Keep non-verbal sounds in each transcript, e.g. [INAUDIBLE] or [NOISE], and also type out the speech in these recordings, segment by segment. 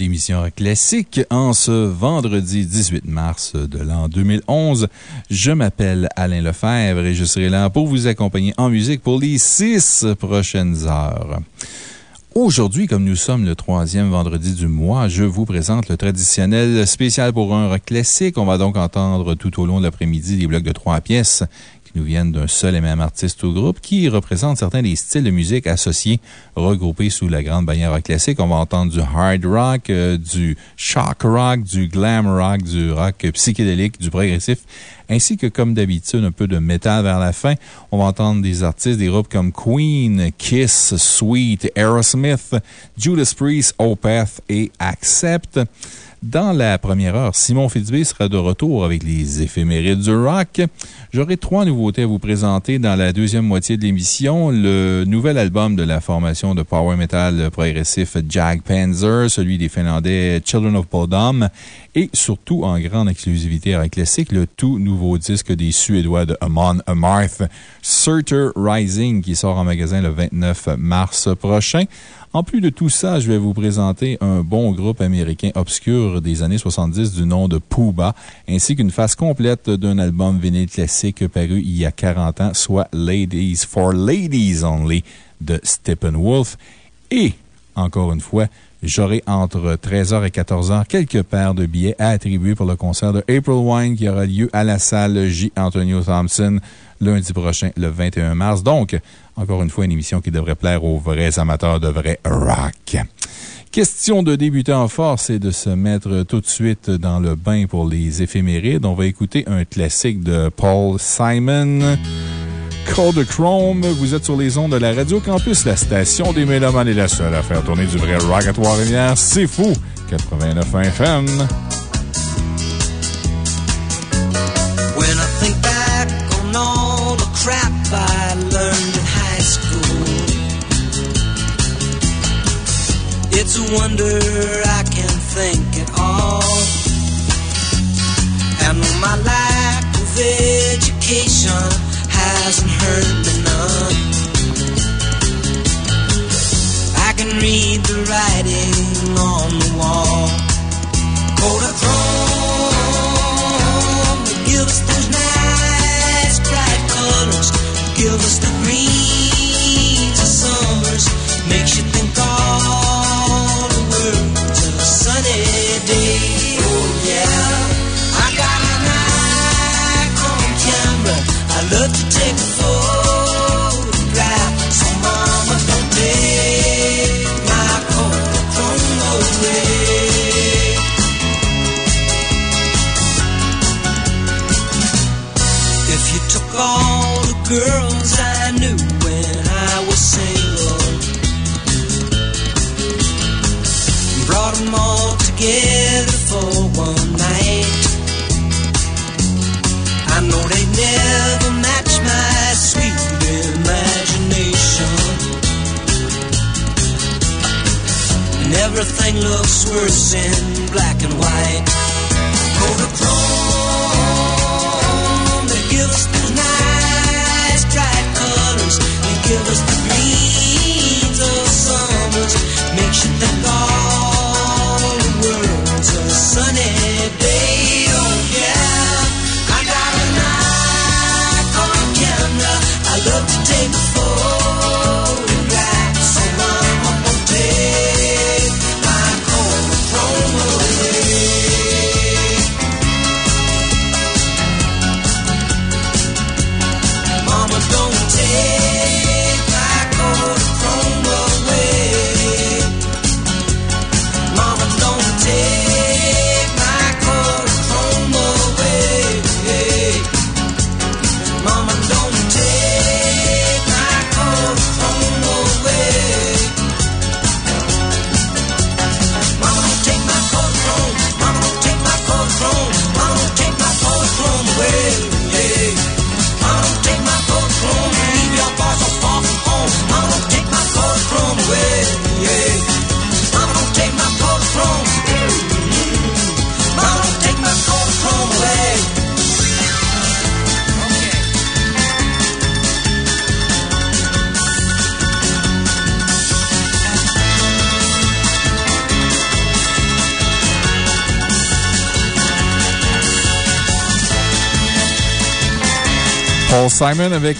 bienvenue à cette émission classique en ce vendredi 18 mars de l'an 2011. Je m'appelle Alain Lefebvre et je serai là pour vous accompagner en musique pour les six prochaines heures. Aujourd'hui, comme nous sommes le troisième vendredi du mois, je vous présente le traditionnel spécial pour un rock classique. On va donc entendre tout au long de l'après-midi des blocs de trois pièces nous viennent d'un seul et même artiste ou groupe qui représentent certains des styles de musique associés, regroupés sous la grande bannière rock classique. On va entendre du hard rock, euh, du shock rock, du glam rock, du rock psychédélique, du progressif, ainsi que, comme d'habitude, un peu de métal vers la fin. On va entendre des artistes des groupes comme Queen, Kiss, Sweet, Aerosmith, Judas Priest, Opeth et Accept. Dans la première heure, Simon Fitzbé sera de retour avec les éphémérides du rock. J'aurai trois nouveautés à vous présenter dans la deuxième moitié de l'émission. Le nouvel album de la formation de power metal progressif Jag Panzer, celui des Finlandais Children of Bodom, et surtout en grande exclusivité avec classique, le tout nouveau disque des Suédois de Amon Amarth, Surter Rising, qui sort en magasin le 29 mars prochain. En plus de tout ça, je vais vous présenter un bon groupe américain obscur des années 70 du nom de Pooba, ainsi qu'une face complète d'un album vinyle classique paru il y a 40 ans, soit Ladies for Ladies Only de Steppenwolf. Et, encore une fois, J'aurai entre 13h et 14h quelques paires de billets à attribuer pour le concert de April Wine qui aura lieu à la salle J. Antonio Thompson lundi prochain, le 21 mars. Donc, encore une fois, une émission qui devrait plaire aux vrais amateurs de vrai rock. Question de débuter en force et de se mettre tout de suite dans le bain pour les éphémérides. On va écouter un classique de Paul Simon. Code Chrome, vous êtes sur les ondes de la Radio Campus, la station des Mélomanes est la seule à faire tourner du vrai rock à Trois-Rivières. C'est fou! 89 FM. A wonder I can think at all. And my lack of education hasn't hurt me none. I can read the writing on the wall. Kodachrome, they give us those nice bright colors, give us the greens of summers, makes you girls I knew when I was single, brought them all together for one night, I know they never match my sweet imagination. And everything looks worse in black and white. Kodachrome, they give us give us. The greens of Paul Simon avec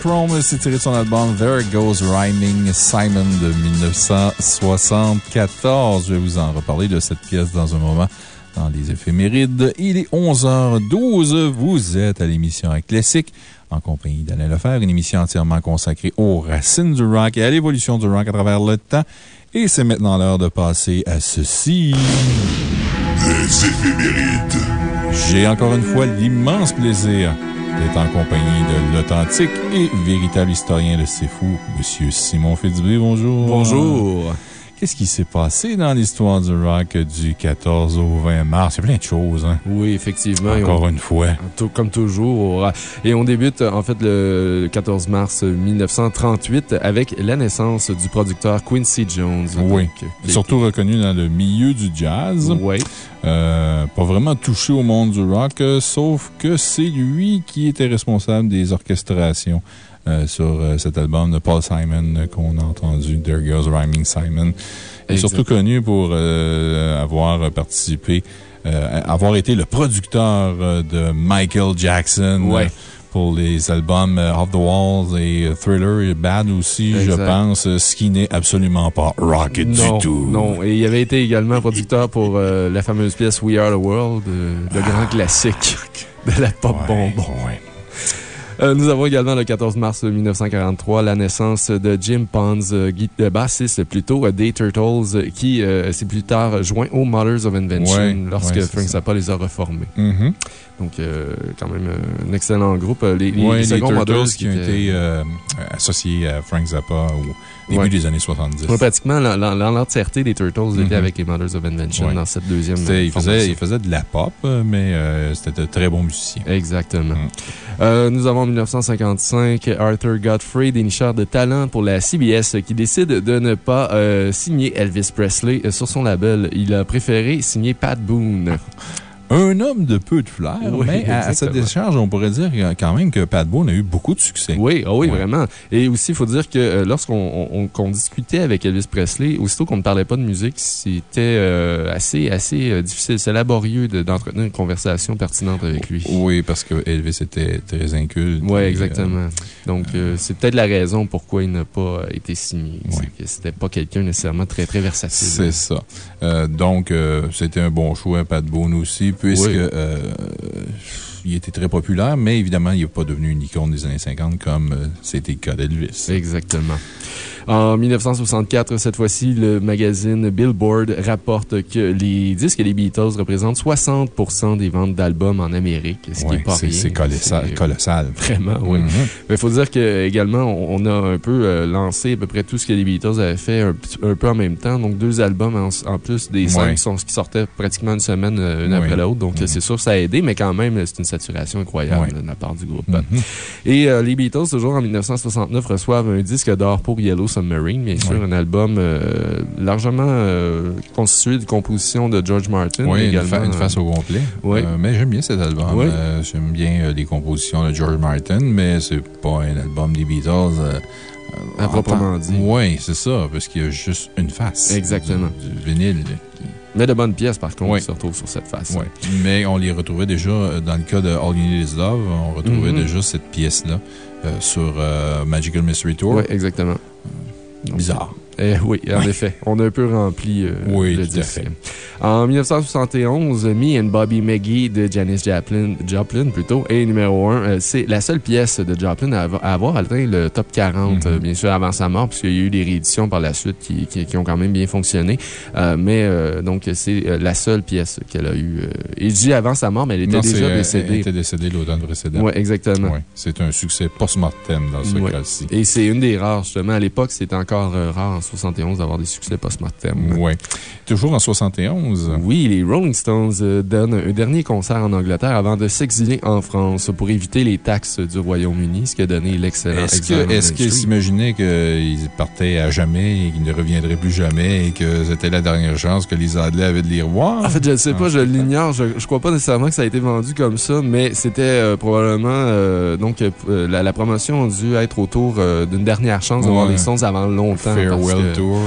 Chrome, c'est tiré de son album There Goes Rhyming Simon de 1974. Je vais vous en reparler de cette pièce dans un moment dans les éphémérides. Il est 11h12. Vous êtes à l'émission Classique en compagnie d'Alain Lefebvre, une émission entièrement consacrée aux racines du rock et à l'évolution du rock à travers le temps. Et c'est maintenant l'heure de passer à ceci. Les éphémérides. J'ai encore une fois l'immense plaisir d'être en compagnie de l'authentique et véritable historien de C'est Fou, M. Simon Fitzbé. Bonjour. Bonjour. Qu'est-ce qui s'est passé dans l'histoire du rock du 14 au 20 mars? Il y a plein de choses, hein? Oui, effectivement. Encore une fois. Comme toujours. Et on débute, en fait, le 14 mars 1938 avec la naissance du producteur Quincy Jones. Oui. Surtout reconnu dans le milieu du jazz. Oui. Euh, pas vraiment touché au monde du rock, euh, sauf que c'est lui qui était responsable des orchestrations sur euh, cet album de Paul Simon euh, qu'on a entendu, There Goes Rhyming Simon. Il est surtout connu pour avoir participé, avoir été le producteur de Michael Jackson. Pour les albums Off the Walls et Thriller et Bad aussi, je pense, ce qui n'est absolument pas rock du tout. Non, et il avait été également producteur pour la fameuse pièce We Are the World, le grand classique de la pop bonbon. Euh, nous avons également le 14 mars 1943 la naissance de Jim Pons, euh, bassiste plutôt des Turtles, qui s'est plus tard joint aux Mothers of Invention lorsque Frank Zappa les a reformés. Mm-hmm. Donc, quand même, un excellent groupe. Les, les, les, Turtles qui, ont été associés à Frank Zappa début des années 70. pratiquement l'entièreté des Turtles était avec les Mothers of Invention dans cette deuxième. Il faisait, il faisait de la pop, mais c'était de très bons musiciens. Exactement. nous avons 1955, Arthur Godfrey, dénicheur de talent pour la CBS, qui décide de ne pas euh, signer Elvis Presley euh, sur son label. Il a préféré signer Pat Boone. [LAUGHS] Un homme de peu de flair, mais à, cette décharge, on pourrait dire quand même que Pat Boone a eu beaucoup de succès. Oui, ah oui, vraiment. Et aussi, il faut dire que euh, lorsqu'on discutait avec Elvis Presley, aussitôt qu'on ne parlait pas de musique, c'était euh, assez, assez euh, difficile, c'est laborieux d'entretenir une conversation pertinente avec lui. Oui, parce que Elvis était très inculte. Oui, exactement. Donc, c'est peut-être la raison pourquoi il n'a pas été signé. C'était pas quelqu'un nécessairement très, très versatile. C'est ça. donc, c'était un bon choix, Pat Boone aussi puisque euh, il était très populaire, mais évidemment, il n'est pas devenu une icône des années 50 comme euh, c'était le cas d'Elvis. Exactement. En 1964, cette fois-ci, le magazine Billboard rapporte que les disques et les Beatles représentent 60% des ventes d'albums en Amérique, ce qui n'est pas. C'est colossal, colossal. Vraiment, oui. Mm-hmm. Mais il faut dire qu'également, on a un peu euh, lancé à peu près tout ce que les Beatles avaient fait un, peu en même temps. Donc, deux albums en, plus des cinq qui, sortaient pratiquement une semaine euh, une après l'autre. Donc, mm-hmm. c'est sûr, ça a aidé, mais quand même, c'est une saturation incroyable de la part du groupe. Mm-hmm. Et euh, les Beatles, toujours en 1969, reçoivent un disque d'or pour Yellow Submarine, bien sûr, un album euh, largement euh, constitué de compositions de George Martin. Oui, également, une, face au complet. Oui. mais j'aime bien cet album. j'aime bien les compositions de George Martin, mais c'est pas un album des Beatles. à proprement dit. Oui, c'est ça, parce qu'il y a juste une face. Exactement. Du, vinyle. Mais de bonnes pièces, par contre, qui se retrouvent sur cette face. Oui. Mais on les retrouvait déjà dans le cas de All You Need Is Love. On retrouvait Mm-hmm. déjà cette pièce-là sur Magical Mystery Tour. Oui, exactement. Bizarre. Eh, oui, en effet. On a un peu rempli euh, oui, le fait. En 1971, Me and Bobby McGee de Janis Joplin, Joplin plutôt, est numéro 1. c'est la seule pièce de Joplin à, avoir atteint le top 40, Mm-hmm. bien sûr, avant sa mort, puisqu'il y a eu des rééditions par la suite qui, qui, ont quand même bien fonctionné. Euh, mais euh, donc, c'est la seule pièce qu'elle a eue. je dis avant sa mort, mais elle était non, déjà décédée. Elle était décédée l'automne précédent. Oui, exactement. C'est un succès post-mortem dans ce cas-ci. Et c'est une des rares, justement. À l'époque, c'était encore rare en 71 d'avoir des succès post-mortem. Oui. Toujours en 71. Oui, les Rolling Stones euh, donnent un dernier concert en Angleterre avant de s'exiler en France pour éviter les taxes du Royaume-Uni, ce qui a donné l'excellent Est-ce qu'ils s'imaginaient qu'ils partaient à jamais et qu'ils ne reviendraient plus jamais et que c'était la dernière chance que les Anglais avaient de les revoir? En fait, je ne sais pas, je l'ignore. Je ne crois pas nécessairement que ça a été vendu comme ça, mais c'était euh, probablement euh, donc la, la, promotion a dû être autour d'une dernière chance de voir les Stones avant longtemps. Farewell World Tour.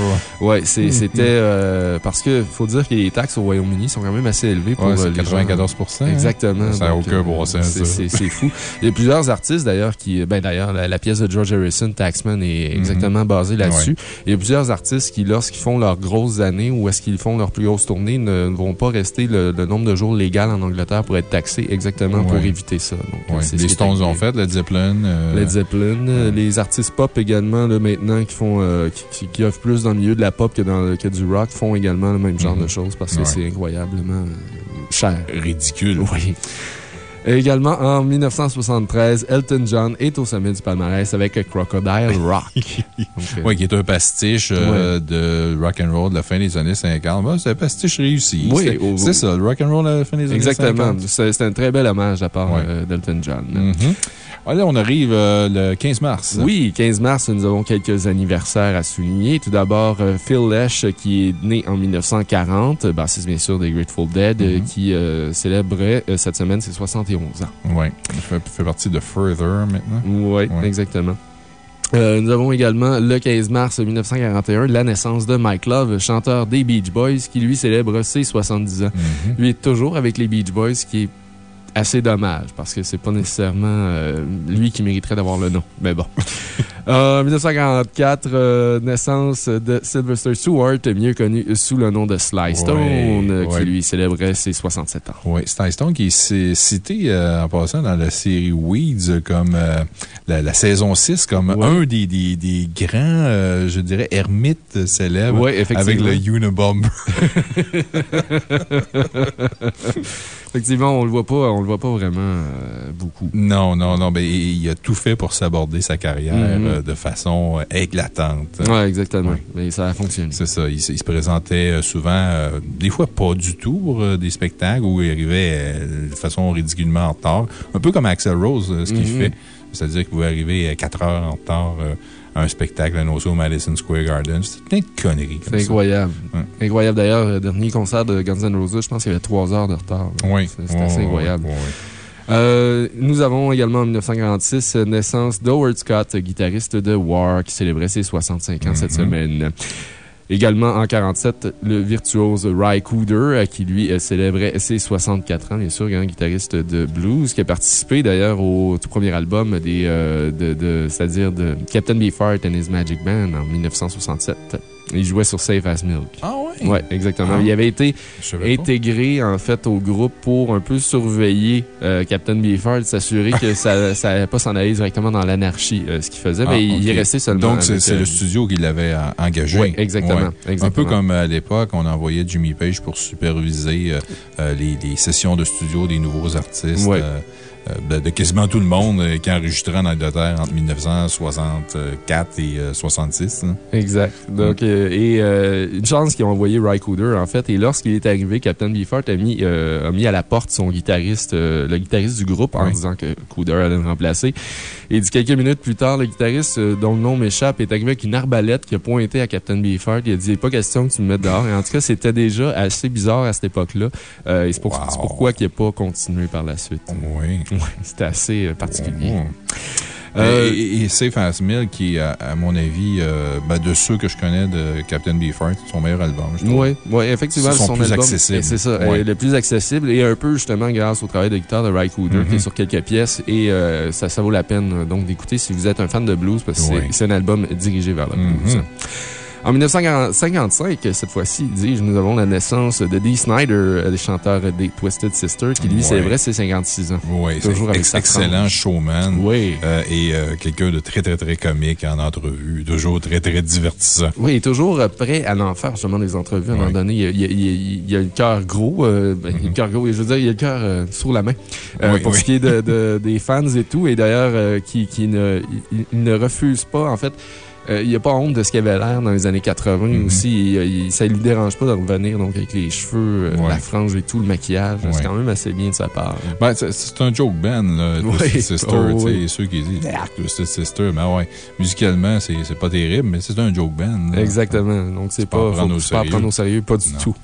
Ouais, c'est- c'était euh, parce que faut dire que les taxes au Royaume-Uni sont quand même assez élevées pour Ouais, euh, c'est les gens. 94 hein. Exactement. Ça n'a aucun euh, bon sens, c'est- fou. Il y a plusieurs artistes d'ailleurs qui. Ben d'ailleurs, la, la pièce de George Harrison, Taxman, est exactement basée là-dessus. Ouais. Il y a plusieurs artistes qui, lorsqu'ils font leurs grosses années ou est-ce qu'ils font leur plus grosse tournée, ne, ne vont pas rester le, le nombre de jours légal en Angleterre pour être taxés exactement pour éviter ça. Donc, Les Stones ont fait, Led Zeppelin. euh, Led Zeppelin, euh, les artistes pop également, là, maintenant, qui font, euh, qui, qui- qui plus dans le milieu de la pop que, dans, que du rock, font également le même genre Mhm. de choses parce que Ouais. c'est incroyablement euh, cher. Ridicule. [LAUGHS] Oui. Et également, en 1973, Elton John est au sommet du palmarès avec Crocodile Rock. [LAUGHS] Euh, Oui, qui est un pastiche euh, de rock and roll de la fin des années 50. Bah, c'est un pastiche réussi. Oui, C'est- au- ça, le rock and roll de la fin des années Exactement. 50. C'est c'est un très bel hommage de la part euh, d'Elton John. Mhm. Allez, on arrive euh, le 15 mars. Oui, 15 mars, nous avons quelques anniversaires à souligner. Tout d'abord, euh, Phil Lesh, euh, qui est né en 1940, euh, bassiste bien sûr des Grateful Dead, Mhm. qui euh, célébrait cette semaine ses 71 ans. Oui, il fait, fait partie de Further maintenant. Oui, Ouais. exactement. Euh, nous avons également le 15 mars 1941, la naissance de Mike Love, chanteur des Beach Boys, qui lui célèbre ses 70 ans. Mhm. Lui est toujours avec les Beach Boys, qui est assez dommage parce que c'est pas nécessairement euh, lui qui mériterait d'avoir le nom. Mais bon. [LAUGHS] Euh, 1944, euh, naissance de Sylvester Stewart, mieux connu sous le nom de Sly Stone, ouais. qui lui célébrait ses 67 ans. Oui, Sly Stone qui est c- cité euh, en passant dans la série Weeds comme la, la saison 6, comme Ouais. un des, des, des grands, je dirais, ermites célèbres. Avec le Unabomber. [LAUGHS] [LAUGHS] Effectivement, on le voit pas, on le voit pas vraiment euh, beaucoup. Non, non, non. Ben, il a tout fait pour s'aborder sa carrière Mhm. euh, de façon euh, éclatante. Ouais, exactement. Ouais. Mais ça a fonctionné. C'est ça. Il, se- il se présentait souvent, euh, des fois pas du tout pour euh, des spectacles où il arrivait euh, de façon ridiculement en retard. Un peu comme Axel Rose, ce qu'il Mhm. fait. C'est-à-dire qu'il pouvait arriver à 4 heures en retard euh, un spectacle à Noso au Madison Square Garden. C'était plein de conneries comme C'est incroyable. Ouais. Incroyable. D'ailleurs, le dernier concert de Guns N' Roses, je pense qu'il y avait trois heures de retard. là. Oui. C'est c'est assez incroyable. Euh, nous avons également en 1946 euh, naissance d'Howard Scott, guitariste de War, qui célébrait ses 65 ans cette Mhm. semaine. Également en 47, le virtuose Ry Cooder, euh, qui lui euh, célébrait ses 64 ans, bien sûr, grand guitariste de blues, qui a participé d'ailleurs au tout premier album des, euh, de, de- c'est-à-dire de Captain Beefheart and His Magic Band en 1967. Il jouait sur Safe as Milk. Ah ouais? Ouais, exactement. Ah. Il avait été pas. intégré en fait au groupe pour un peu surveiller euh, Captain Beefheart, s'assurer que ça [LAUGHS] ça allait pas s'en aller directement dans l'anarchie, euh, ce qu'il faisait, Ah, mais il est resté seulement. Donc, c'est c'est euh, le studio qui l'avait engagé. Oui, exactement, Ouais. exactement. Un peu comme à l'époque, on envoyait Jimmy Page pour superviser les, les sessions de studio des nouveaux artistes. Ouais. Euh, euh, de, de quasiment tout le monde euh, qui enregistrait en Angleterre entre 1964 et euh, 66. hein. Exact. Donc, euh, et euh, une chance qu'ils ont envoyé Ry Cooder, en fait. Et lorsqu'il est arrivé, Captain Beefheart a mis, euh, a mis à la porte son guitariste, euh, le guitariste du groupe, en Oui. disant que Cooder allait le remplacer. Et il dit quelques minutes plus tard, le guitariste, euh, dont le nom m'échappe, est arrivé avec une arbalète qui a pointé à Captain Beefheart. Il a dit, pas question que tu me mettes dehors. Et en tout cas, c'était déjà assez bizarre à cette époque-là. Euh, et c'est pour- Wow. pourquoi il n'a pas continué par la suite. Oui. Ouais, c'était assez euh, particulier. Oh. Euh, et, et- Safe As Mill, qui est, à, à mon avis, euh, ben, de ceux que je connais de Captain Beefheart, son meilleur album, je trouve. Oui, ouais, effectivement. Sont son plus album, accessibles. et C'est ça, le plus accessible et un peu justement grâce au travail de guitare de Cooder Mhm. qui est sur quelques pièces et euh, ça, ça vaut la peine donc d'écouter si vous êtes un fan de blues parce que c'est un album dirigé vers le blues. Mhm. En 1955, cette fois-ci, dis-je, nous avons la naissance de Dee Snyder, euh, des chanteurs des Twisted Sister, qui lui Ouais. célébrait ses 56 ans. Oui, c'est Toujours avec ex- excellent showman. Oui. Euh, et euh, quelqu'un de très, très, très comique en entrevue. Toujours très, très divertissant. Oui, toujours euh, prêt à en faire, justement, des entrevues. À un moment donné, il, y a- le cœur gros. euh, ben, il y a le cœur gros. Je veux dire, il y a le cœur euh, sur la main. Euh, Oui, pour oui. ce qui est de, de- [LAUGHS] des fans et tout. Et d'ailleurs, euh, qui, qui ne, il, il ne refuse pas, en fait. Euh, il n'y a pas honte de ce qu'il avait l'air dans les années 80 Mhm. aussi. Il, il- ça ne lui dérange pas de revenir donc, avec les cheveux, euh, Ouais. la frange et tout, le maquillage. Ouais. C'est quand même assez bien de sa part. Ben, c'est- un joke band, là. Twisted Sister, Oh, ceux qui disent, ah, Twisted Sister. Ben ouais, musicalement, c'est pas terrible, mais c'est un joke band. là. Exactement. Donc, c'est pas pas, faut- au pas prendre au sérieux, pas du Non. tout.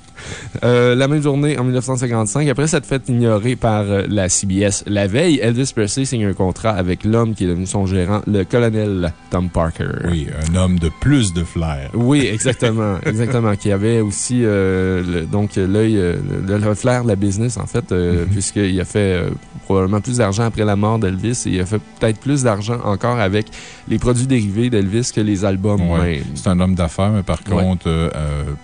Euh, la même journée, en 1955, après s'être fait ignorer par euh, la CBS la veille, Elvis Presley signe un contrat avec l'homme qui est devenu son gérant, le colonel Tom Parker. Oui, un homme de plus de flair. Oui, exactement. [LAUGHS] exactement. Qui avait aussi euh, le- donc l'œil, le, le flair de la business, en fait, euh, Mhm. puisqu'il a fait probablement plus d'argent après la mort d'Elvis et il a fait peut-être plus d'argent encore avec les produits dérivés d'Elvis que les albums Ouais. C'est un homme d'affaires, mais par Ouais. contre,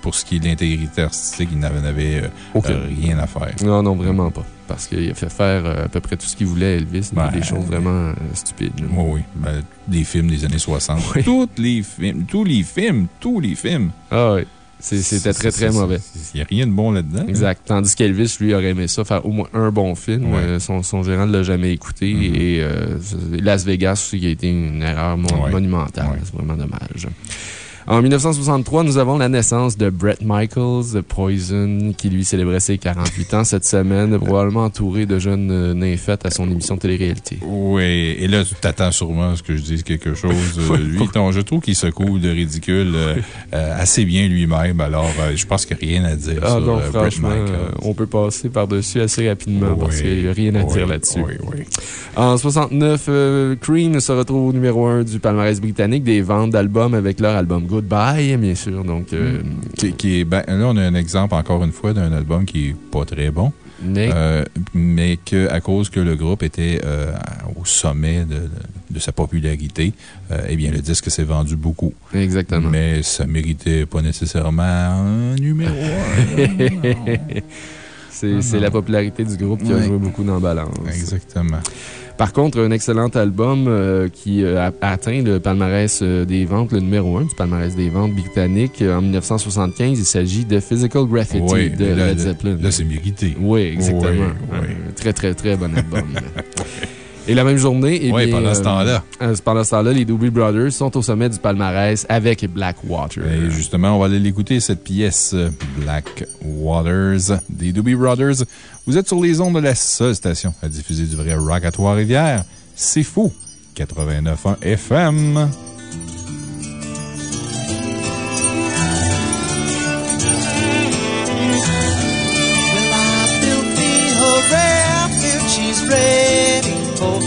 pour ce qui est de l'intégrité artistique, il n'avait n'avait, euh, euh, rien à faire. Non, non, vraiment pas. Parce qu'il a fait faire euh, à peu près tout ce qu'il voulait à Elvis, des- Ben, des choses vraiment stupides. là. Oui, oui. Ben, des films des années 60. Oui. Toutes les films, tous les films, tous les films. Ah oui. C'était très, très mauvais. Il n'y a rien de bon là-dedans. Exact. Tandis qu'Elvis, lui, aurait aimé ça, faire au moins un bon film. Ouais. Euh, son, son gérant ne l'a jamais écouté. Mhm. Et euh, Las Vegas aussi, qui a été une erreur mon- Ouais. monumentale. Ouais. C'est vraiment dommage. En 1963, nous avons la naissance de Brett Michaels Poison, qui lui célébrait ses 48 ans cette semaine, probablement entouré de jeunes euh, nymphètes à son émission de télé-réalité. Oui, et là, tu t'attends sûrement à ce que je dise quelque chose. Euh, [LAUGHS] lui, ton- je trouve qu'il se coule de ridicule [LAUGHS] euh, assez bien lui-même. Alors, euh, je pense qu'il n'y a rien à dire Ah sur non, euh, Brett franchement, Michaels. on peut passer par-dessus assez rapidement parce Oui, qu'il n'y a rien à oui, dire là-dessus. Oui, oui. En 69, euh, Cream se retrouve au numéro 1 du palmarès britannique des ventes d'albums avec leur album Goodbye, bien sûr. Donc, euh, Qui, qui est, ben, là, on a un exemple, encore une fois, d'un album qui est pas très bon. mais Euh, mais que, à cause que le groupe était euh, au sommet de, de sa popularité, euh, eh bien, le disque s'est vendu beaucoup. exactement. Mais ça méritait pas nécessairement un numéro. [LAUGHS] C'est la popularité du groupe qui a joué beaucoup dans la balance. Exactement. Par contre, un excellent album euh, qui euh, a atteint le palmarès euh, des ventes, le numéro 1 du palmarès des ventes britannique en 1975. Il s'agit de Physical Graffiti Oui, de là, Led Zeppelin. Là, c'est. Oui, exactement. Oui, oui. Un très, très, très bon album. [LAUGHS] Et la même journée, eh Oui, pendant ce euh, temps-là. euh, pendant ce temps-là, les Doobie Brothers sont au sommet du palmarès avec Blackwater. Et justement, on va aller l'écouter, cette pièce euh, Black Waters des Doobie Brothers. Vous êtes sur les ondes de la seule station à diffuser du vrai rock à Trois-Rivières. C'est fou. 89.1 FM.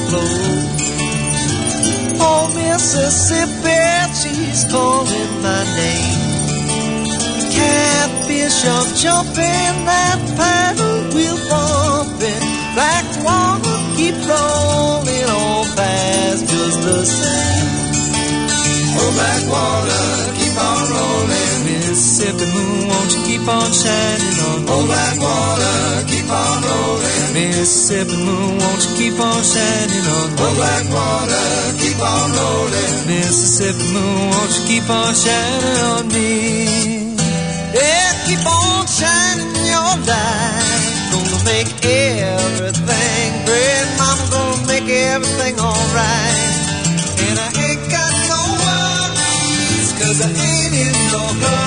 Flow. Oh, Mississippi, she's calling my name. Catfish are jumping, that paddle wheel bumping. Black water keep rolling on fast just the same. Oh, black water. Mississippi moon, won't you keep on shining on me? Oh, black water, keep on rolling. Mississippi moon, won't you keep on shining on me? Oh, black water, keep on rolling. Mississippi moon, won't you keep on shining on me? Yeah, keep on shining your light. Gonna make everything great. Mama gonna make everything alright. And I ain't got no worries, cause I ain't in no hurry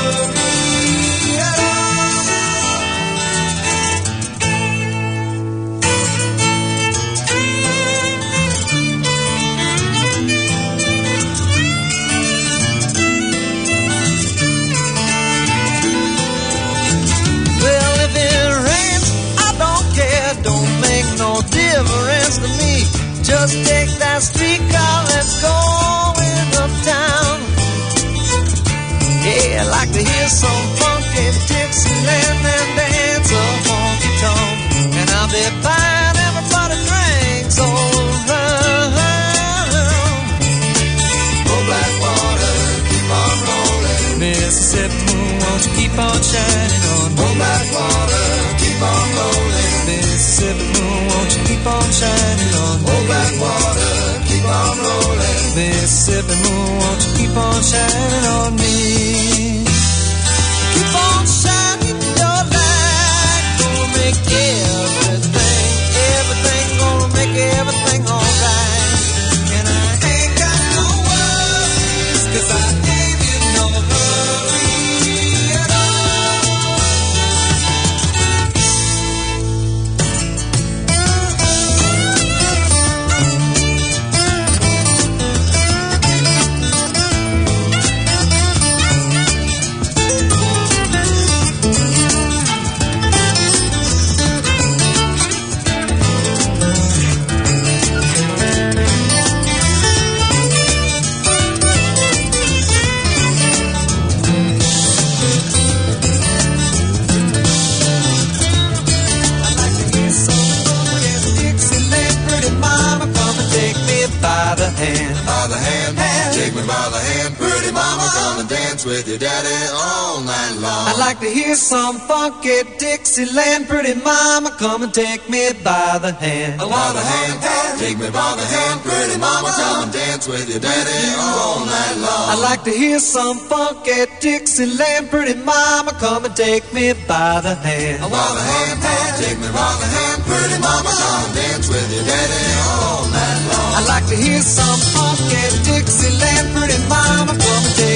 Just take that streetcar, let's go in uptown. Yeah, I like to hear some keep on on me? Dance with your daddy all night long. I'd like to hear some funky Dixieland. Pretty mama, come and take me by the hand. By the hand, take me by the hand. Pretty mama, come and dance with your daddy all night long. I'd like to hear some funky Dixieland. Pretty mama, come and take me by the hand. By the hand, take me by the hand. Pretty mama, come and dance with your daddy all night long. I'd like to hear some funky Dixieland. Pretty mama,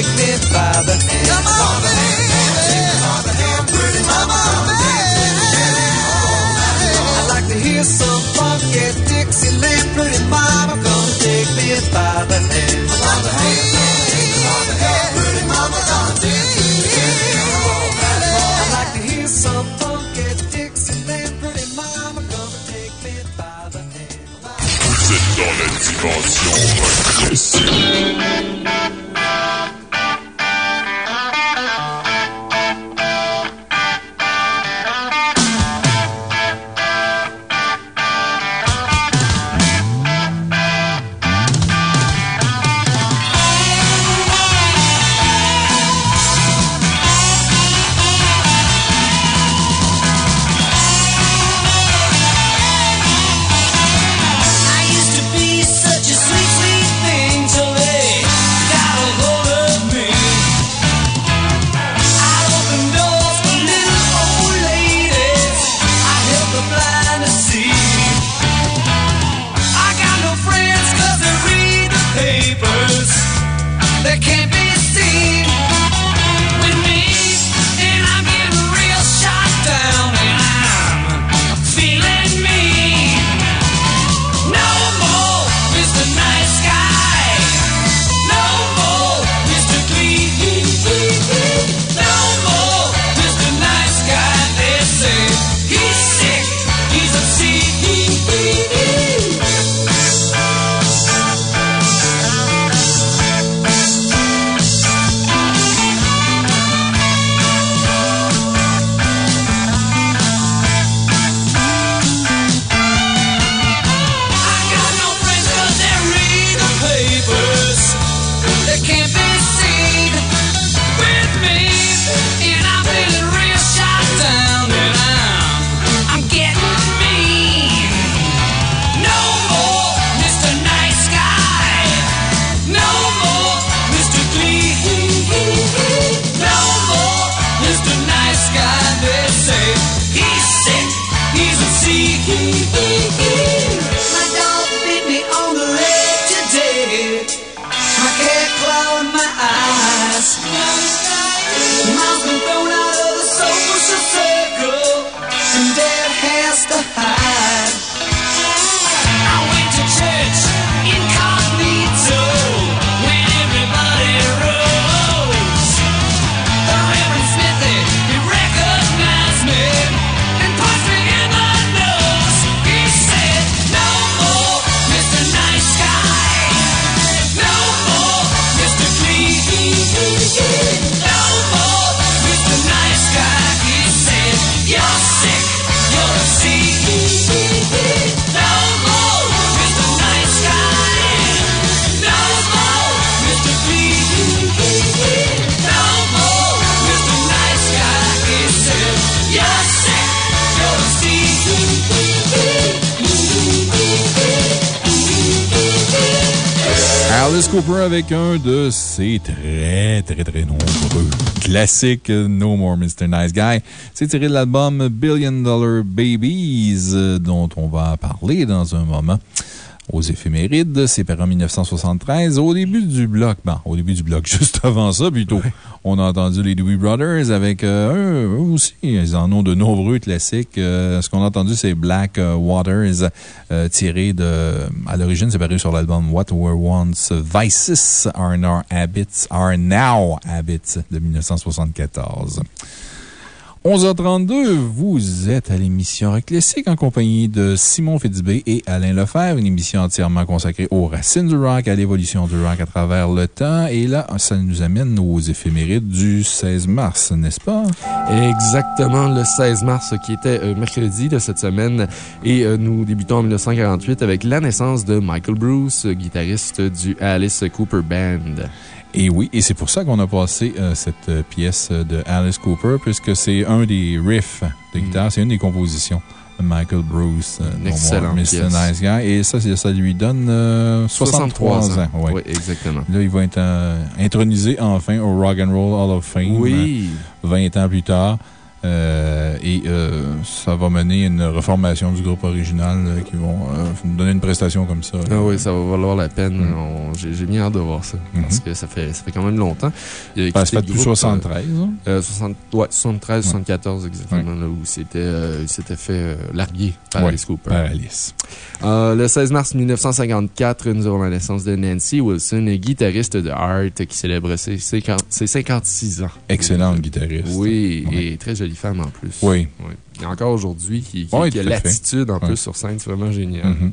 take me by the hand. Come on, baby. I'd like to hear some funky Dixieland. Pretty mama, come take me by the hand. By the hand, pretty mama, come night long. I'd like to hear some funky Dixieland. Pretty mama, come take me by the hand. Vous êtes dans la dimension avec un de ses très, très, très nombreux classiques, No More Mr. Nice Guy. C'est tiré de l'album Billion Dollar Babies, euh, dont on va parler dans un moment. Éphémérides, c'est paru en 1973, au début du bloc. Ben, au début du bloc, [LAUGHS] juste avant ça, plutôt. On a entendu les Dewey Brothers avec euh, eux, aussi. Ils en ont de nombreux classiques. Euh, ce qu'on a entendu, c'est Black euh, Waters, euh, tiré de. À l'origine, c'est paru sur l'album What Were Once Vices Are Now Habits, Are Now Habits de 1974. 11h32, vous êtes à l'émission Rock Classique en compagnie de Simon Fitzbé et Alain Lefebvre, une émission entièrement consacrée aux racines du rock, à l'évolution du rock à travers le temps. Et là, ça nous amène aux éphémérides du 16 mars, n'est-ce pas? Exactement, le 16 mars, qui était euh, mercredi de cette semaine. Et euh, nous débutons en 1948 avec la naissance de Michael Bruce, guitariste du Alice Cooper Band. Et oui, et c'est pour ça qu'on a passé euh, cette euh, pièce de Alice Cooper, puisque c'est un des riffs de guitare, c'est une des compositions de Michael Bruce, euh, excellente Mr. Nice Guy. Et ça, ça lui donne euh, 63, ans. ouais. Oui, exactement. Là, il va être euh, intronisé enfin au Rock and Roll Hall of Fame. Oui. 20 ans plus tard. Euh, et euh, ça va mener à une reformation du groupe original euh, qui vont euh, nous donner une prestation comme ça. là. Ah oui, ça va valoir la peine. Mm. J'ai bien hâte de voir ça. Parce que ça fait, ça fait quand même longtemps. Il ça fait groupe, 73. hein? euh, euh, 60 ouais, 73, 74 exactement, là, où c'était, il s'était fait larguer par Ouais, Alice Cooper. par Alice. Le 16 mars 1954, nous avons la naissance de Nancy Wilson, guitariste de Art, qui célèbre ses, 50 ses 56 ans. Excellente guitariste. Oui, et très jolie femme en plus. Oui. Oui. Et encore aujourd'hui, qui, qui- Oui, qui a l'attitude en plus sur scène, c'est vraiment génial. Mhm.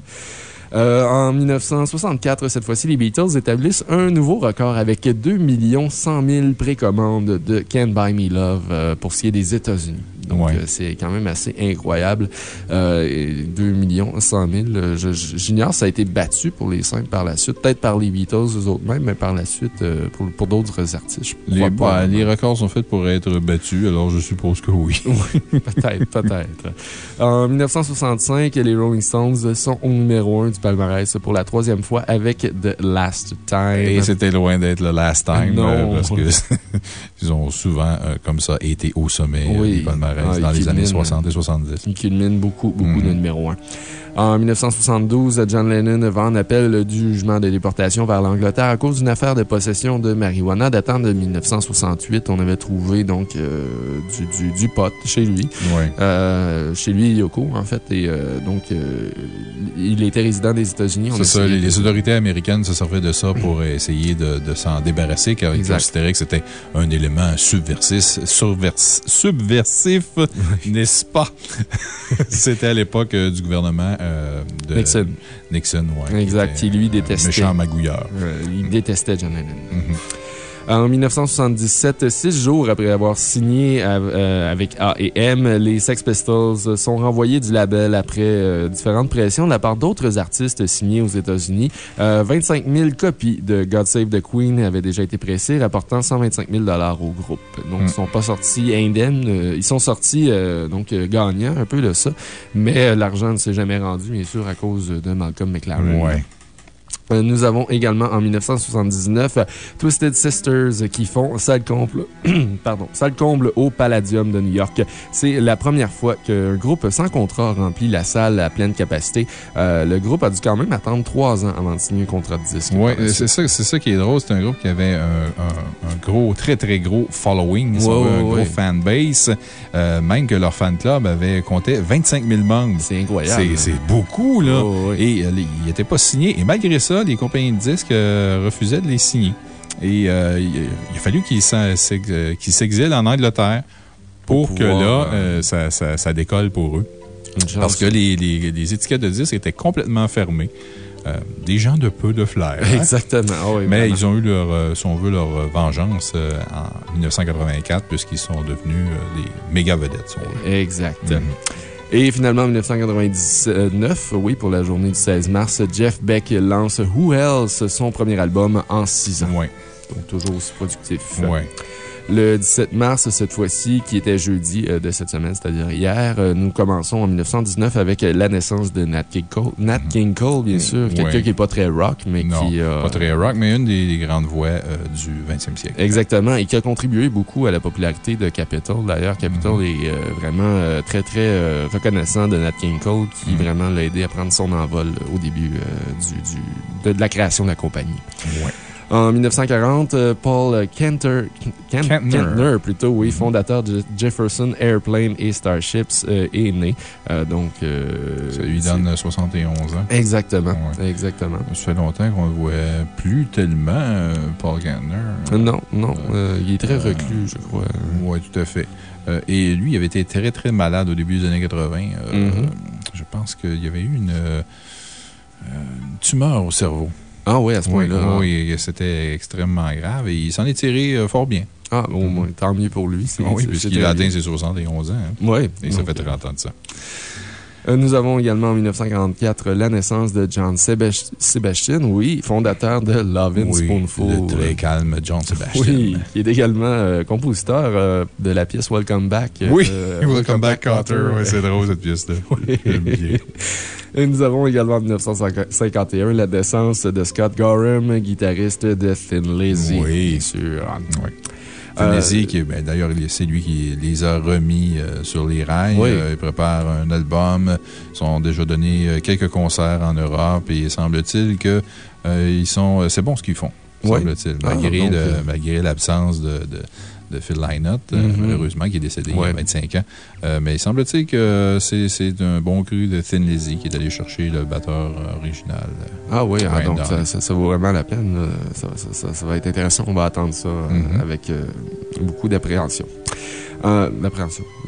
Euh, en 1964, cette fois-ci, les Beatles établissent un nouveau record avec 2 100 000 précommandes de Can't Buy Me Love euh, pour ce qui est des États-Unis. Donc, Ouais. euh, c'est quand même assez incroyable. Euh, et 2 100 000, euh, je- je- j'ignore, ça a été battu pour les cinq par la suite. Peut-être par les Beatles eux autres mêmes, mais par la suite, euh, pour, pour d'autres artistes. Les, pas. bah, les records sont faits pour être battus, alors je suppose que oui. [LAUGHS] peut-être, peut-être. En 1965, les Rolling Stones sont au numéro 1 du palmarès pour la troisième fois avec The Last Time. Et c'était loin d'être le last time. Non. euh, parce que [LAUGHS] ils ont souvent, euh, comme ça, été au sommet Oui. des palmarès dans ils les années culminent. 60 et 70. qui culmine beaucoup, beaucoup Mhm. de numéro 1. En 1972, John Lennon va en appel du jugement de déportation vers l'Angleterre à cause d'une affaire de possession de marijuana datant de 1968. On avait trouvé donc euh, du, du, du pot chez lui. Euh, chez lui, Yoko, en fait. Et euh, donc, il était résident des États-Unis. C'est ça, les, autorités américaines se servaient de ça pour essayer de, de s'en débarrasser, car ils considéraient que c'était un élément subversif, subvers- subversif n'est-ce pas? [LAUGHS] c'était à l'époque du gouvernement de Nixon. Nixon, ouais. Exact, qui qui lui détestait. Méchant magouilleur. Euh, il détestait John Lennon. Mhm. En 1977, six jours après avoir signé euh, avec A&M, les Sex Pistols sont renvoyés du label après euh, différentes pressions de la part d'autres artistes signés aux États-Unis. Euh, 25 000 copies de God Save the Queen avaient déjà été pressées, rapportant 125 000 au groupe. Donc, Mm. ils ne sont pas sortis indemnes. euh, ils sont sortis euh, donc euh, gagnants un peu de ça, mais euh, l'argent ne s'est jamais rendu, bien sûr, à cause de Malcolm McLaren. Ouais. Euh, Nous avons également en 1979 euh, Twisted Sisters qui font salle comble, [CLEARS THROAT] pardon, salle comble au Palladium de New York. C'est la première fois qu'un groupe sans contrat remplit la salle à pleine capacité. Euh, le groupe a dû quand même attendre trois ans avant de signer un contrat de disque. La c'est ça, c'est ça qui est drôle. C'est un groupe qui avait un, un- un gros, très, très gros following, veut, un gros fanbase. Euh, même que leur fan club avait compté 25 000 membres. C'est incroyable. C'est beaucoup, là. Et euh, ils n'étaient pas signés. Et malgré ça, les compagnies de disques euh, refusaient de les signer. Et euh, il, il a fallu qu'ils euh, qu'ils s'exilent en Angleterre pour, Pour que pouvoir, là, ça, ça- ça décolle pour eux. Parce que les, les- les étiquettes de disques étaient complètement fermées. Euh, des gens de peu de flair. hein? Exactement. Ah oui, Mais vraiment. ils ont eu leur, euh, si on veut, leur euh, vengeance en 1984, puisqu'ils sont devenus des méga vedettes. si. Et finalement, en 1999, oui, pour la journée du 16 mars, Jeff Beck lance Who Else, son premier album en six ans. Ouais, Donc, toujours aussi productif. ouais. Le 17 mars, cette fois-ci, qui était jeudi euh, de cette semaine, c'est-à-dire hier, euh, nous commençons en 1919 avec euh, la naissance de Nat King Cole. Nat King Cole, bien sûr. Quelqu'un Mhm. Ouais. qui n'est pas très rock, mais Non, qui a. pas très rock, mais une des grandes voix euh, du 20e siècle. Exactement, et qui a contribué beaucoup à la popularité de Capitol. D'ailleurs, Capitol Mhm. est euh, vraiment très, très reconnaissant de Nat King Cole, qui Mhm. vraiment l'a aidé à prendre son envol au début du, du- de, de la création de la compagnie. Ouais. En 1940, euh, Paul Kenter, Kent- Kentner. Kentner, plutôt, oui, fondateur de Jefferson Airplane et Starships, euh, est né. Euh, donc, euh, Ça lui donne 71 ans. Exactement. Ouais. Exactement. Ça fait longtemps qu'on ne le voit plus tellement, euh, Paul Gantner. Euh, Non, non. euh, il est très reclus, je crois. Oui, tout à fait. Euh, et lui, il avait été très, très malade au début des années 80. Euh, Mhm. Je pense qu'il y avait eu une, euh, une tumeur au cerveau. Ah oui, à ce Oui, point-là. oui, c'était extrêmement grave et il s'en est tiré euh, fort bien. Ah, au moins, tant mieux pour lui. c'est- Ah oui, puisqu'il a atteint ses 71 ans. hein. Oui. Et ça fait 30 ans de ça. Euh, Nous avons également en 1944 la naissance de John Sebas- Sebastian, oui, fondateur de Love and Oui, Spoonful. le très calme John Sebastian. Oui, qui est également euh, compositeur euh, de la pièce Welcome Back. Oui, euh, Welcome Back, Carter. Ouais, c'est drôle cette pièce-là. [LAUGHS] Bien. Et nous avons également en 1951 la naissance de Scott Gorham, guitariste de Thin Lizzy. Oui. Bien sûr. Oui. Euh, Tennessee, qui est- ben, d'ailleurs, il- c'est lui qui les a remis euh, sur les rails. Oui. Euh, il prépare un album. Ils ont déjà donné euh, quelques concerts en Europe et semble-t-il que euh, ils sont. euh, C'est bon ce qu'ils font, semble-t-il. Ah, Malgré, euh, l'absence de, de, de Phil Lynott, euh, Mhm. malheureusement, qui est décédé il y Ouais. a 25 ans. Euh, mais semble-t-il que c'est un bon cru de Thin Lizzy qui est allé chercher le batteur euh, original. Ah oui, ah, donc ça, ça- ça vaut vraiment la peine. Ça, ça- va être intéressant. On va attendre ça Mhm. avec euh, beaucoup d'appréhension. Euh.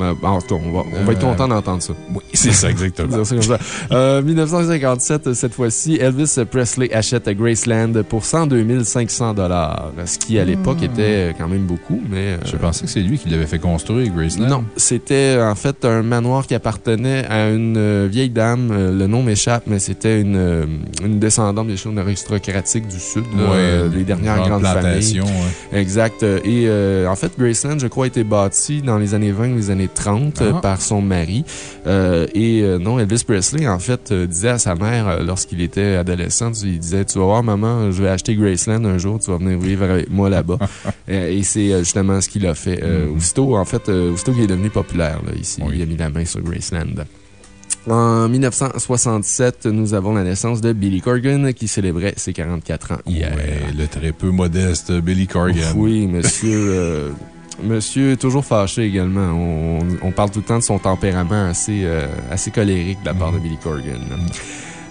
Euh, on va, on va être Euh, content d'entendre ça. Oui, c'est ça, exactement. [LAUGHS] Ça comme ça. Euh, 1957, cette fois-ci, Elvis Presley achète Graceland pour 102 500 Ce qui, à l'époque, était quand même beaucoup, mais... euh, Je pensais que c'est lui qui l'avait fait construire, Graceland. non, c'était en fait un manoir qui appartenait à une euh, vieille dame. euh, le nom m'échappe, mais c'était une, euh, une descendante des choses aristocratiques du Sud, là, Ouais, euh, les dernières grandes familles. ouais. Exact. Euh, Et euh, en fait, Graceland, je crois, a été bâti dans les années 20 ou les années 30 euh, Ah. par son mari. Euh, et euh, non, Elvis Presley, en fait, disait à sa mère, lorsqu'il était adolescent, il disait Tu vas voir, maman, je vais acheter Graceland un jour, tu vas venir vivre avec moi là-bas. [LAUGHS] Et c'est justement ce qu'il a fait. Mhm. Aussitôt, en fait, aussitôt qu'il est devenu populaire, là, ici, Oui. il a mis la main sur Graceland. En 1967, nous avons la naissance de Billy Corgan qui célébrait ses 44 ans hier. Ouais, le très peu modeste Billy Corgan. Oui, monsieur. euh, [LAUGHS] monsieur, toujours fâché également. On, on parle tout le temps de son tempérament assez, euh, assez colérique de la part de Billy Corgan.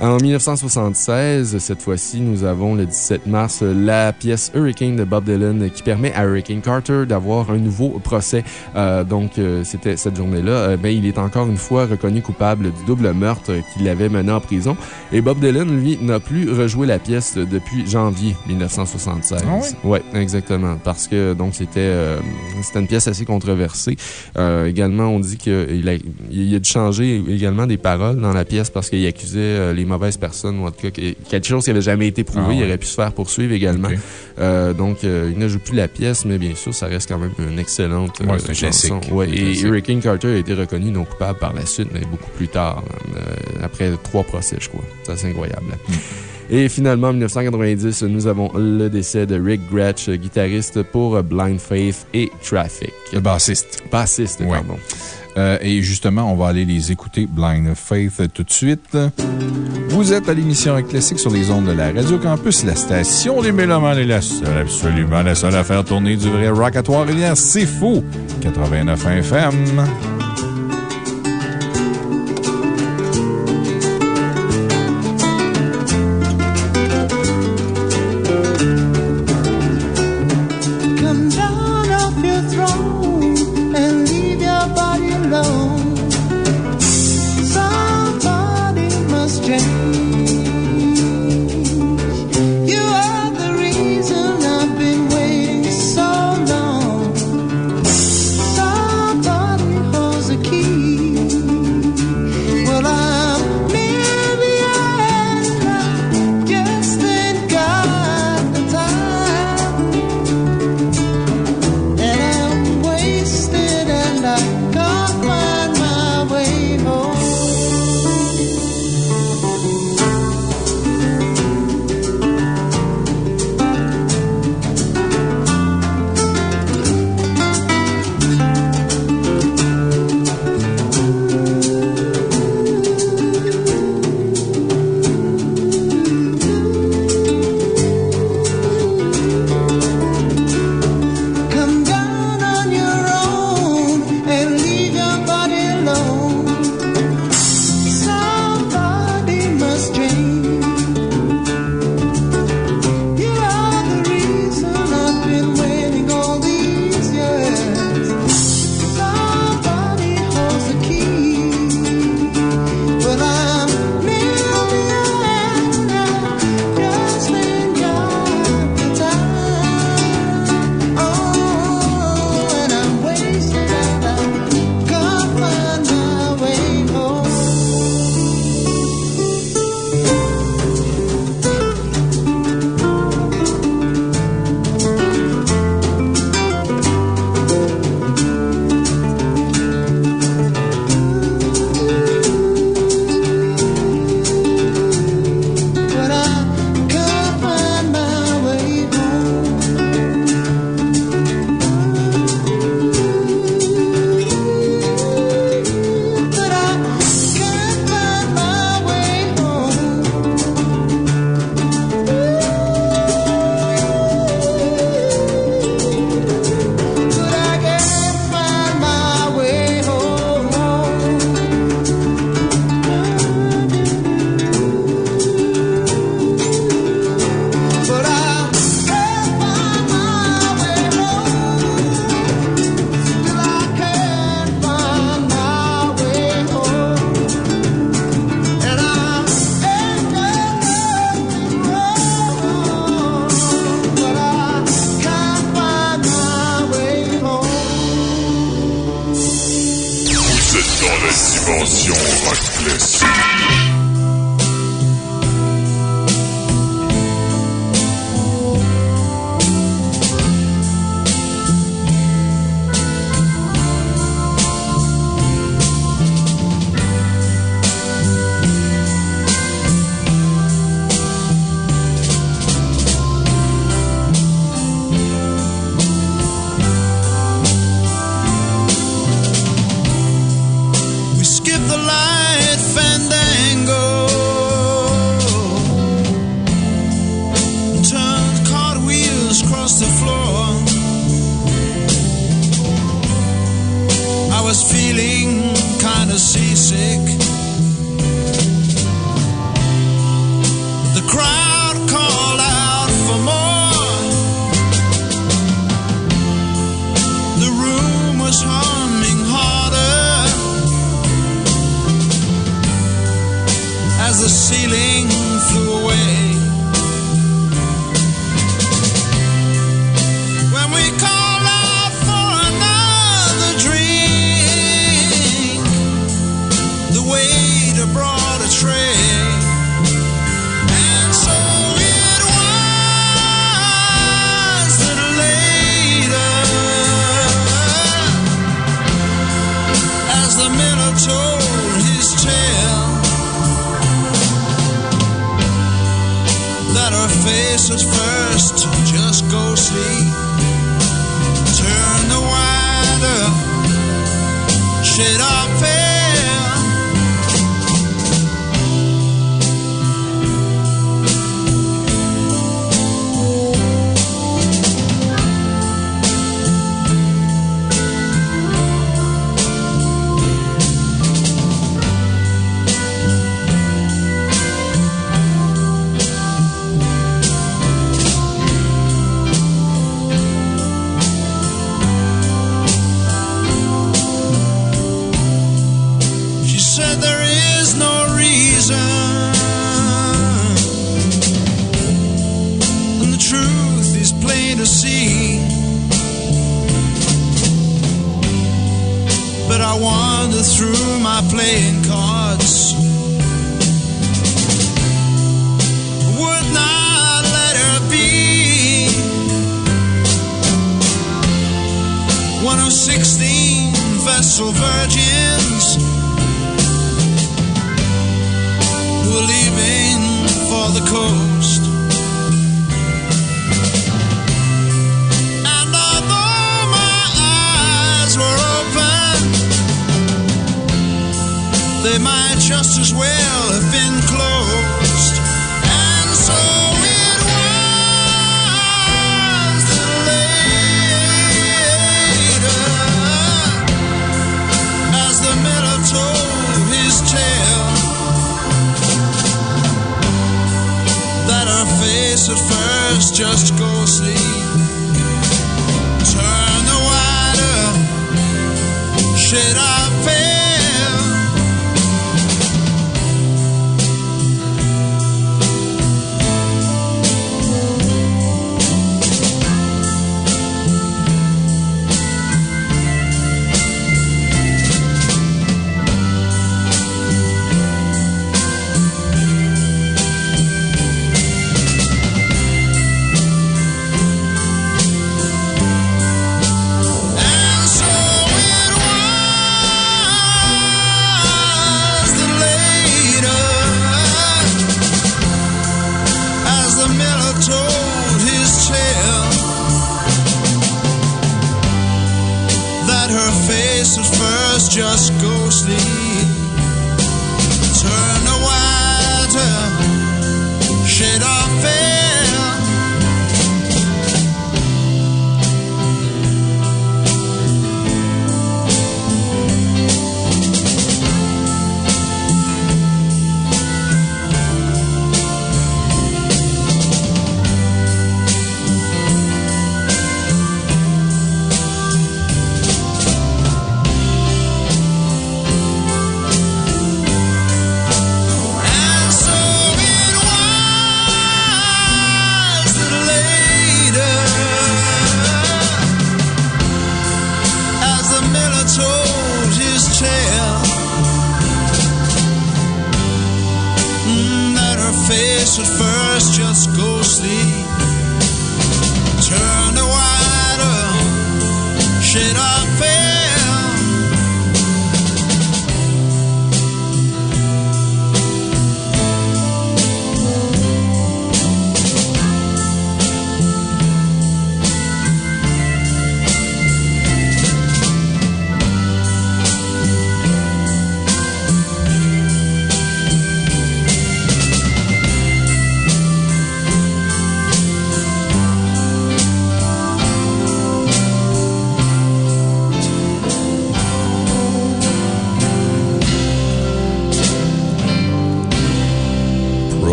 En 1976, cette fois-ci, nous avons le 17 mars la pièce Hurricane de Bob Dylan qui permet à Hurricane Carter d'avoir un nouveau procès. Euh, donc, euh, c'était cette journée-là. Euh, ben, il est encore une fois reconnu coupable du double meurtre qui l'avait mené en prison. Et Bob Dylan, lui, n'a plus rejoué la pièce depuis janvier 1976. Ah ouais? exactement. Parce que, donc, c'était euh, c'était une pièce assez controversée. Euh, également, on dit qu'il a, il a dû changer également des paroles dans la pièce parce qu'il accusait les mauvaises personnes, ou en tout cas, que- quelque chose qui n'avait jamais été prouvé. Ah ouais. Il aurait pu se faire poursuivre également. Euh, donc, euh, il ne joue plus la pièce, mais bien sûr, ça reste quand même une excellente euh, Ouais, c'est un chanson. Ouais, C'est et classique. Hurricane Carter a été reconnu non coupable par la suite, mais beaucoup plus tard, euh, après trois procès, je crois. C'est assez incroyable. Hmm. Et finalement, en 1990, nous avons le décès de Rick Gretsch, guitariste pour Blind Faith et Traffic. Le bassiste. Bassiste, Ouais. pardon. Euh, et justement, on va aller les écouter, Blind Faith, tout de suite. Vous êtes à l'émission Classique sur les ondes de la Radio Campus, la station des Mélomanes est la seule, absolument la seule à faire tourner du vrai rock à Trois-Rivières. C'est faux! 89 FM.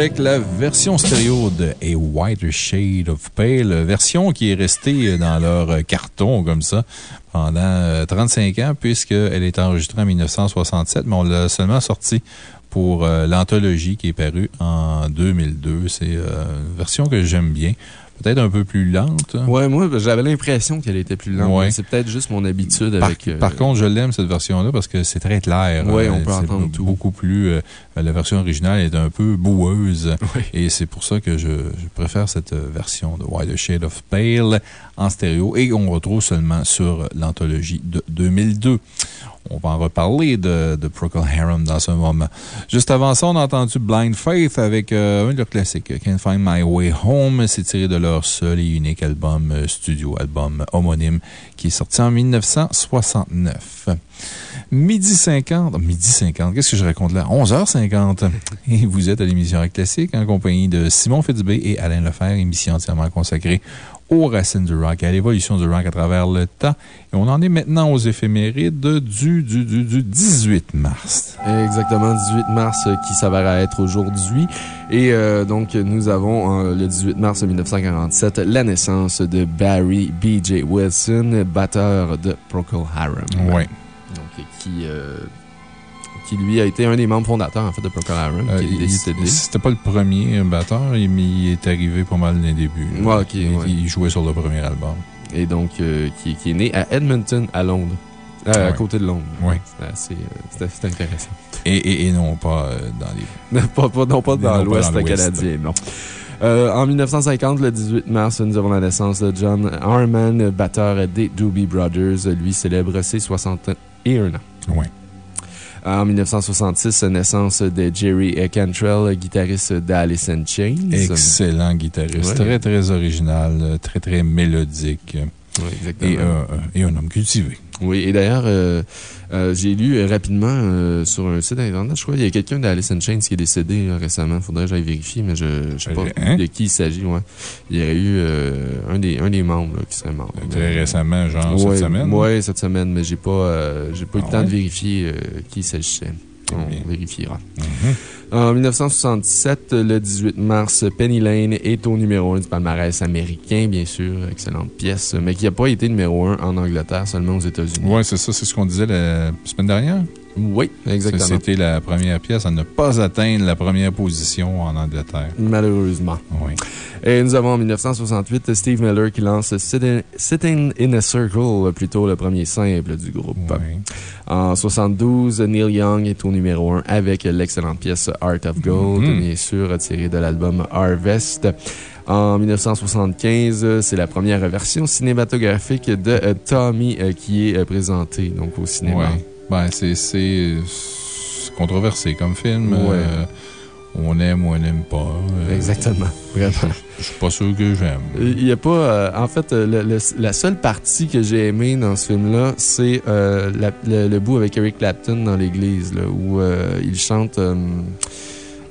Avec la version stéréo de A Whiter Shade of Pale, version qui est restée dans leur carton comme ça pendant 35 euh, ans, puisqu'elle est enregistrée en 1967, mais on l'a seulement sortie pour euh, l'anthologie qui est parue en 2002. C'est euh, une version que j'aime bien peut-être un peu plus lente. Ouais, moi, j'avais l'impression qu'elle était plus lente. C'est peut-être juste mon habitude par, avec. Par contre, je l'aime, cette version-là, parce que c'est très clair. Oui, on peut entendre tout. Beaucoup plus. la version originale est un peu boueuse. [LAUGHS] Et c'est pour ça que je, préfère cette version de White Shade of Pale en stéréo et on retrouve seulement sur l'anthologie de 2002. On de, Procol Harum dans ce moment. Juste avant ça, on a entendu Blind Faith avec euh, un de leurs classiques, Can't Find My Way Home. C'est tiré de leur seul et unique album euh, studio, album homonyme, qui est sorti en 1969. Midi 50, midi 50, qu'est-ce que je raconte là? 11h50. Et vous êtes à l'émission Classique en compagnie de Simon Fitzbé et Alain Lefebvre, émission entièrement consacrée aux racines du rock, à l'évolution du rock à travers le temps. Et on en est maintenant aux éphémérides du, du, du, du 18 mars. Exactement, 18 mars euh, qui s'avère être aujourd'hui. Et euh, donc, nous avons le 18 mars 1947 la naissance de Barry B.J. Wilson, batteur de Procol Harum. Oui. Donc, qui euh, qui lui a été un des membres fondateurs, en fait, de Procol Harum, euh, qui est décédé. C'était pas le premier batteur, mais il est arrivé pas mal les débuts. Ouais, Il jouait sur le premier album. Et donc, euh, qui, qui, est né à Edmonton, à Londres. Euh, à côté de Londres. Oui. C'était intéressant. Et, et, non pas dans les. [LAUGHS] pas, pas, non pas dans l'Ouest canadien, non. en 1950, le 18 mars, nous avons la naissance de John Harman, batteur des Doobie Brothers. Lui célèbre ses 61 ans. Oui. En 1966, naissance de Jerry Cantrell, guitariste d'Alice in Chains. Excellent guitariste. Très, très original, très, très mélodique. Exactement. Et, euh, et un homme cultivé. Oui, et d'ailleurs, euh, euh, j'ai lu euh, rapidement sur un site internet, je crois, il y a quelqu'un d'Alice in Chains qui est décédé récemment. Il faudrait que j'aille vérifier, mais je ne sais pas hein? de qui il s'agit. Ouais. Il y aurait eu un, des, un des membres qui serait mort. Très récemment, genre cette semaine? Oui, cette semaine, mais j'ai pas, j'ai pas eu le ah temps de vérifier qui il s'agissait. On vérifiera. Mhm. En 1977, le 18 mars, Penny Lane est au numéro 1 du palmarès américain, bien sûr. Excellente pièce, mais qui n'a pas été numéro 1 en Angleterre, seulement aux États-Unis. Oui, c'est ça, c'est ce qu'on disait la semaine dernière. Oui, exactement. C'était la première pièce à ne pas atteindre la première position en Angleterre. Malheureusement. Oui. Et nous avons en 1968 Steve Miller qui lance Sitting in a Circle, plutôt le premier simple du groupe. En 72, Neil Young est au numéro 1 avec l'excellente pièce Art of Gold, Mm-hmm. bien sûr, tirée de l'album Harvest. En 1975, c'est la première version cinématographique de euh, Tommy euh, qui est euh, présentée donc, au cinéma. Ben, c'est controversé comme film. Ouais. on aime ou on n'aime pas. Exactement. [LAUGHS] Vraiment. Je suis pas sûr que j'aime. Il y a pas. en fait, le, la seule partie que j'ai aimée dans ce film-là, c'est le, le, bout avec Eric Clapton dans l'église, où il chante.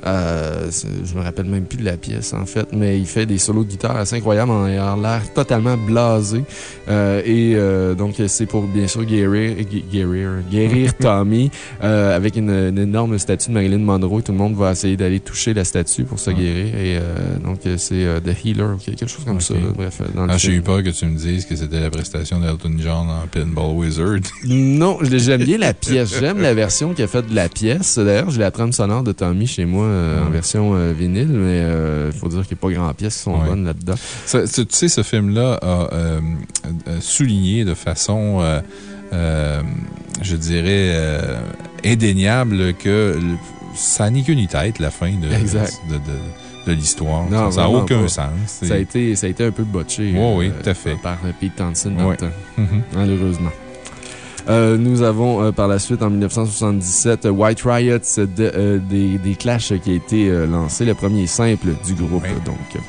Euh, je me rappelle même plus de la pièce, en fait, mais il fait des solos de guitare assez incroyables. Il a l'air totalement blasé. Euh, et euh, donc, c'est pour, bien sûr, guérir, guérir, guérir [LAUGHS] Tommy avec une, une, énorme statue de Marilyn Monroe. Tout le monde va essayer d'aller toucher la statue pour se guérir. Et donc, c'est The Healer, quelque chose comme ça. bref, dans ah, J'ai eu peur que tu me dises que c'était la prestation d'Elton John en Pinball Wizard. Non, j'aime bien la [LAUGHS] pièce. J'aime la version qui a fait de la pièce. D'ailleurs, j'ai la trame sonore de Tommy chez moi euh, en version euh, vinyle, mais il euh, faut dire qu'il n'y a pas grand pièces qui sont bonnes là-dedans. Tu sais, ce film-là a souligné de façon, je dirais, indéniable que ça n'est qu'une tête, la fin de, de, l'histoire. Ça n'a aucun sens. Ça a, été, ça a été un peu botché. oui, tout à fait. Par Pete Townsend oui. Mm-hmm. Malheureusement. Euh, nous avons euh, par la suite, en 1977, White Riots de, euh, des, des, Clash qui a été lancé, le premier simple du groupe. Oui. donc.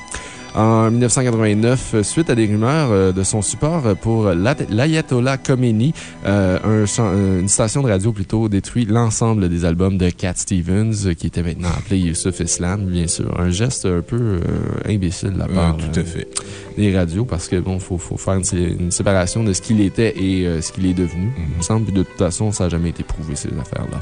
En 1989, suite à des rumeurs de son support pour l'Ayatollah Khomeini, un une station de radio plutôt détruit l'ensemble des albums de Cat Stevens, qui était maintenant appelé Yusuf Islam, bien sûr. Un geste un peu imbécile de la part tout à fait. des radios parce que bon, faut, faut faire une, une, séparation de ce qu'il était et ce qu'il est devenu. Mm -hmm. Il me semble que de toute façon, ça n'a jamais été prouvé, ces affaires-là.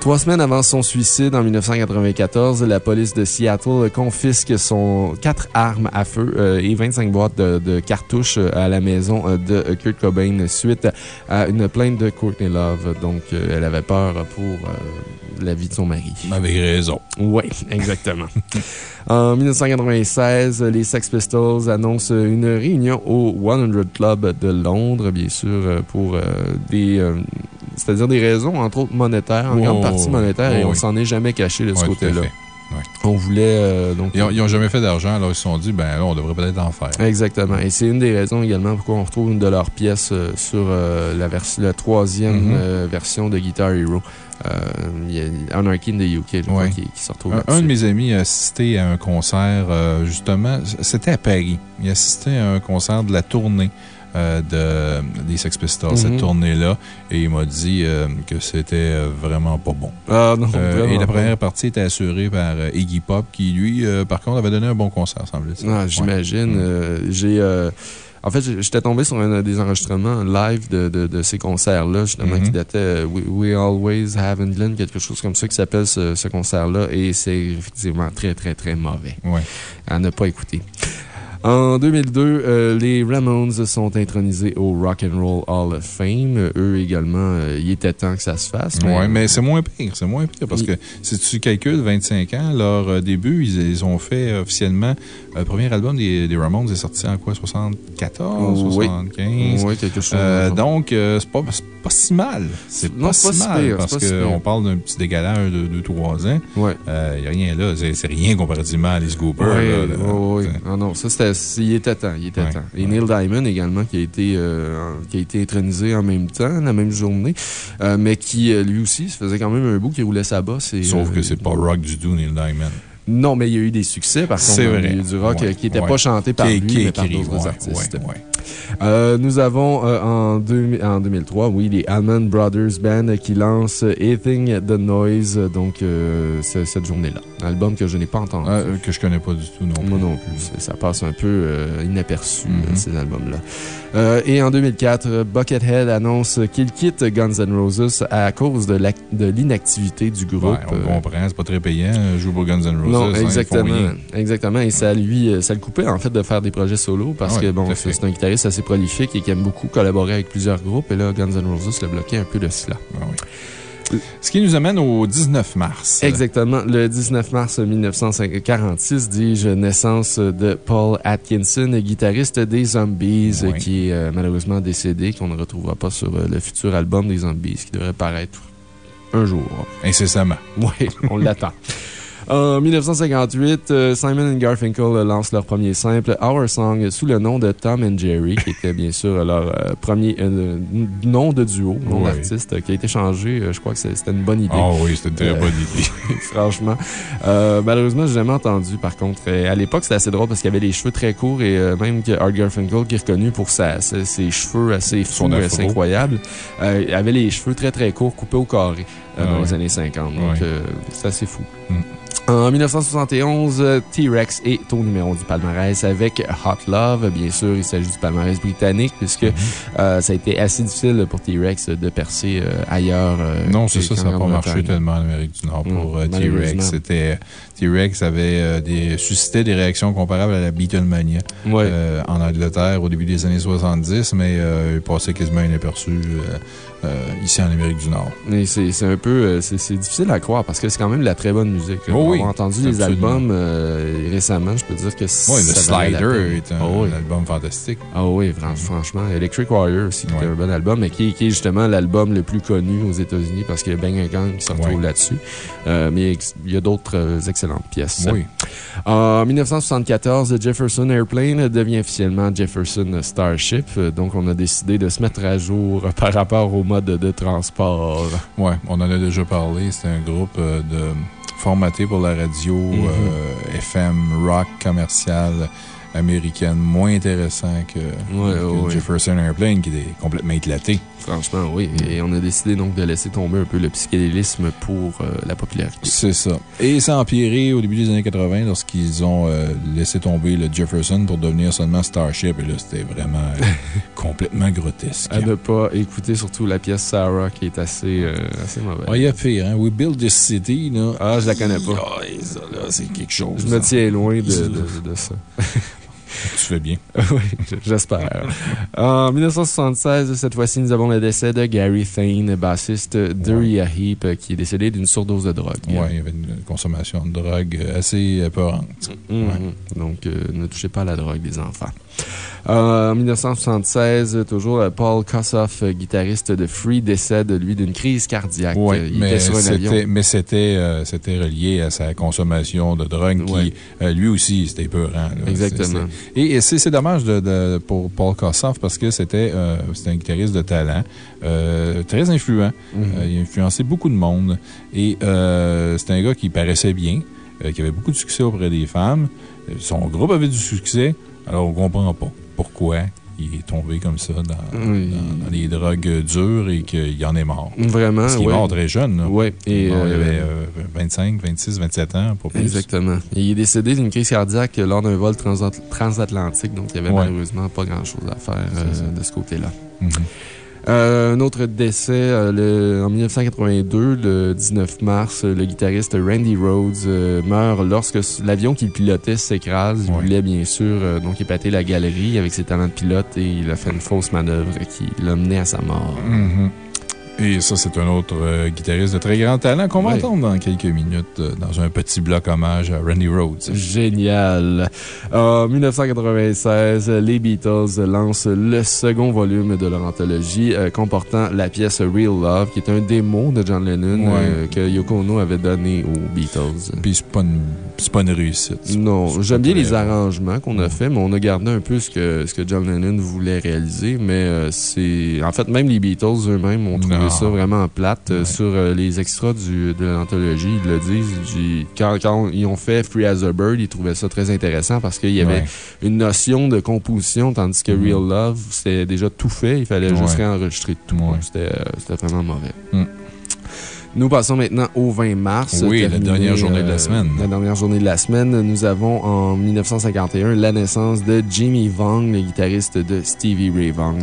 Trois semaines avant son suicide, en 1994, la police de Seattle confisque son quatre armes à feu euh, et 25 boîtes de, cartouches euh, à la maison euh, de Kurt Cobain suite à une plainte de Courtney Love. Donc, elle avait peur pour la vie de son mari. Avec raison. Oui, exactement. [LAUGHS] en 1996, les Sex Pistols annoncent une réunion au 100 Club de Londres, bien sûr, euh, pour euh, des. euh, C'est-à-dire des raisons, entre autres monétaires, en Oh, grande partie monétaires, et oh, on oui. s'en est jamais caché de ce Ouais, côté-là. Ouais. On voulait. euh, donc, Ils n'ont jamais fait d'argent, alors ils se sont dit, ben là, on devrait peut-être en faire. Exactement. Et c'est une des raisons également pourquoi on retrouve une de leurs pièces euh, sur euh, la, la troisième Mhm. euh, version de Guitar Hero. Euh, Il y a Anarchy in the UK, Ouais. qui, qui se retrouve Un, un de mes amis a assisté à un concert, euh, justement, c'était à Paris. Il a assisté à un concert de la tournée euh, de, des Sex Pistols, Mhm. cette tournée-là, et il m'a dit euh, que c'était vraiment pas bon. Ah non, Euh, et la première partie était assurée par Iggy Pop, qui, lui, par contre, avait donné un bon concert, semble-t-il. Ah, J'imagine. Ouais. euh, J'ai. Euh, en fait, j'étais tombé sur un des enregistrements live de, de, de ces concerts-là, justement, qui dataient euh, We, We Always Have England, quelque chose comme ça, qui s'appelle ce, ce concert-là, et c'est effectivement très, très, très mauvais Ouais. à ne pas écouter. En 2002, euh, les Ramones sont intronisés au Rock and Roll Hall of Fame. Euh, Eux également, euh, il était temps que ça se fasse. Oui, mais c'est moins pire. C'est moins pire parce que si tu calcules 25 ans, leur euh, début, ils, ils ont fait euh, officiellement. euh, le premier album des, des Ramones est sorti en quoi 74, Oui. 75 Oui, quelque chose. Euh, donc, euh, c'est pas, pas si mal. C'est pas, pas si si mal pire, parce si qu'on parle d'un petit décalage de 2-3 ans. Ouais. Il n'y a rien là. C'est rien comparativement à les Scooper. Oui, là, là. oui, oui. Ah non, ça, c'était, il était temps, il était Ouais, temps. Et ouais. Neil Diamond également, qui a été, euh, qui a été intronisé en même temps, la même journée, euh, mais qui, euh, lui aussi, ça faisait quand même un bout qui roulait sa bosse. et, Sauf que c'est pas rock du tout, Neil Diamond. Non, mais il y a eu des succès, par contre. C'est vrai. du rock, Ouais, qui n'était pas chanté par lui, mais par d'autres ouais, artistes. Euh, nous avons euh, en, deux- en 2003, oui, les Allman Brothers Band qui lancent Anything the Noise, donc euh, cette journée-là. Album que je n'ai pas entendu. Ah, que je connais pas du tout non plus. Moi non plus. Ça passe un peu inaperçu, Mhm. ces albums-là. Et en 2004, euh, Buckethead annonce qu'il quitte Guns N' Roses à cause de l'inactivité du groupe. Ouais, on comprend, c'est pas très payant. Jouer pour Guns N' Roses. non, hein, exactement. rien. Exactement. Et ça lui, ça le coupait, en fait, de faire des projets solo parce Ouais, que, bon, c'est un guitariste assez prolifique et qui aime beaucoup collaborer avec plusieurs groupes. Et là, Guns N' Roses le bloquait un peu de cela. Ah oui. Ce qui nous amène au 19 mars. Exactement. Le 19 mars 1946, dis-je, naissance de Paul Atkinson, guitariste des Zombies, Oui. qui est euh, malheureusement décédé, qu'on ne retrouvera pas sur euh, le futur album des Zombies, qui devrait paraître un jour. Incessamment. Oui, on l'attend. En 1958, euh, Simon and Garfinkel lancent leur premier simple, Our Song, sous le nom de Tom and Jerry, qui était bien sûr leur euh, premier euh, nom de duo, nom d'artiste, qui a été changé. Je crois que c'était une bonne idée. Ah oui, c'était une très Euh, bonne idée. [LAUGHS] Franchement. Euh, malheureusement, j'ai jamais entendu, par contre. À l'époque, c'était assez drôle parce qu'il avait les cheveux très courts et même que Art Garfinkel, qui est reconnu pour sa, ses cheveux assez fous, assez incroyables, avait les cheveux très très courts, coupés au carré Ah dans les années 50. Donc, c'est assez fou. Mm. En 1971, euh, T-Rex est au numéro du palmarès avec Hot Love. Bien sûr, il s'agit du palmarès britannique puisque Mm-hmm. euh, ça a été assez difficile pour T-Rex de percer euh, ailleurs. euh, Non, c'est ça, ça n'a pas marché tellement en Amérique du Nord pour Mm, euh, T-Rex. C'était. T-Rex avait euh, des, suscité des réactions comparables à la Beatlemania Ouais. euh, en Angleterre au début des années 70, mais euh, il passait quasiment inaperçu ici en Amérique du Nord. C'est c'est un peu. c'est c'est difficile à croire parce que c'est quand même de la très bonne musique. là. Oh oui, avoir entendu les albums récemment, je peux dire que Oui, ça le Slider est un, Ah oui. un album fantastique. Ah oui, fran- franchement. Electric Warrior aussi, qui Ouais. est un bon album, mais qui, est- qui est justement l'album le plus connu aux États-Unis parce qu'il y a Bang Gang qui se retrouve Ouais. là-dessus. Euh, mais il y a d'autres euh, Oui. En 1974, Jefferson Airplane devient officiellement Jefferson Starship. Donc, on a décidé de se mettre à jour [LAUGHS] par rapport au mode de transport. Ouais, on en a déjà parlé. C'est un groupe euh, de, formaté pour la radio Mhm. euh, FM rock commercial américaine moins intéressant que, Ouais, que ouais, ouais. Jefferson Airplane, qui est complètement éclaté. Franchement, oui. Et on a décidé donc de laisser tomber un peu le psychédélisme pour euh, la popularité. C'est ça. Et ça a empiré au début des années 80 lorsqu'ils ont euh, laissé tomber le Jefferson pour devenir seulement Starship. Et là, c'était vraiment euh, [LAUGHS] complètement grotesque. À ne pas écouter surtout la pièce Sarah qui est assez, assez mauvaise. Ah, Il y a pire, hein? We Build This City, là. Ah, je la connais pas. Ah, là, c'est quelque chose. Je me hein. tiens loin de, [LAUGHS] de- de ça. [LAUGHS] [LAUGHS] Tu fais bien. [LAUGHS] oui, j'espère. [LAUGHS] En 1976, cette fois-ci, nous avons le décès de Gary Thane, bassiste d'Uriah Heep, euh, qui est décédé d'une surdose de drogue. Ouais, il y avait une consommation de drogue assez épeurante. Mhm. Donc, euh, ne touchez pas à la drogue, les enfants. En 1976, toujours, euh, Paul Kossoff, euh, guitariste de Free, décède, lui, d'une crise cardiaque. Oui, il mais était sur un avion. c'était, mais c'était, euh, c'était relié à sa consommation de drogue qui, euh, lui aussi, c'était épeurant. là. Exactement. Et, et c'est, dommage de, de- pour Paul Kossoff parce que c'était, euh, un guitariste de talent, très influent. Mhm. Il a influencé beaucoup de monde. Et c'était un gars qui paraissait bien, qui avait beaucoup de succès auprès des femmes. Son groupe avait du succès, alors on ne comprend pas pourquoi il est tombé comme ça dans, Oui. dans- dans les drogues dures et qu'il en est mort. Vraiment, Parce qu'il est mort très jeune. là. Ouais, Il, euh, avait euh, 25, 26, 27 ans, pas plus. Exactement. Et il est décédé d'une crise cardiaque lors d'un vol transat- transatlantique, donc il n'y avait Ouais. malheureusement pas grand-chose à faire euh, de ce côté-là. Mhm. Euh, un autre décès, euh, le- en 1982, le 19 mars, le guitariste Randy Rhodes euh, meurt lorsque l'avion qu'il pilotait s'écrase. Il Ouais. voulait bien sûr donc épater la galerie avec ses talents de pilote et il a fait une fausse manœuvre qui l'a mené à sa mort. Mhm. Et ça, c'est un autre euh, guitariste de très grand talent qu'on va entendre dans quelques minutes euh, dans un petit bloc hommage à Randy Rhodes. Génial. En 1996, les Beatles lancent le second volume de leur anthologie euh, comportant la pièce Real Love, qui est un démo de John Lennon euh, que Yoko Ono avait donné aux Beatles. Puis c'est pas, pas une réussite. Non, j'aime bien les arrangements qu'on a fait, mais on a gardé un peu ce que, ce que John Lennon voulait réaliser. Mais euh, c'est. En fait, même les Beatles eux-mêmes ont trouvé Non. Ça vraiment plate. Euh, Ouais. Sur euh, les extras du, de l'anthologie, ils le disent. Quand, quand ils ont fait Free as a Bird, ils trouvaient ça très intéressant parce qu'il y avait Ouais. une notion de composition, tandis que Mhm. Real Love, c'était déjà tout fait. Il fallait juste réenregistrer tout. Euh, c'était vraiment mauvais. Mm. Nous passons maintenant au 20 mars. Oui, la dernière journée de la euh, semaine. La dernière journée de la semaine. Nous avons en 1951 la naissance de Jimmy Vaughn, le guitariste de Stevie Ray Vaughan.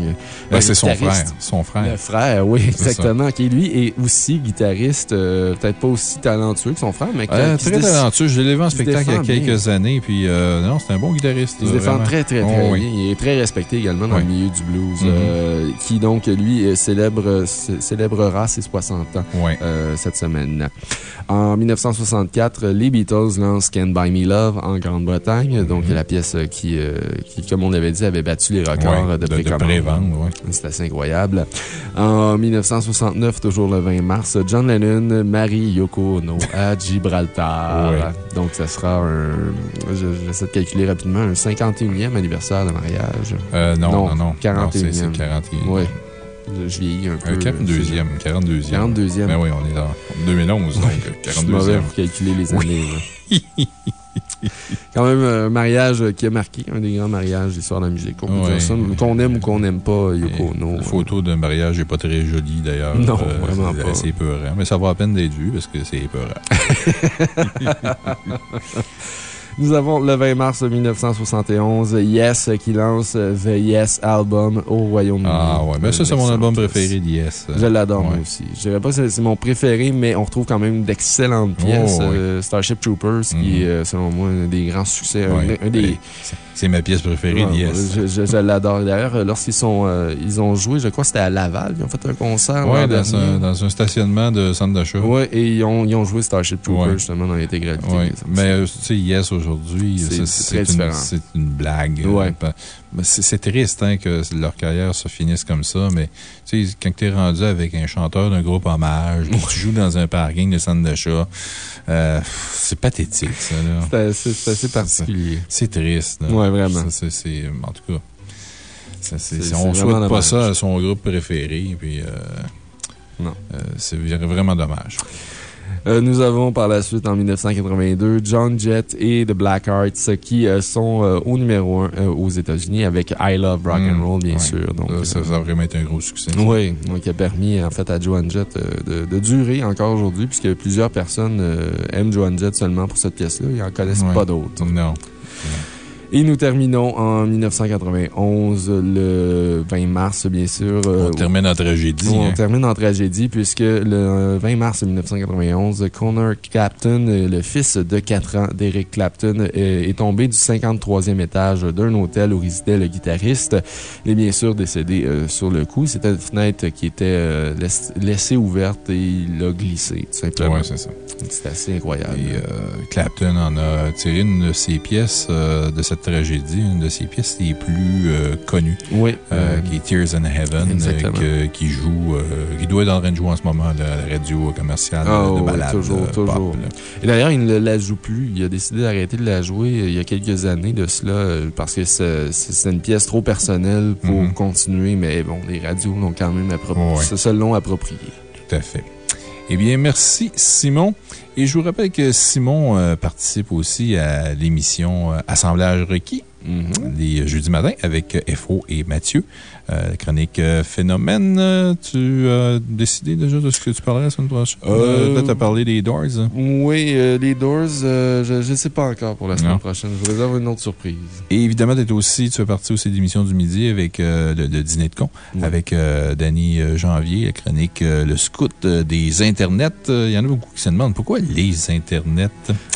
Ben, Euh, c'est son frère. Son frère. Le frère, oui, exactement. Qui lui est aussi guitariste, euh, peut-être pas aussi talentueux que son frère, mais Euh, très talentueux. Je l'ai vu en spectacle il y a bien. quelques années. Puis, non, c'est un bon guitariste. Il se défend très, très, Oh, très oui. bien. Il est très respecté également dans Oui. le milieu du blues, Mhm. euh, qui donc, lui, célèbre, cé- célébrera ses 60 ans. Ouais. Euh, cette semaine. En 1964, les Beatles lancent Can't Buy Me Love en Grande-Bretagne. Donc, la pièce qui, euh, qui, comme on l'avait dit, avait battu les records Ouais, de de- de précommande. prévente, ouais. C'est assez incroyable. En 1969, toujours le 20 mars, John Lennon marie Yoko Ono à [LAUGHS] Gibraltar. Ouais. Donc, ce sera un, je- j'essaie de calculer rapidement, un 51e anniversaire de mariage. Euh, non, Non, non, non. 41e. Non, c'est- c'est 41e. Oui. Je, vieillis un peu. Euh, 42e. 42e. 42e. Ben oui, on est en 2011, donc euh, Je suis mauvais 42e. pour calculer les années. Quand même un mariage qui a marqué, un des grands mariages de l'histoire de la musique. On peut Ouais. dire ça, Qu'on aime ou qu'on n'aime pas Yoko Ono. La photo d'un mariage n'est pas très jolie d'ailleurs. Non, Euh, vraiment c'est pas. assez épeurant. Mais ça vaut la peine d'être vu parce que c'est épeurant. [LAUGHS] [LAUGHS] Nous avons le 20 mars 1971, Yes qui lance The Yes Album au Royaume-Uni. Ah ouais, mais ça, c'est mon album préféré d'Yes. Je l'adore, moi aussi. Je dirais pas que c'est mon préféré, mais on retrouve quand même d'excellentes pièces. Oh, ouais. Euh, Starship Troopers, qui Mhm. est, euh, selon moi, un des grands succès. un- Ouais. un, des, C'est- ma pièce préférée Ouais, d'Yes. Je, je- je l'adore. D'ailleurs, euh, lorsqu'ils sont, euh, ils ont joué, je crois que c'était à Laval, ils ont fait un concert. L'an dans un, dans un stationnement de centre d'achat. Ouais, et ils ont, ils ont joué Starship Troopers Ouais. justement dans l'intégralité. Mais euh, tu sais, Yes aujourd'hui, C'est- ça, c'est une, différent. c'est une blague. Ouais. Mais C'est triste hein, que leur carrière se finisse comme ça, mais quand tu es rendu avec un chanteur d'un groupe hommage, tu [LAUGHS] joues dans un parking de centre d'achat, euh, c'est pathétique, ça. C'est assez, particulier. C'est triste. Ouais, vraiment. Ça, en tout cas, ça, on c'est souhaite pas dommage. ça à son groupe préféré. Puis, euh, Non. euh, c'est vraiment dommage. Euh, nous avons par la suite, en 1982, John Jett et The Black Hearts qui euh, sont euh, au numéro 1 aux États-Unis avec I Love Rock and Roll, bien Ouais. sûr. Donc, ça, ça a vraiment été un gros succès. Oui, donc qui a permis en fait à Joan Jett euh, de, de durer encore aujourd'hui, puisque plusieurs personnes euh, aiment Joan Jett seulement pour cette pièce-là. Ils n'en connaissent Ouais. pas d'autres. Non. Et nous terminons en 1991, le 20 mars, bien sûr. euh, On termine en tragédie. on hein. termine en tragédie puisque le 20 mars 1991, Connor Clapton, le fils de 4 ans d'Eric Clapton, est tombé du 53e étage d'un hôtel où résidait le guitariste. Il est bien sûr décédé euh, sur le coup. C'était une fenêtre qui était euh, laissée ouverte et il a glissé, tout simplement. C'est ça. C'est assez incroyable. Et euh, Clapton en a tiré une de ses pièces euh, de cette tragédie, une de ses pièces les plus euh, connues, oui. euh, qui est Tears in Heaven, euh, que- qui joue, qui doit être en train de jouer en ce moment là, à la radio commerciale Ah, de balade. toujours, pop, toujours. Et d'ailleurs, il ne la joue plus. Il a décidé d'arrêter de la jouer il y a quelques années de cela parce que c'est une pièce trop personnelle pour Mhm. continuer. Mais bon, les radios l'ont quand même approprié. Ouais. Se l'ont approprié. Tout à fait. Eh bien, merci Simon. Et je vous rappelle que Simon euh, participe aussi à l'émission euh, Assemblage requis. Mhm. Les jeudis matins avec euh, FO et Mathieu. Euh, la chronique euh, Phénomène. euh, Tu as décidé déjà de ce que tu parlerais la semaine prochaine? Euh, Là, tu as parlé des Doors. Oui, euh, les Doors, euh, je ne sais pas encore pour la semaine Non. prochaine. Je vous réserve une autre surprise. Et évidemment, tu aussi, tu fais partie aussi de l'émission du midi avec euh, le, le dîner de con, Oui. avec euh, Danny euh, Janvier, la chronique euh, Le Scout euh, des Internets. Euh, Il y en a beaucoup qui se demandent pourquoi les Internets?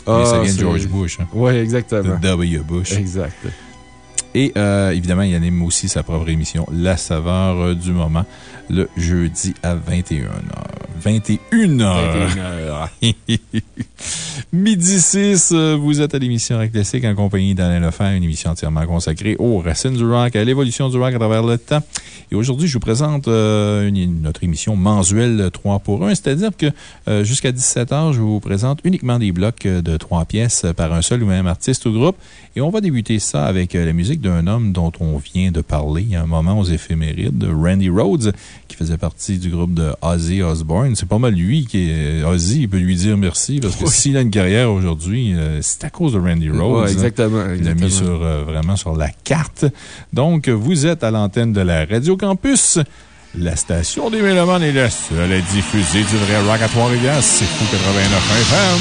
Ah, ça vient de George Bush. hein. Oui, exactement. De W. Bush. Exact. Et euh, évidemment, il anime aussi sa propre émission, La saveur euh, du moment, le jeudi à 21h. 21h! [LAUGHS] Midi 6, euh, vous êtes à l'émission Rock Classique en compagnie d'Alain Lefebvre, une émission entièrement consacrée aux racines du rock, à l'évolution du rock à travers le temps. Et aujourd'hui, je vous présente euh, une- notre émission mensuelle 3 pour 1, c'est-à-dire que euh, jusqu'à 17h, je vous présente uniquement des blocs euh, de 3 pièces par un seul ou même artiste ou groupe. Et on va débuter ça avec euh, la musique d'un homme dont on vient de parler il y a un moment aux éphémérides, Randy Rhodes, qui faisait partie du groupe de Ozzy Osbourne. C'est pas mal lui qui est. Ozzy, il peut lui dire merci parce que Oui. s'il a une carrière aujourd'hui, euh, c'est à cause de Randy Rhodes. Ouais, hein. exactement. Il l'a mis sur, euh, vraiment sur la carte. Donc, vous êtes à l'antenne de la Radio Campus. La station des Mélomanes est la seule à diffuser du vrai rock à Trois-Rivières. C'est Fou 89 FM.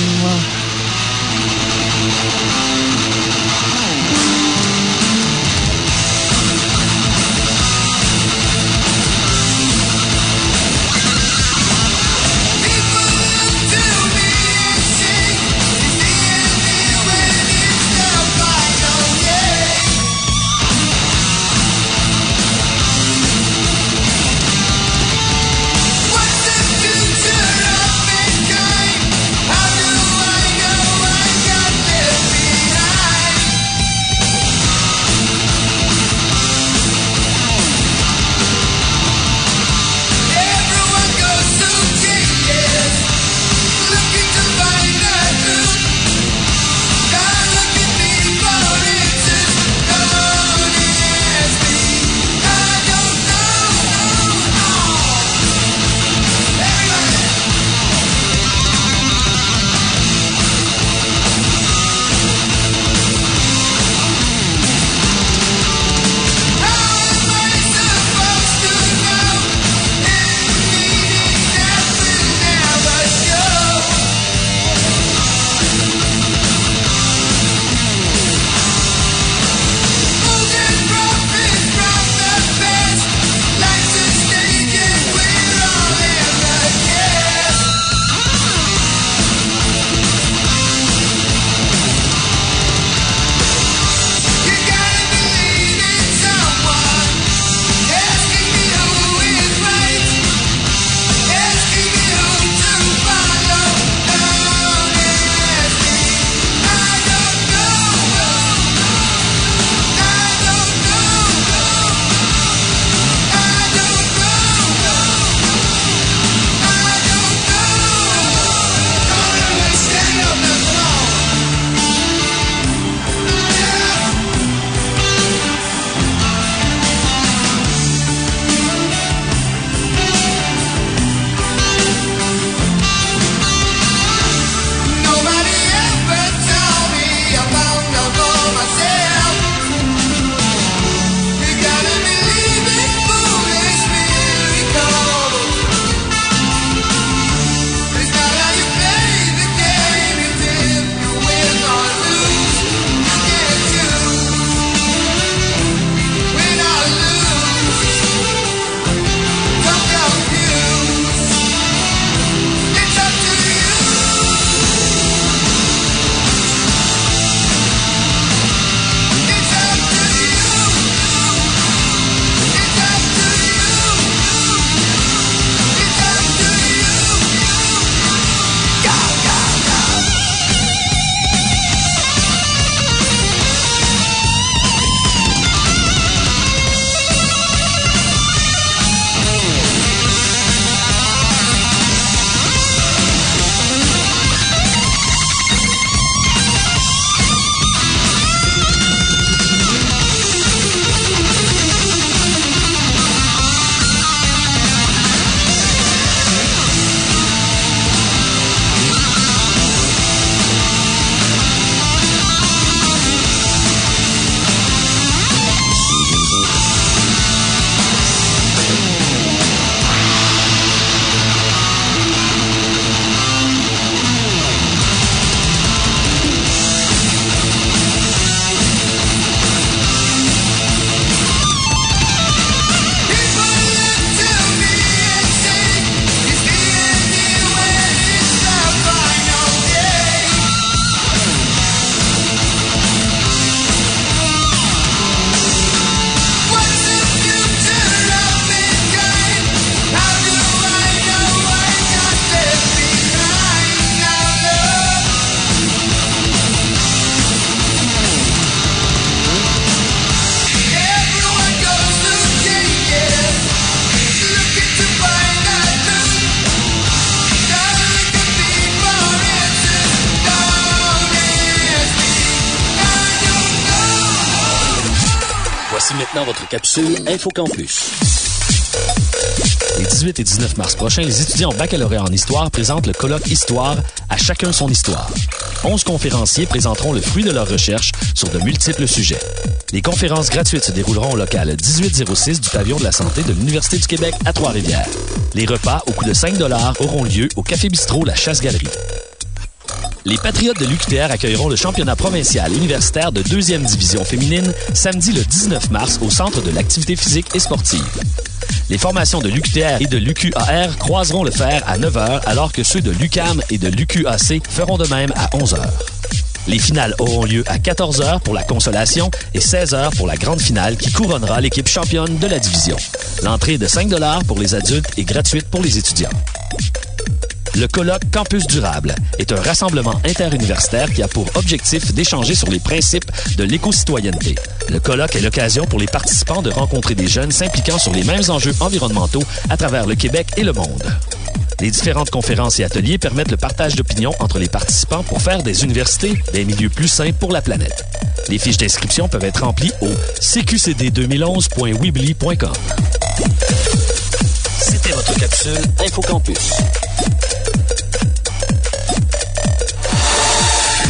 InfoCampus. Les 18 et 19 mars prochains, les étudiants au baccalauréat en histoire présentent le colloque Histoire à chacun son histoire. 11 conférenciers présenteront le fruit de leur recherche sur de multiples sujets. Les conférences gratuites se dérouleront au local 1806 du pavillon de la santé de l'Université du Québec à Trois-Rivières. Les repas, au coût de 5 auront lieu au Café Bistrot La Chasse-Galerie. Les Patriotes de l'UQTR accueilleront le championnat provincial universitaire de deuxième division féminine samedi le 19 mars au Centre de l'activité physique et sportive. Les formations de l'UQTR et de l'UQAR croiseront le fer à 9h alors que ceux de l'UCAM et de l'UQAC feront de même à 11h. Les finales auront lieu à 14h pour la consolation et 16h pour la grande finale qui couronnera l'équipe championne de la division. L'entrée de 5 pour les adultes et gratuite pour les étudiants. Le colloque Campus Durable est un rassemblement interuniversitaire qui a pour objectif d'échanger sur les principes de l'éco-citoyenneté. Le colloque est l'occasion pour les participants de rencontrer des jeunes s'impliquant sur les mêmes enjeux environnementaux à travers le Québec et le monde. Les différentes conférences et ateliers permettent le partage d'opinions entre les participants pour faire des universités des milieux plus sains pour la planète. Les fiches d'inscription peuvent être remplies au cqcd2011.weebly.com. C'était votre capsule InfoCampus.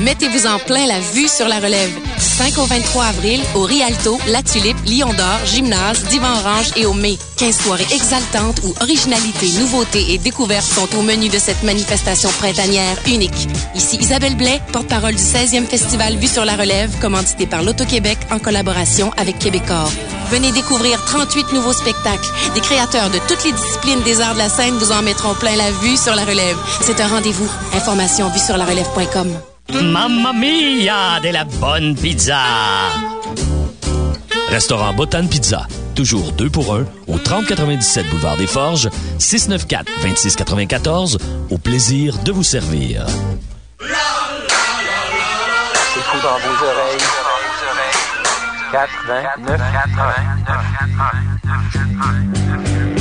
Mettez-vous en plein la vue sur la relève. Du 5 au 23 avril, au Rialto, La Tulipe, Lion d'Or, Gymnase, Divan Orange et au Mai. 15 soirées exaltantes où originalité, nouveauté et découverte sont au menu de cette manifestation printanière unique. Ici Isabelle Blais, porte-parole du 16e Festival Vue sur la relève, commandité par l'Auto-Québec en collaboration avec Québecor. Venez découvrir 38 nouveaux spectacles. Des créateurs de toutes les disciplines des arts de la scène vous en mettront plein la vue sur la relève. C'est un rendez-vous. Information vue sur la relève.com. Mamma mia de la bonne pizza! Restaurant Botan Pizza, toujours deux pour un au 3097 boulevard des Forges, 694-2694, au plaisir de vous servir. Dans vos oreilles. 89, 89, 89,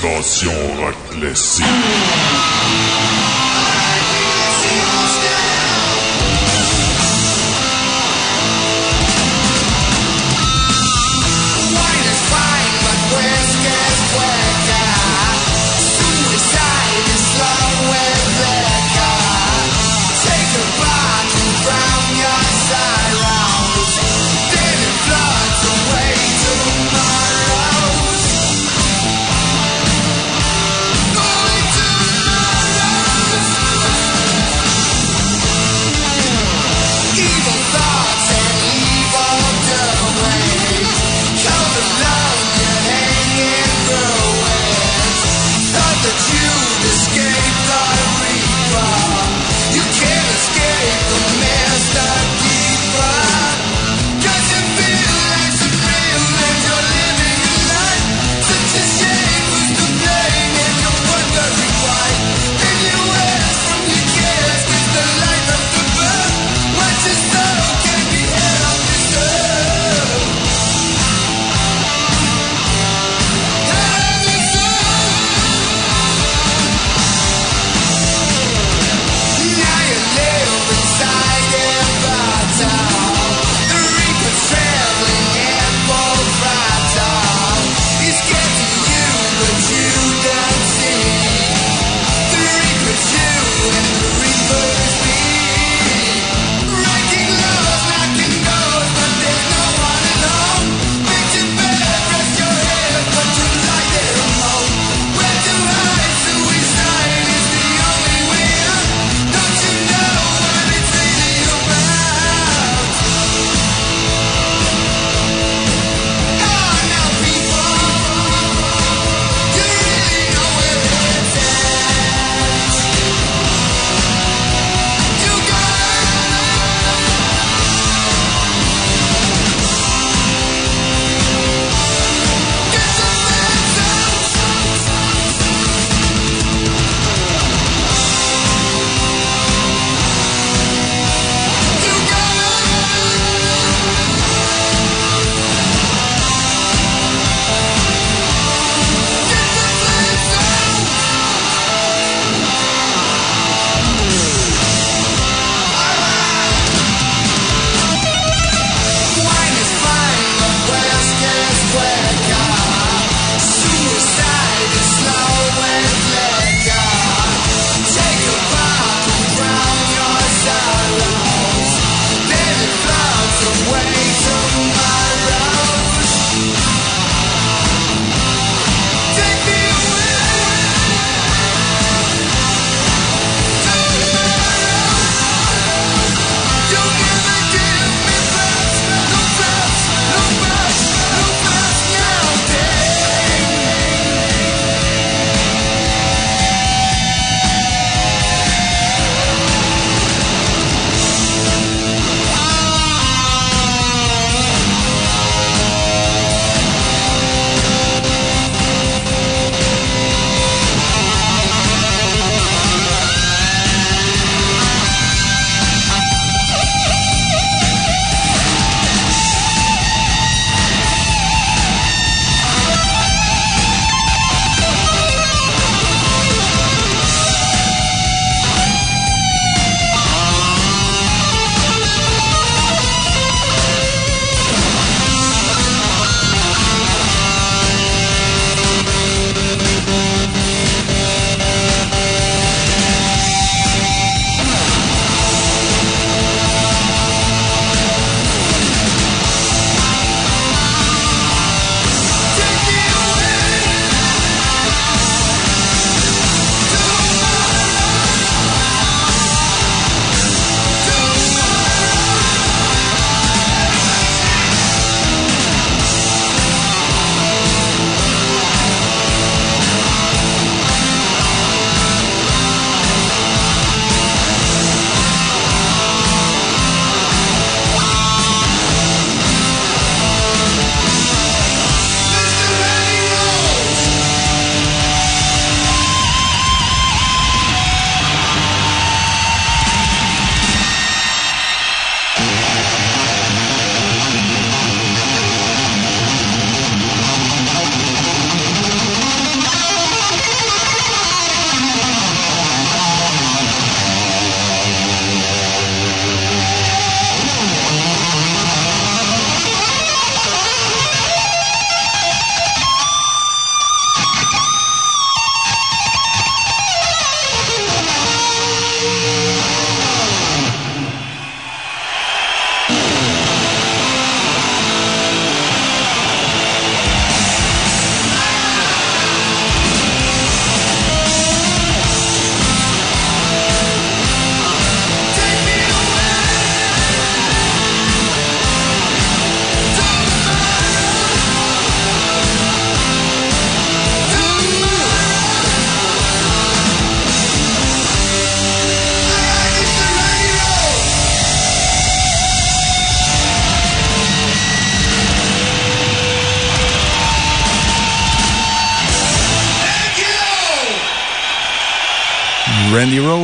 dimension rock.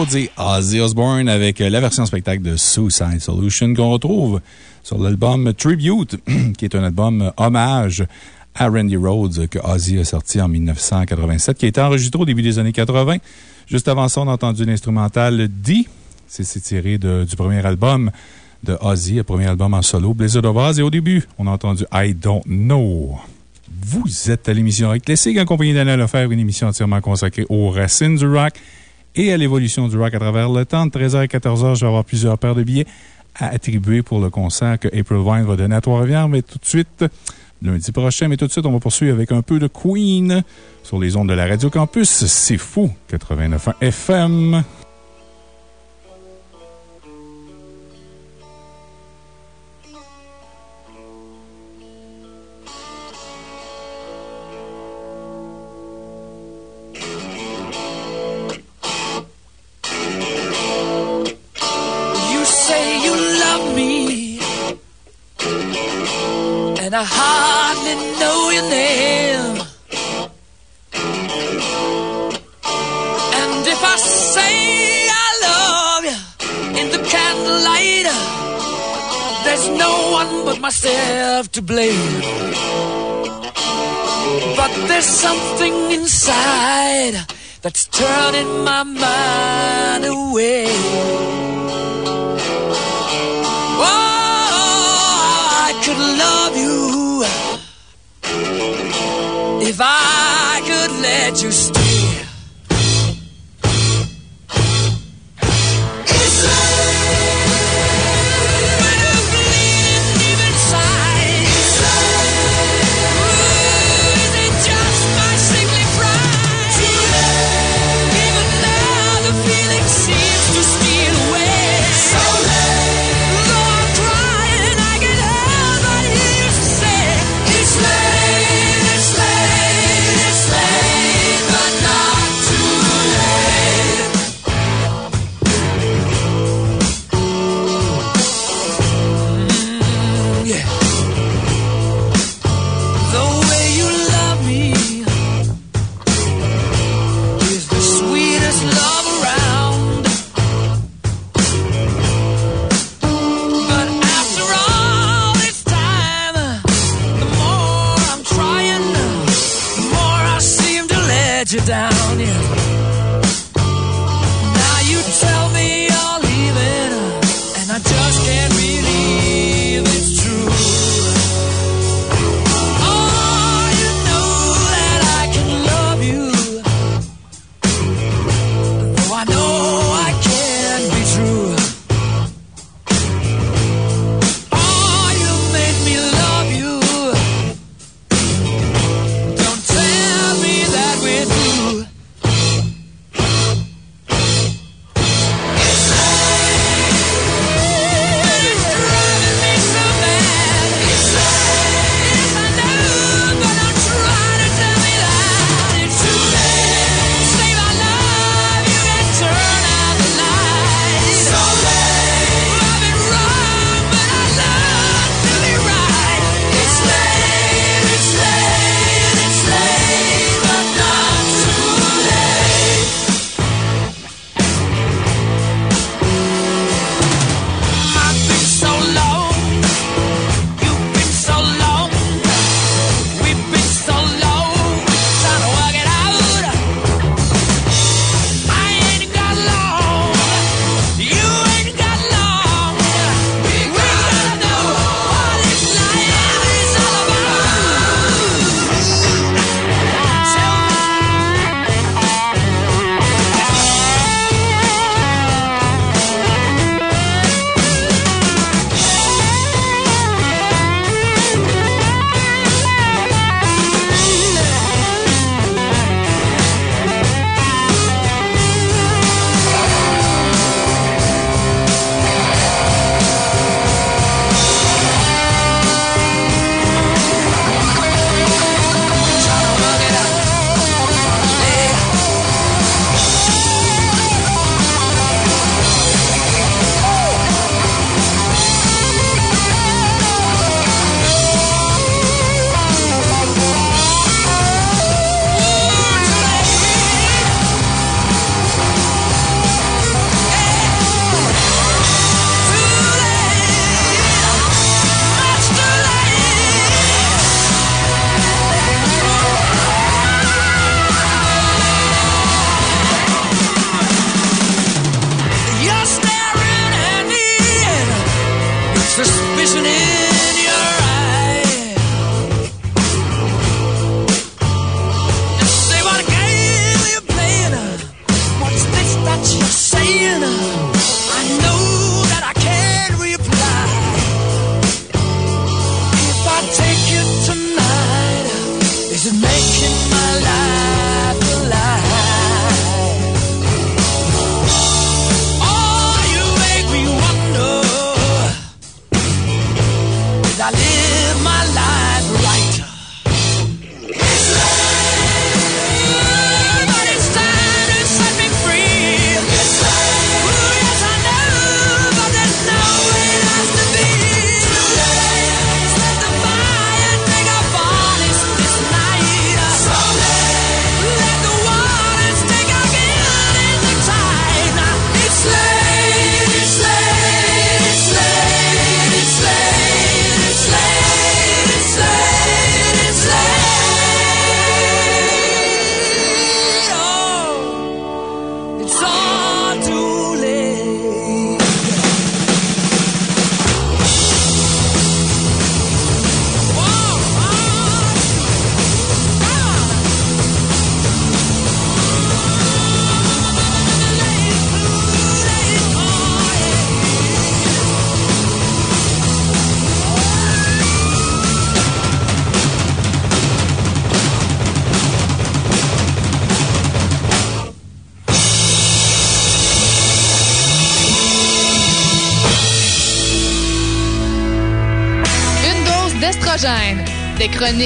Rhodes Ozzy Osbourne avec la version spectacle de Suicide Solution qu'on retrouve sur l'album Tribute, [CLEARS THROAT] qui est un album hommage à Randy Rhodes que Ozzy a sorti en 1987, qui a été enregistré au début des années 80. Juste avant ça, on a entendu l'instrumental D. C'est tiré du premier album de Ozzy, le premier album en solo, Blizzard of Oz. Et au début, on a entendu I Don't Know. Vous êtes à l'émission Rock Classique en compagnie d'Alain Lefebvre, une émission entièrement consacrée aux racines du rock et à l'évolution du rock à travers le temps. De 13h à 14h, je vais avoir plusieurs paires de billets à attribuer pour le concert que April Wine va donner à Trois-Rivières. Mais tout de suite, lundi prochain, mais tout de suite, on va poursuivre avec un peu de Queen sur les ondes de la Radio Campus. C'est fou, 89.1 FM. To blame. But there's something inside that's turning my mind away. Oh, I could love you if I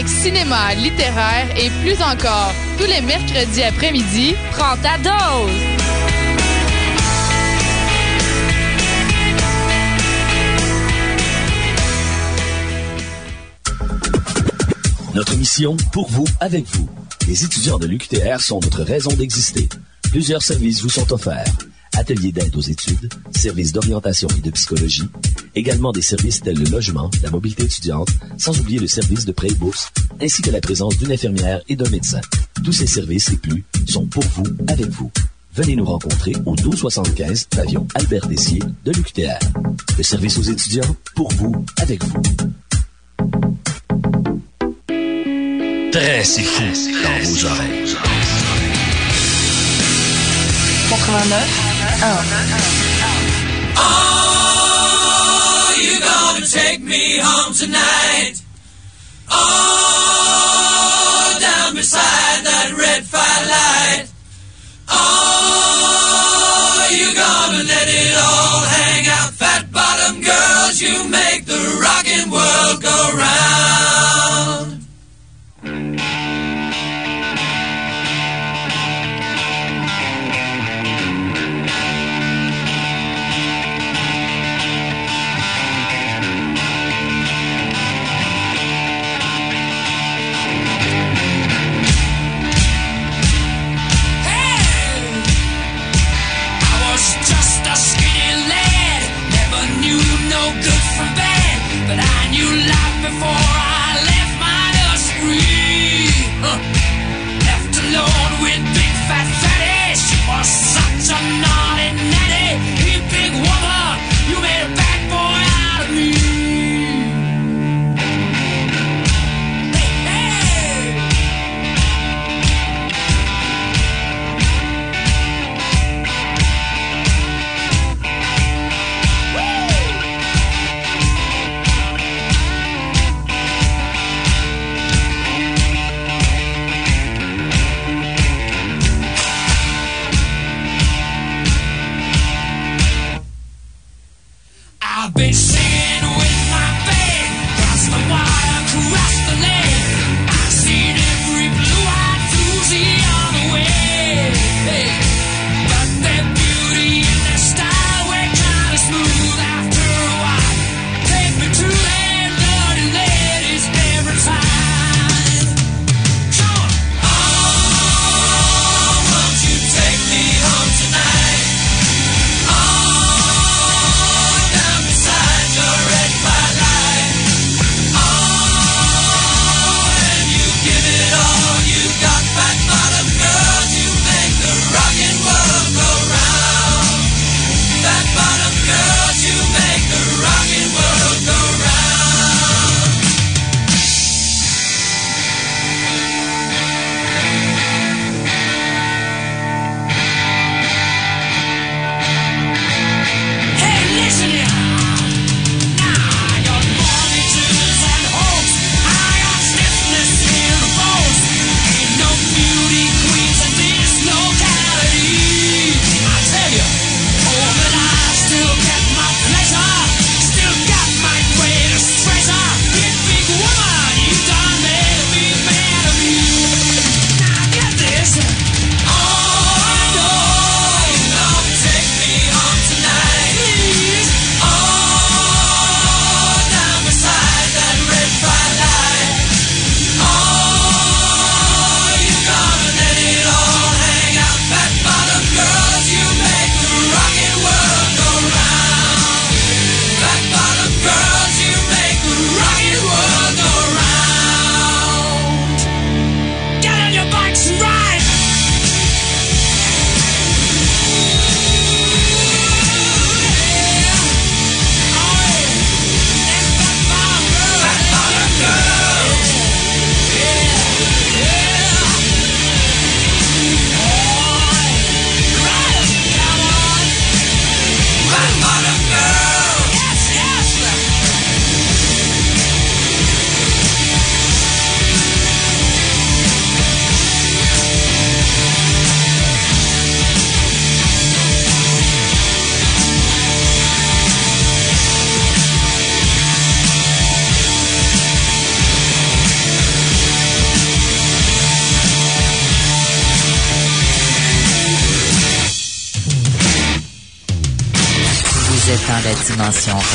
cinéma, littéraires et plus encore. Tous les mercredis après-midi, prends ta dose. Notre mission, pour vous, avec vous. Les étudiants de l'UQTR sont notre raison d'exister. Plusieurs services vous sont offerts. Ateliers d'aide aux études, services d'orientation et de psychologie, également des services tels le logement, la mobilité étudiante, sans oublier le service de prêt et bourse, ainsi que la présence d'une infirmière et d'un médecin. Tous ces services et plus sont pour vous, avec vous. Venez nous rencontrer au 1275 pavillon Albert Dessier de l'UQTR. Le service aux étudiants, pour vous, avec vous. Très c'est fou dans vos oreilles. 89 Oh, you gonna take me home tonight?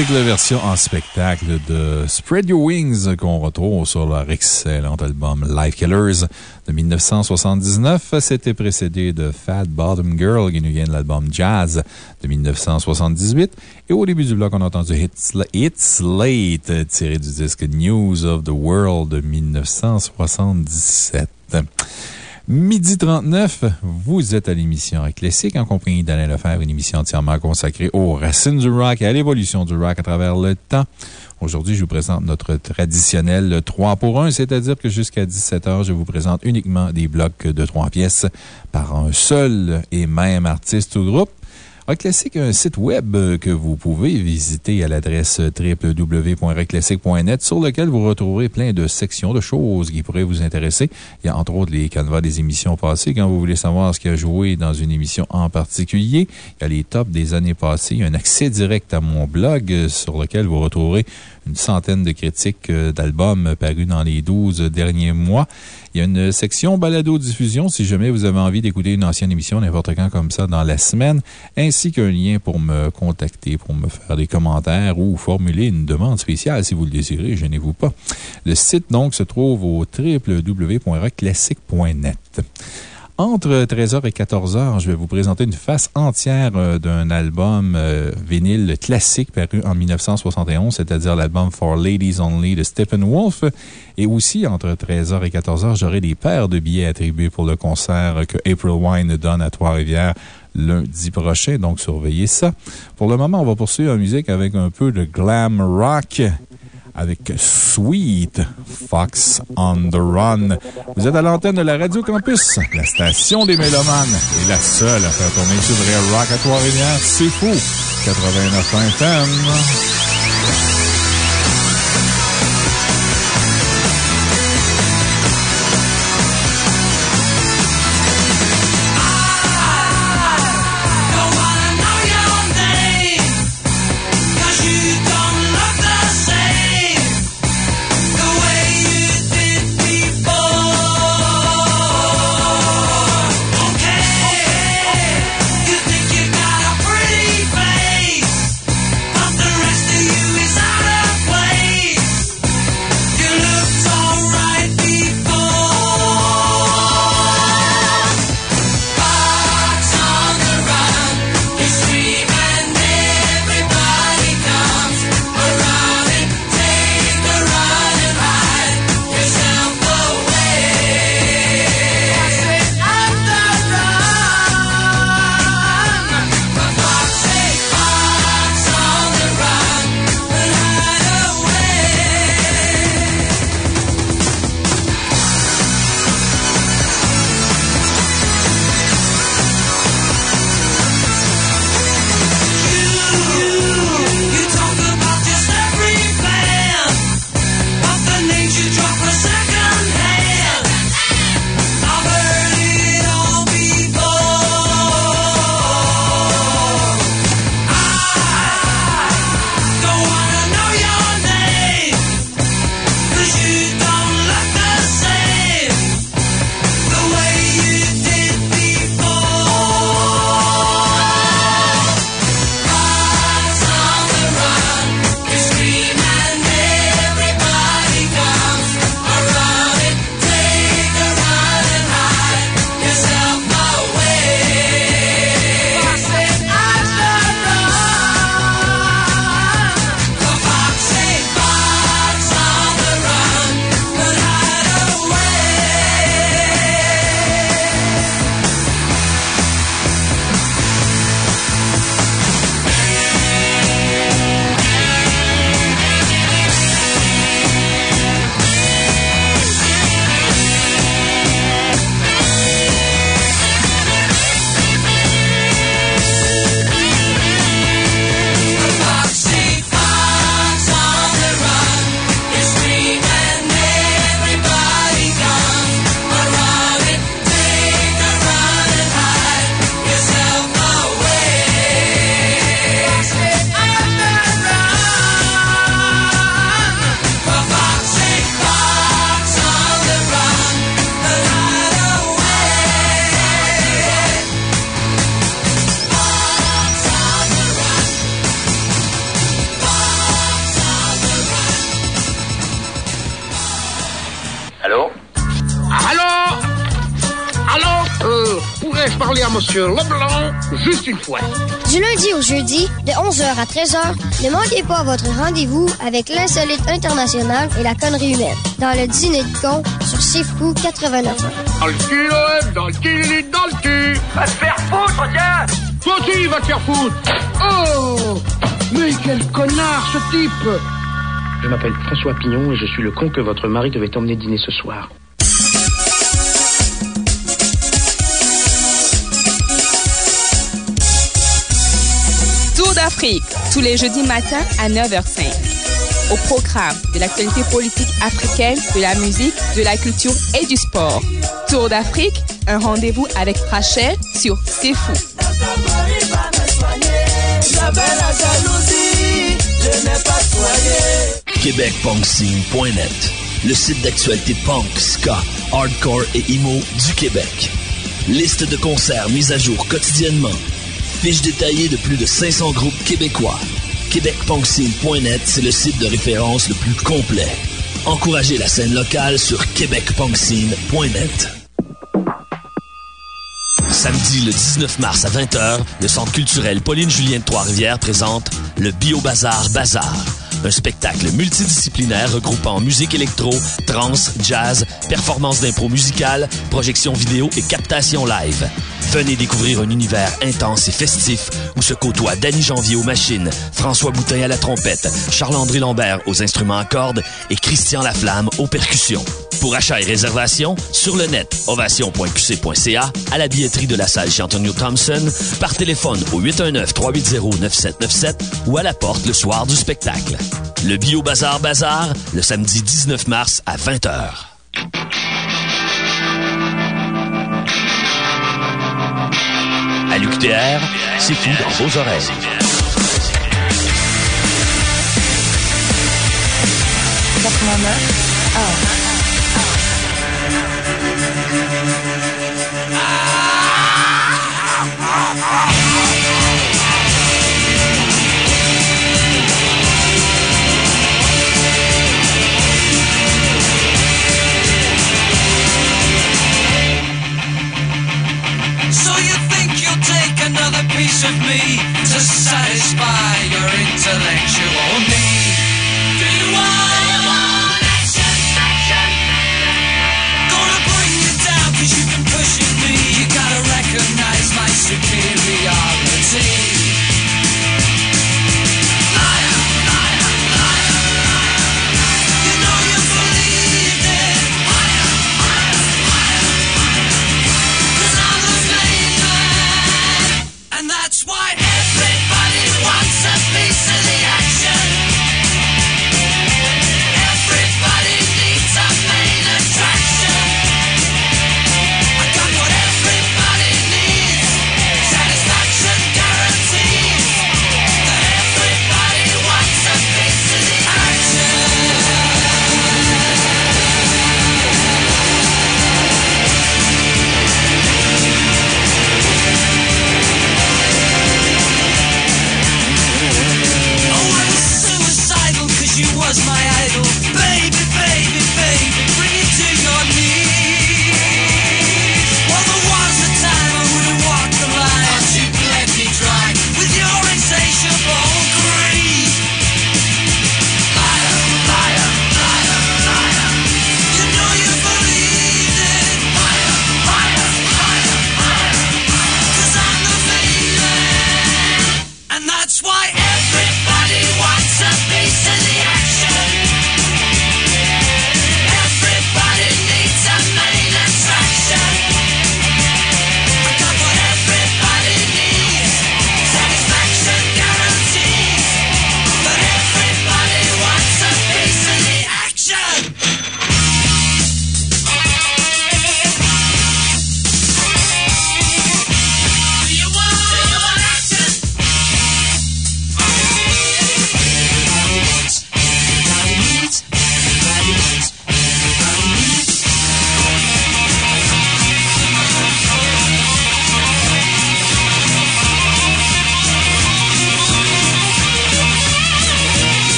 Avec la version en spectacle de Spread Your Wings qu'on retrouve sur leur excellent album Life Killers de 1979. C'était précédé de Fat Bottom Girl qui nous vient de l'album Jazz de 1978. Et au début du bloc, on a entendu It's, It's Late tiré du disque News of the World de 1977. Midi 39, vous êtes à l'émission Classique en compagnie d'Alain Lefebvre, une émission entièrement consacrée aux racines du rock et à l'évolution du rock à travers le temps. Aujourd'hui, je vous présente notre traditionnel 3 pour 1, c'est-à-dire que jusqu'à 17 h, je vous présente uniquement des blocs de 3 pièces par un seul et même artiste ou groupe. Classic a un site web que vous pouvez visiter à l'adresse www.rockclassic.net sur lequel vous retrouverez plein de sections de choses qui pourraient vous intéresser. Il y a entre autres les canevas des émissions passées quand vous voulez savoir ce qui a joué dans une émission en particulier. Il y a les tops des années passées. Il y a un accès direct à mon blog sur lequel vous retrouverez une centaine de critiques d'albums parus dans les 12 derniers mois. Il y a une section balado-diffusion si jamais vous avez envie d'écouter une ancienne émission n'importe quand comme ça dans la semaine, ainsi qu'un lien pour me contacter, pour me faire des commentaires ou formuler une demande spéciale si vous le désirez, gênez-vous pas. Le site donc se trouve au www.rockclassic.net. Entre 13h et 14h, je vais vous présenter une face entière euh, d'un album euh, vinyle classique paru en 1971, c'est-à-dire l'album For Ladies Only de Stephen Wolf. Et aussi, entre 13h et 14h, j'aurai des paires de billets attribués pour le concert que April Wine donne à Trois-Rivières lundi prochain, donc surveillez ça. Pour le moment, on va poursuivre en musique avec un peu de glam rock avec Sweet Fox on the Run. Vous êtes à l'antenne de la Radio Campus, la station des Mélomanes et la seule à faire tourner du vrai rock à Trois-Rivières. C'est fou! 89 FM. Ne manquez pas votre rendez-vous avec l'insolite international et la connerie humaine dans le dîner de con sur Fou 89. Dans le cul, l'OM, dans le cul, dans le cul! Va te faire foutre, tiens! Toi aussi, va te faire foutre! Oh! Mais quel connard, ce type! Je m'appelle François Pignon et je suis le con que votre mari devait emmener dîner ce soir. Tous les jeudis matins à 9h05. Au programme de l'actualité politique africaine, de la musique, de la culture et du sport. Tour d'Afrique, un rendez-vous avec Rachel sur C'est Fou. QuébecPunkScene.net, le site d'actualité punk, ska, hardcore et emo du Québec. Liste de concerts mise à jour quotidiennement. Fiche détaillée de plus de 500 groupes québécois. QuébecPunkScene.net, c'est le site de référence le plus complet. Encouragez la scène locale sur QuébecPunkScene.net. Samedi le 19 mars à 20h, le Centre culturel Pauline-Julien de Trois-Rivières présente le Bio Bazar. Un spectacle multidisciplinaire regroupant musique électro, trance, jazz, performance d'impro musicale, projection vidéo et captation live. Venez découvrir un univers intense et festif où se côtoient Danny Janvier aux machines, François Boutin à la trompette, Charles-André Lambert aux instruments à cordes et Christian Laflamme aux percussions. Pour achat et réservation, sur le net, ovation.qc.ca, à la billetterie de la salle chez Antonio Thompson, par téléphone au 819-380-9797 ou à la porte le soir du spectacle. Le Bio Bazar Bazar, le samedi 19 mars à 20h. l'UQTR, c'est fou dans vos oreilles.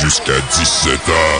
Jusqu'à 17h.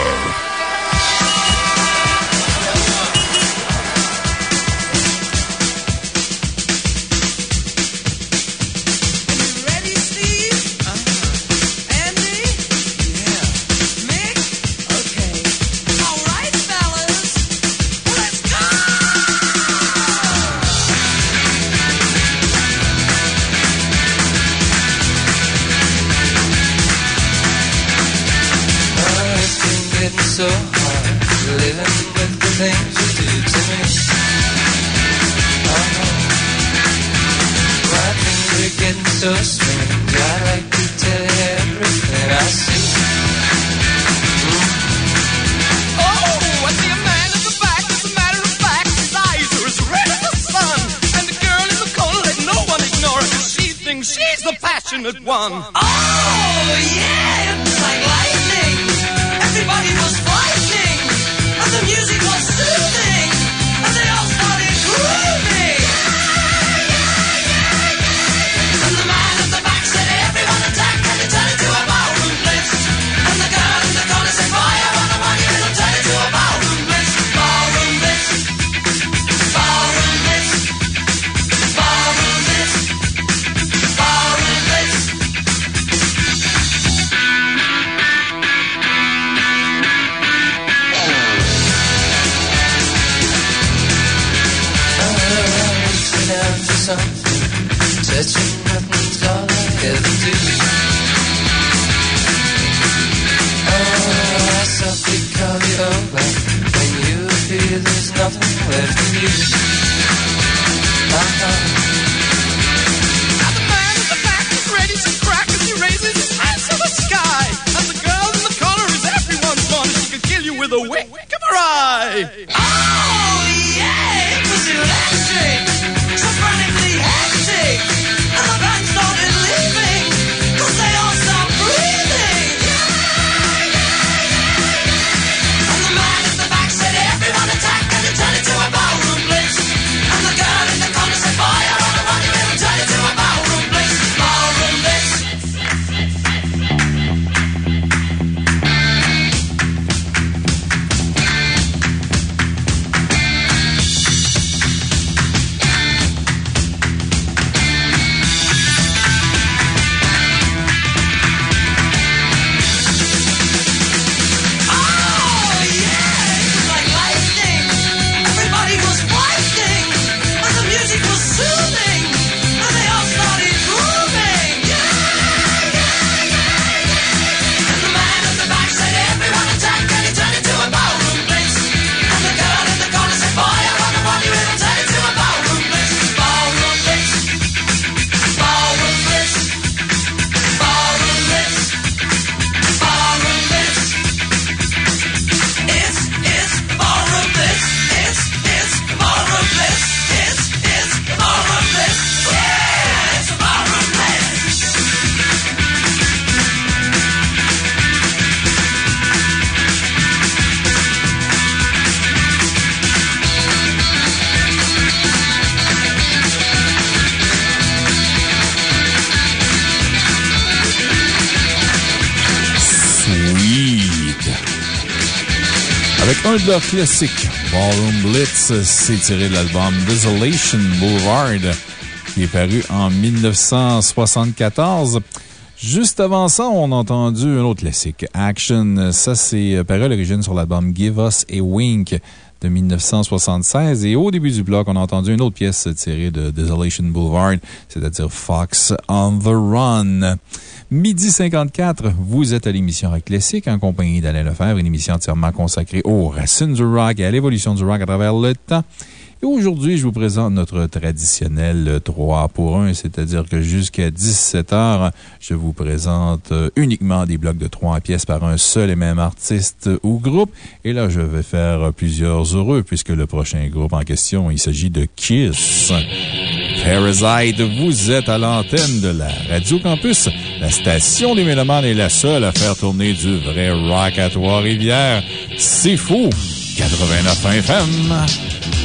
Classiques, Ballroom Blitz, c'est tiré de l'album Desolation Boulevard, qui est paru en 1974. Juste avant ça, on a entendu un autre classique, Action. Ça, c'est paru à l'origine sur l'album Give Us a Wink de 1976. Et au début du bloc, on a entendu une autre pièce tirée de Desolation Boulevard, c'est-à-dire Fox on the Run. Midi 54, vous êtes à l'émission Rock Classique en compagnie d'Alain Lefebvre, une émission entièrement consacrée aux racines du rock et à l'évolution du rock à travers le temps. Et aujourd'hui, je vous présente notre traditionnel 3 pour 1, c'est-à-dire que jusqu'à 17 heures, je vous présente uniquement des blocs de 3 pièces par un seul et même artiste ou groupe. Et là, je vais faire plusieurs heureux puisque le prochain groupe en question, il s'agit de Kiss. Parasite, vous êtes à l'antenne de la Radio Campus. La station des Mélomanes est la seule à faire tourner du vrai rock à Trois-Rivières. C'est fou! 89 FM.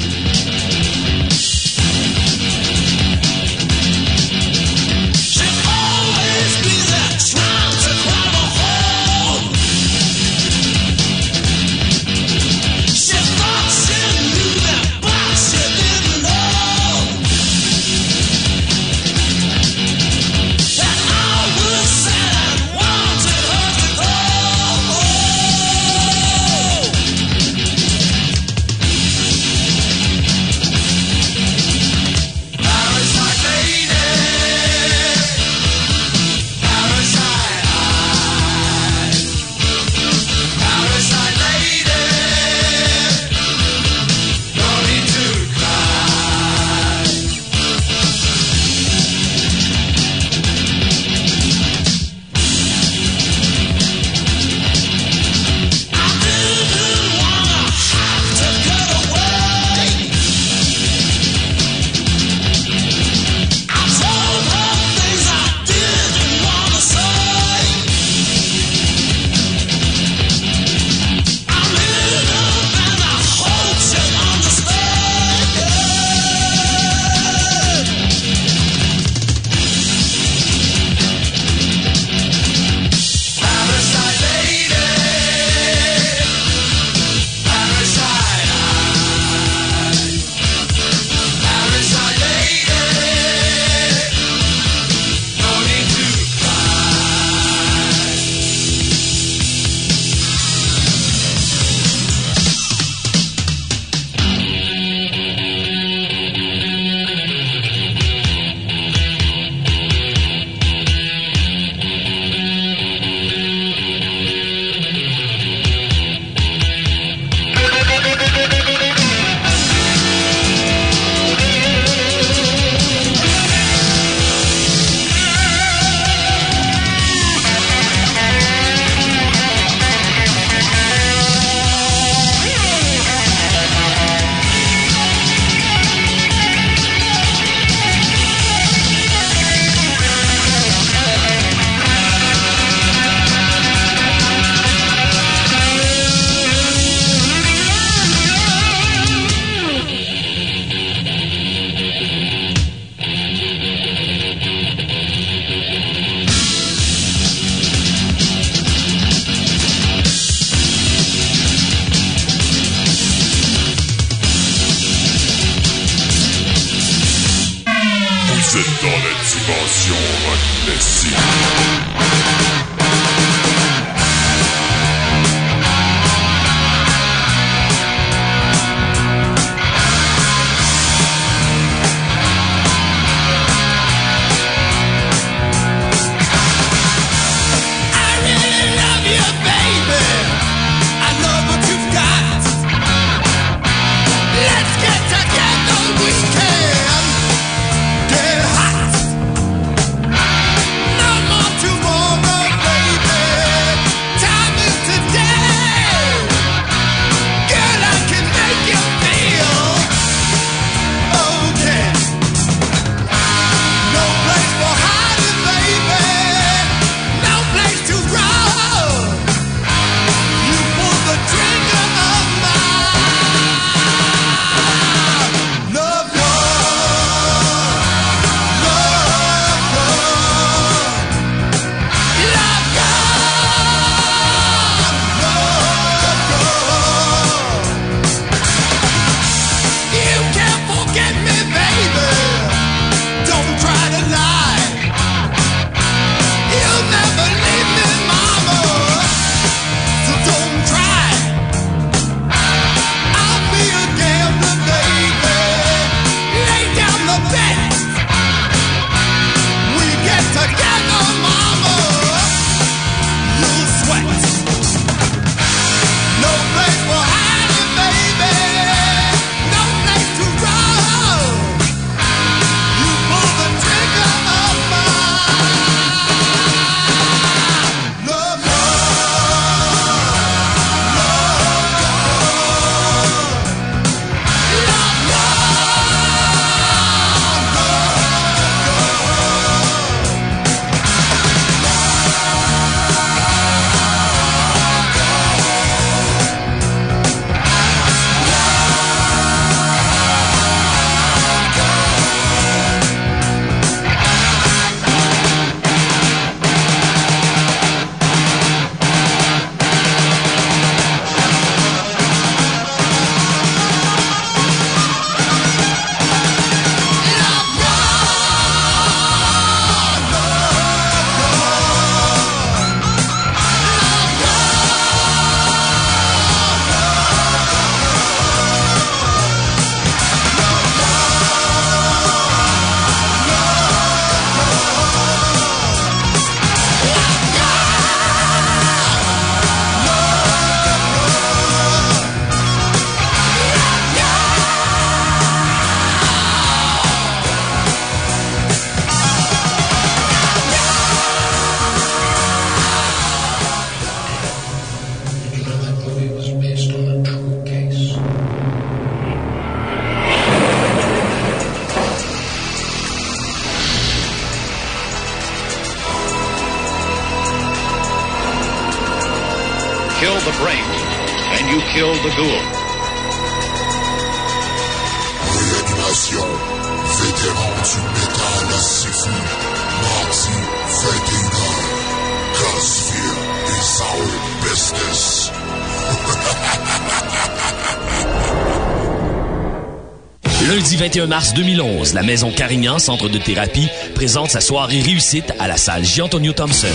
21 mars 2011, la Maison Carignan, centre de thérapie, présente sa soirée réussite à la salle Jean-Antonio Thompson.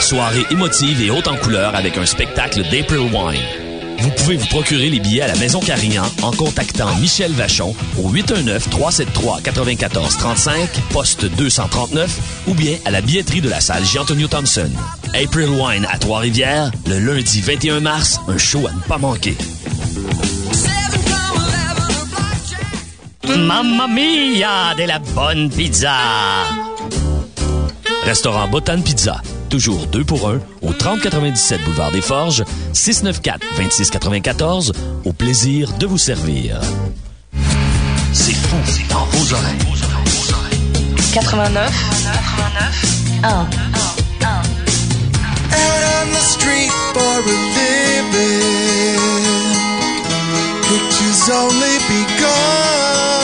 Soirée émotive et haute en couleur avec un spectacle d'April Wine. Vous pouvez vous procurer les billets à la Maison Carignan en contactant Michel Vachon au 819-373-9435, poste 239, ou bien à la billetterie de la salle Jean-Antonio Thompson. April Wine à Trois-Rivières, le lundi 21 mars, un show à ne pas manquer. Mamma mia, de la bonne pizza! Restaurant Botan Pizza, toujours 2 pour 1, au 3097 Boulevard des Forges, 694-2694, au plaisir de vous servir. C'est fou, c'est dans vos oreilles. 89 1 Out on the street for a living. Pictures only begun.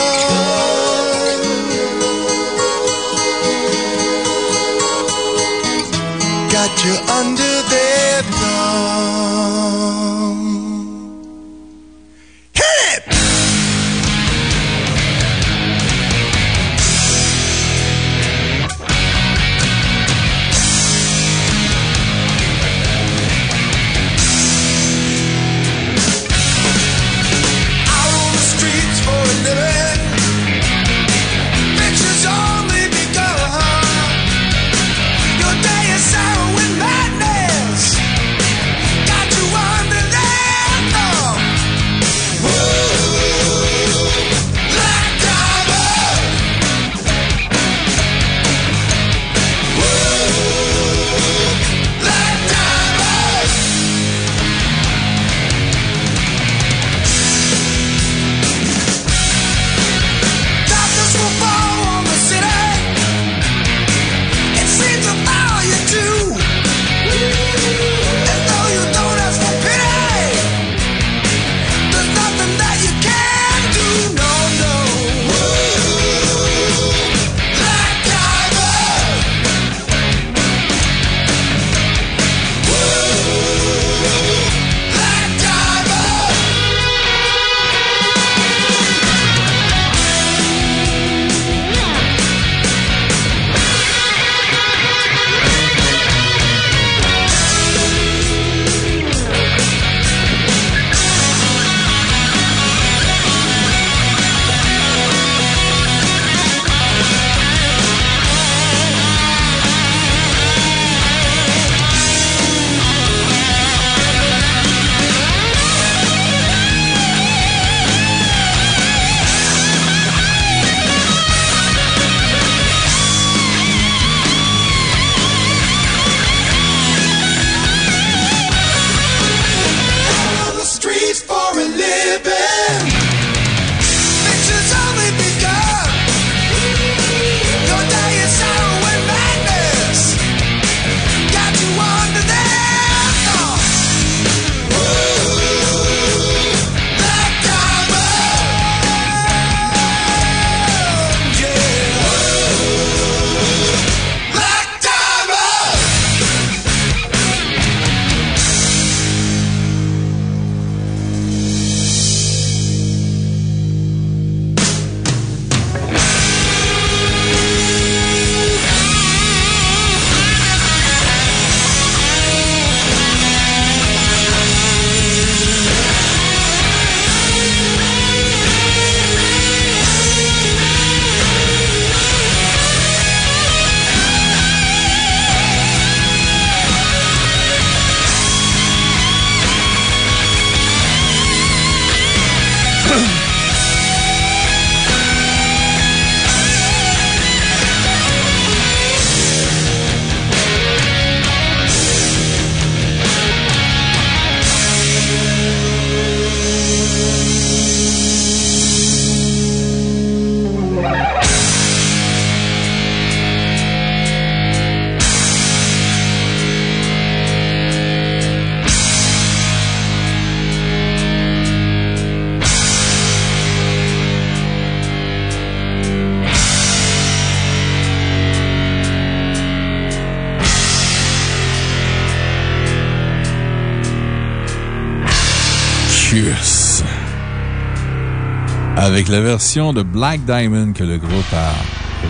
La version de Black Diamond que le groupe a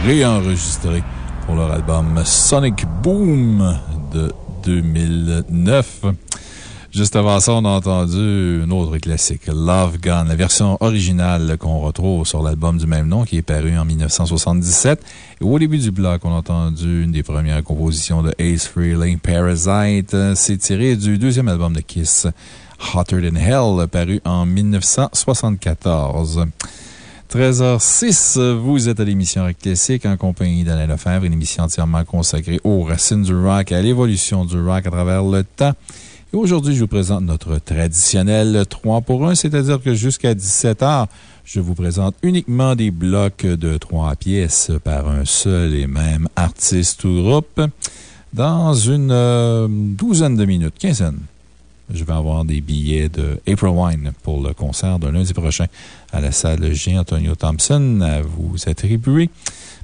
réenregistrée pour leur album Sonic Boom de 2009. Juste avant ça, on a entendu un autre classique, Love Gun, la version originale qu'on retrouve sur l'album du même nom qui est paru en 1977. Et au début du bloc, on a entendu une des premières compositions de Ace Frehley, Parasite. C'est tiré du deuxième album de Kiss, Hotter Than Hell, paru en 1974. 13h06, vous êtes à l'émission Rock Classique en compagnie d'Alain Lefebvre, une émission entièrement consacrée aux racines du rock et à l'évolution du rock à travers le temps. Et aujourd'hui, je vous présente notre traditionnel 3 pour 1, c'est-à-dire que jusqu'à 17 h, je vous présente uniquement des blocs de 3 pièces par un seul et même artiste ou groupe. Dans une euh, douzaine de minutes, quinzaine, je vais avoir des billets de April Wine pour le concert de lundi prochain à la salle G. Antonio Thompson à vous attribuer.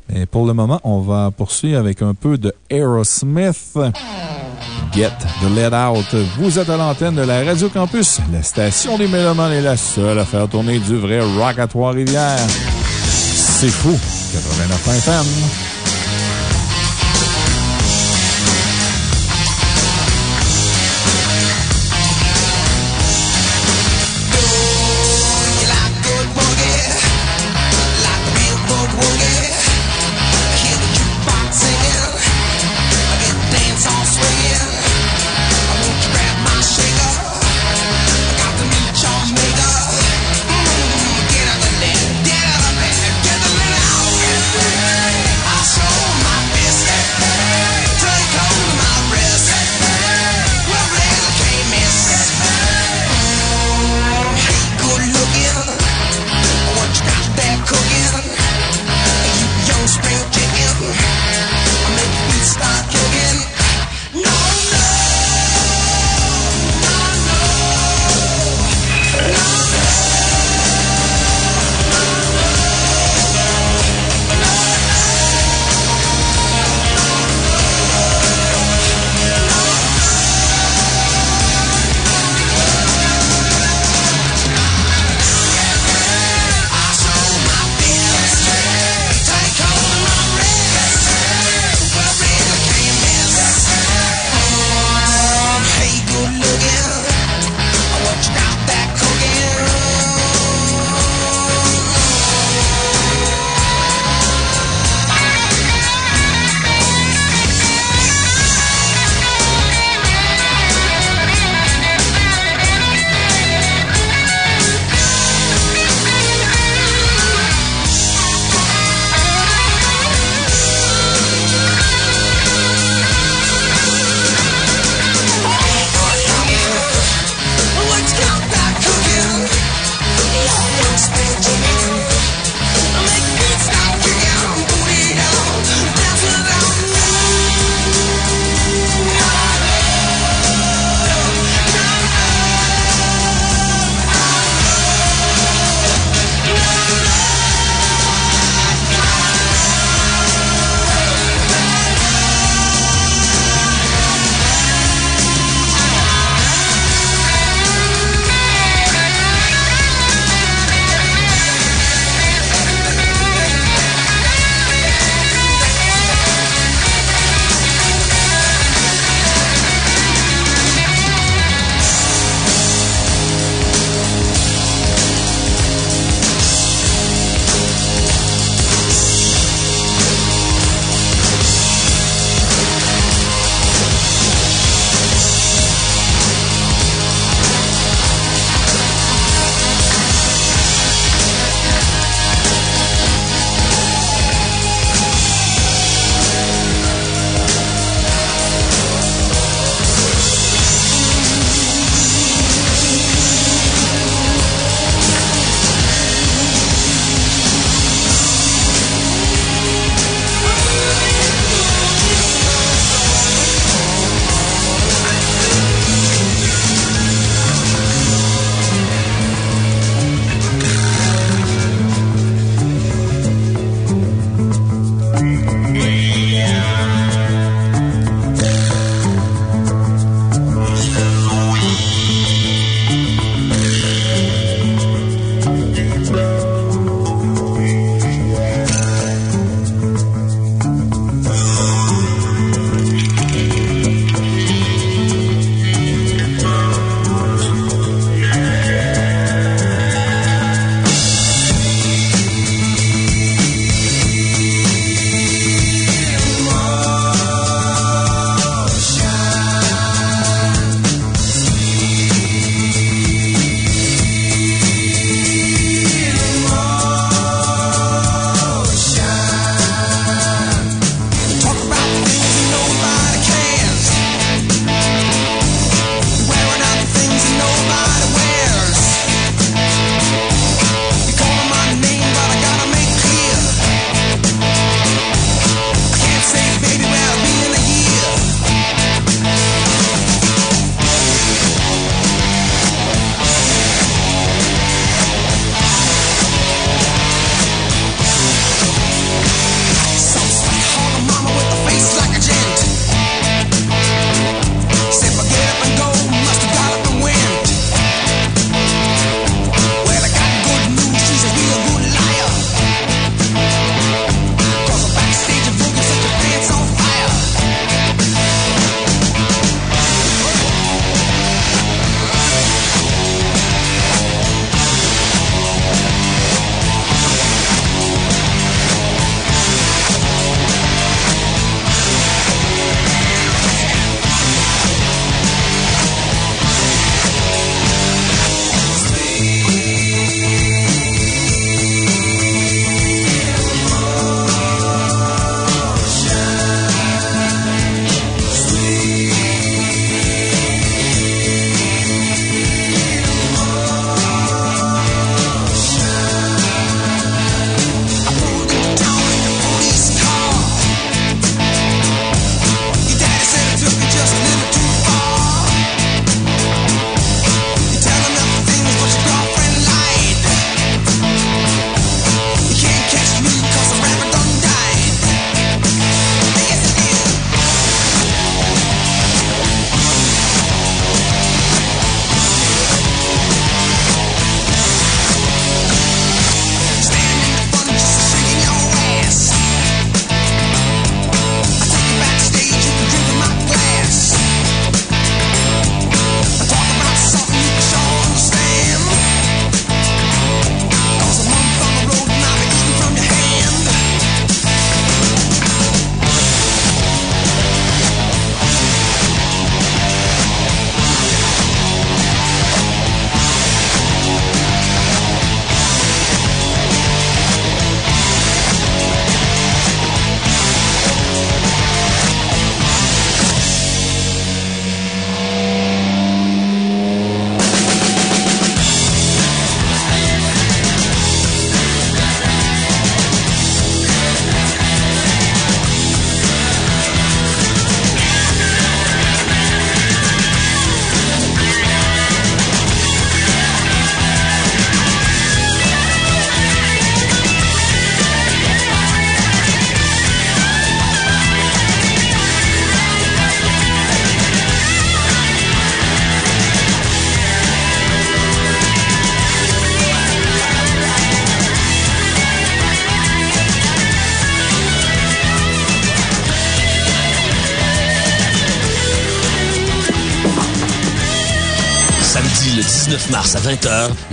Mais pour le moment, on va poursuivre avec un peu de Aerosmith. Get the Let Out. Vous êtes à l'antenne de la Radio Campus. La station des Mélomanes est la seule à faire tourner du vrai rock à Trois-Rivières. C'est fou. 89 FM.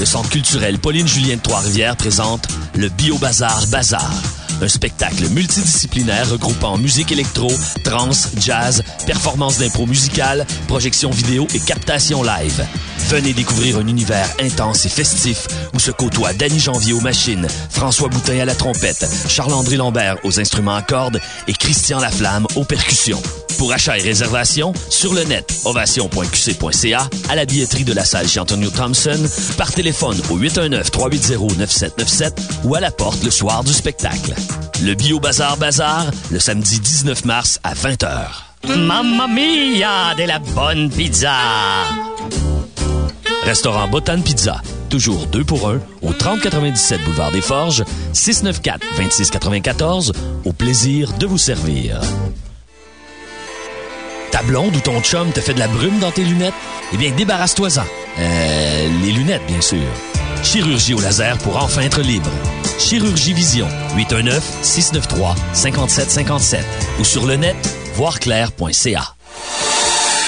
Le Centre culturel Pauline-Julien de Trois-Rivières présente le Bio Bazar. Un spectacle multidisciplinaire regroupant musique électro, trance, jazz, performance d'impro musicale, projection vidéo et captation live. Venez découvrir un univers intense et festif où se côtoient Danny Janvier aux machines, François Boutin à la trompette, Charles-André Lambert aux instruments à cordes et Christian Laflamme aux percussions. Pour achat et réservation, sur le net, ovation.qc.ca, à la billetterie de la salle chez Antonio Thompson, par téléphone au 819-380-9797 ou à la porte le soir du spectacle. Le Bio Bazar Bazar, le samedi 19 mars à 20h. Mamma mia, de la bonne pizza! Restaurant Botan Pizza, toujours 2 pour 1, au 3097 Boulevard des Forges, 694-2694, au plaisir de vous servir. Blonde ou ton chum te fait de la brume dans tes lunettes? Eh bien, débarrasse-toi-en. Euh, les lunettes, bien sûr. Chirurgie au laser pour enfin être libre. Chirurgie Vision, 819-693-5757 ou sur le net, voirclair.ca.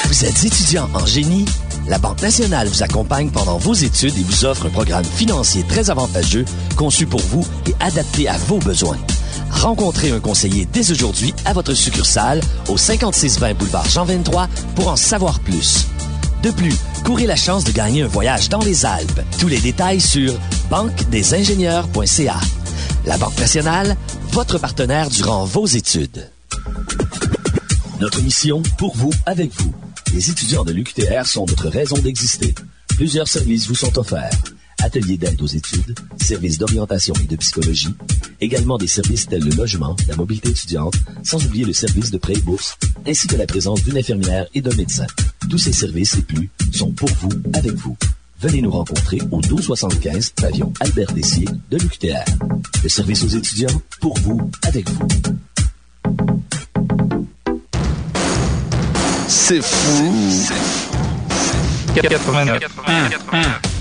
Vous êtes étudiant en génie? La Banque nationale vous accompagne pendant vos études et vous offre un programme financier très avantageux conçu pour vous et adapté à vos besoins. Rencontrez un conseiller dès aujourd'hui à votre succursale au 5620 boulevard Jean 23 pour en savoir plus. De plus, courez la chance de gagner un voyage dans les Alpes. Tous les détails sur banquedesingénieurs.ca. La Banque nationale, votre partenaire durant vos études. Notre mission, pour vous, avec vous. Les étudiants de l'UQTR sont notre raison d'exister. Plusieurs services vous sont offerts. Ateliers d'aide aux études, services d'orientation et de psychologie, également des services tels le logement, la mobilité étudiante, sans oublier le service de prêt et bourse, ainsi que la présence d'une infirmière et d'un médecin. Tous ces services et plus sont pour vous, avec vous. Venez nous rencontrer au 1275 pavillon Albert Dessier de l'UQTR. Le service aux étudiants, pour vous, avec vous. C'est fou. 89. 89. 89.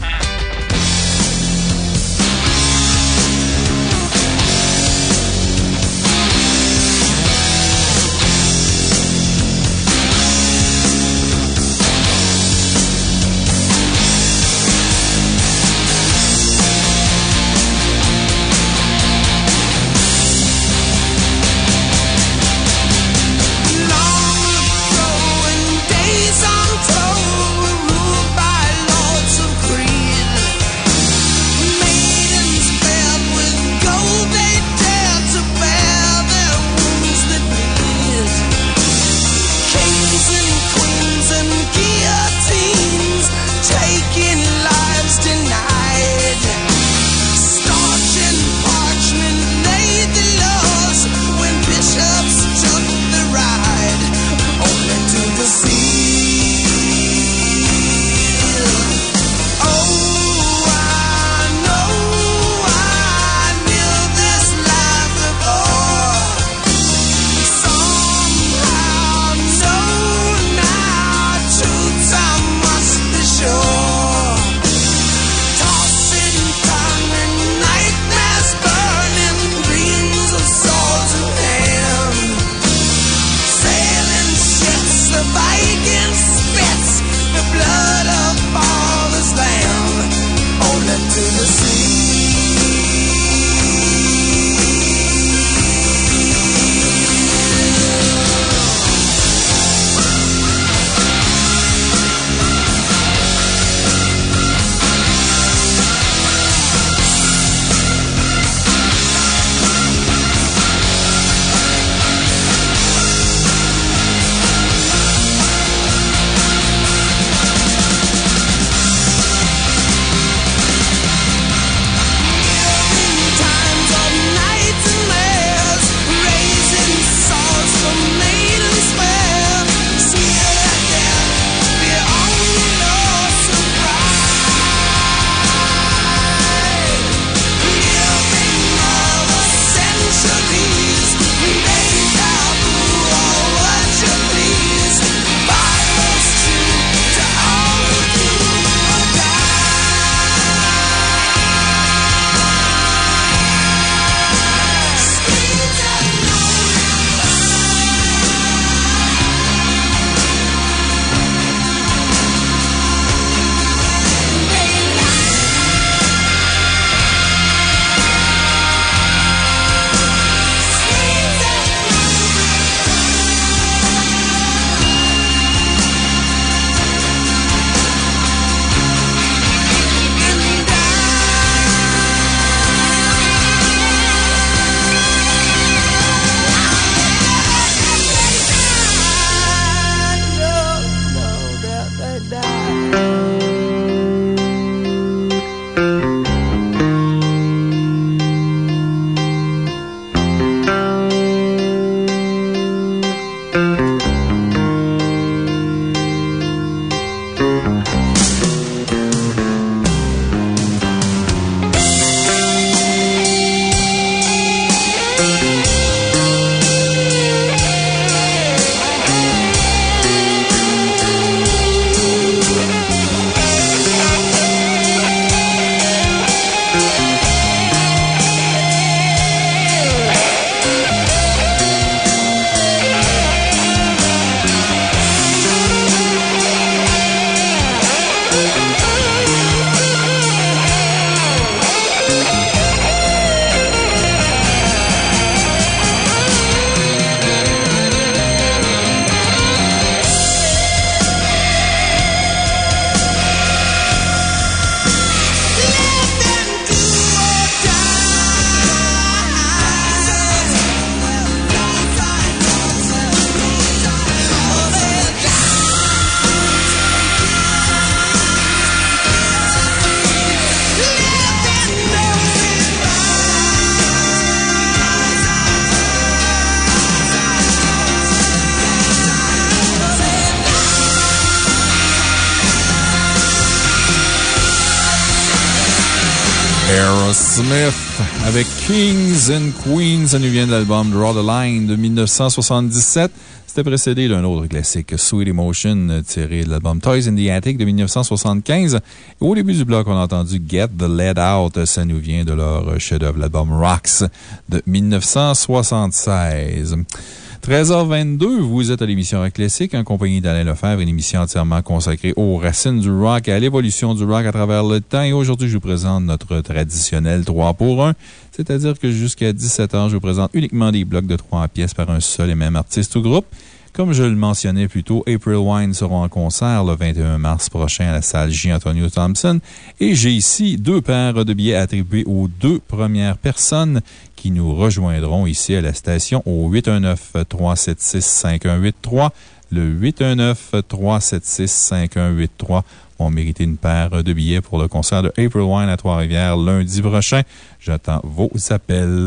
Kings and Queens. Ça nous vient de l'album Draw the Line de 1977. C'était précédé d'un autre classique, Sweet Emotion, tiré de l'album Toys in the Attic de 1975. Et au début du bloc, on a entendu Get the Lead Out. Ça nous vient de leur chef-d'œuvre, l'album Rocks de 1976. 13h22, vous êtes à l'émission Rock Classique en compagnie d'Alain Lefebvre, une émission entièrement consacrée aux racines du rock et à l'évolution du rock à travers le temps. Et aujourd'hui, je vous présente notre traditionnel 3 pour 1. C'est-à-dire que jusqu'à 17h, je vous présente uniquement des blocs de 3 pièces par un seul et même artiste ou groupe. Comme je le mentionnais plus tôt, April Wine seront en concert le 21 mars prochain à la salle J. Antonio Thompson. Et j'ai ici deux paires de billets attribués aux deux premières personnes qui nous rejoindront ici à la station au 819-376-5183. Le 819-376-5183 vont mériter une paire de billets pour le concert de April Wine à Trois-Rivières lundi prochain. J'attends vos appels.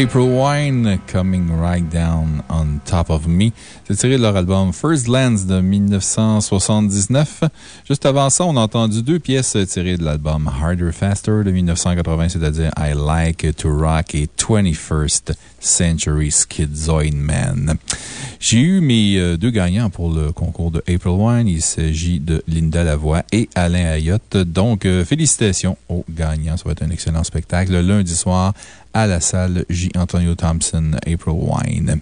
April Wine, Coming Right Down on Top of Me. C'est tiré de leur album First Lands de 1979. Juste avant ça, on a entendu deux pièces tirées de l'album Harder Faster de 1980, c'est-à-dire I Like to Rock et 21st Century Schizoid Man. J'ai eu mes euh, deux gagnants pour le concours de April Wine. Il s'agit de Linda Lavoie et Alain Ayotte. Donc, euh, félicitations aux gagnants. Ça va être un excellent spectacle le lundi soir à la salle J. Antonio Thompson April Wine.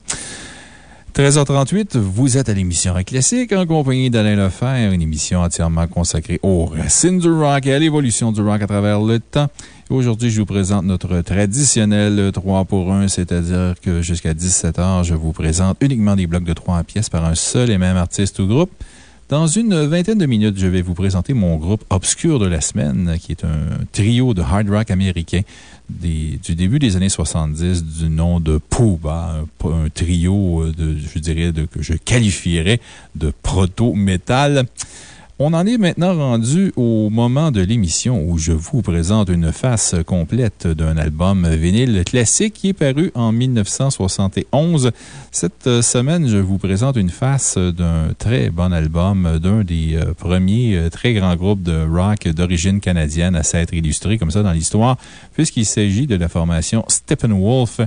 13h38, vous êtes à l'émission Rock Classique en compagnie d'Alain Lefebvre, une émission entièrement consacrée aux racines du rock et à l'évolution du rock à travers le temps. Aujourd'hui, je vous présente notre traditionnel 3 pour 1, c'est-à-dire que jusqu'à 17h, je vous présente uniquement des blocs de 3 pièces par un seul et même artiste ou groupe. Dans une vingtaine de minutes, je vais vous présenter mon groupe obscur de la semaine, qui est un trio de hard rock américain du début des années 70 du nom de Pooba, un, un trio de, je dirais, de, que je qualifierais de proto-metal. On en est maintenant rendu au moment de l'émission où je vous présente une face complète d'un album vinyle classique qui est paru en 1971. Cette euh, semaine, je vous présente une face d'un très bon album d'un des euh, premiers euh, très grands groupes de rock d'origine canadienne à s'être illustré comme ça dans l'histoire, puisqu'il s'agit de la formation Steppenwolf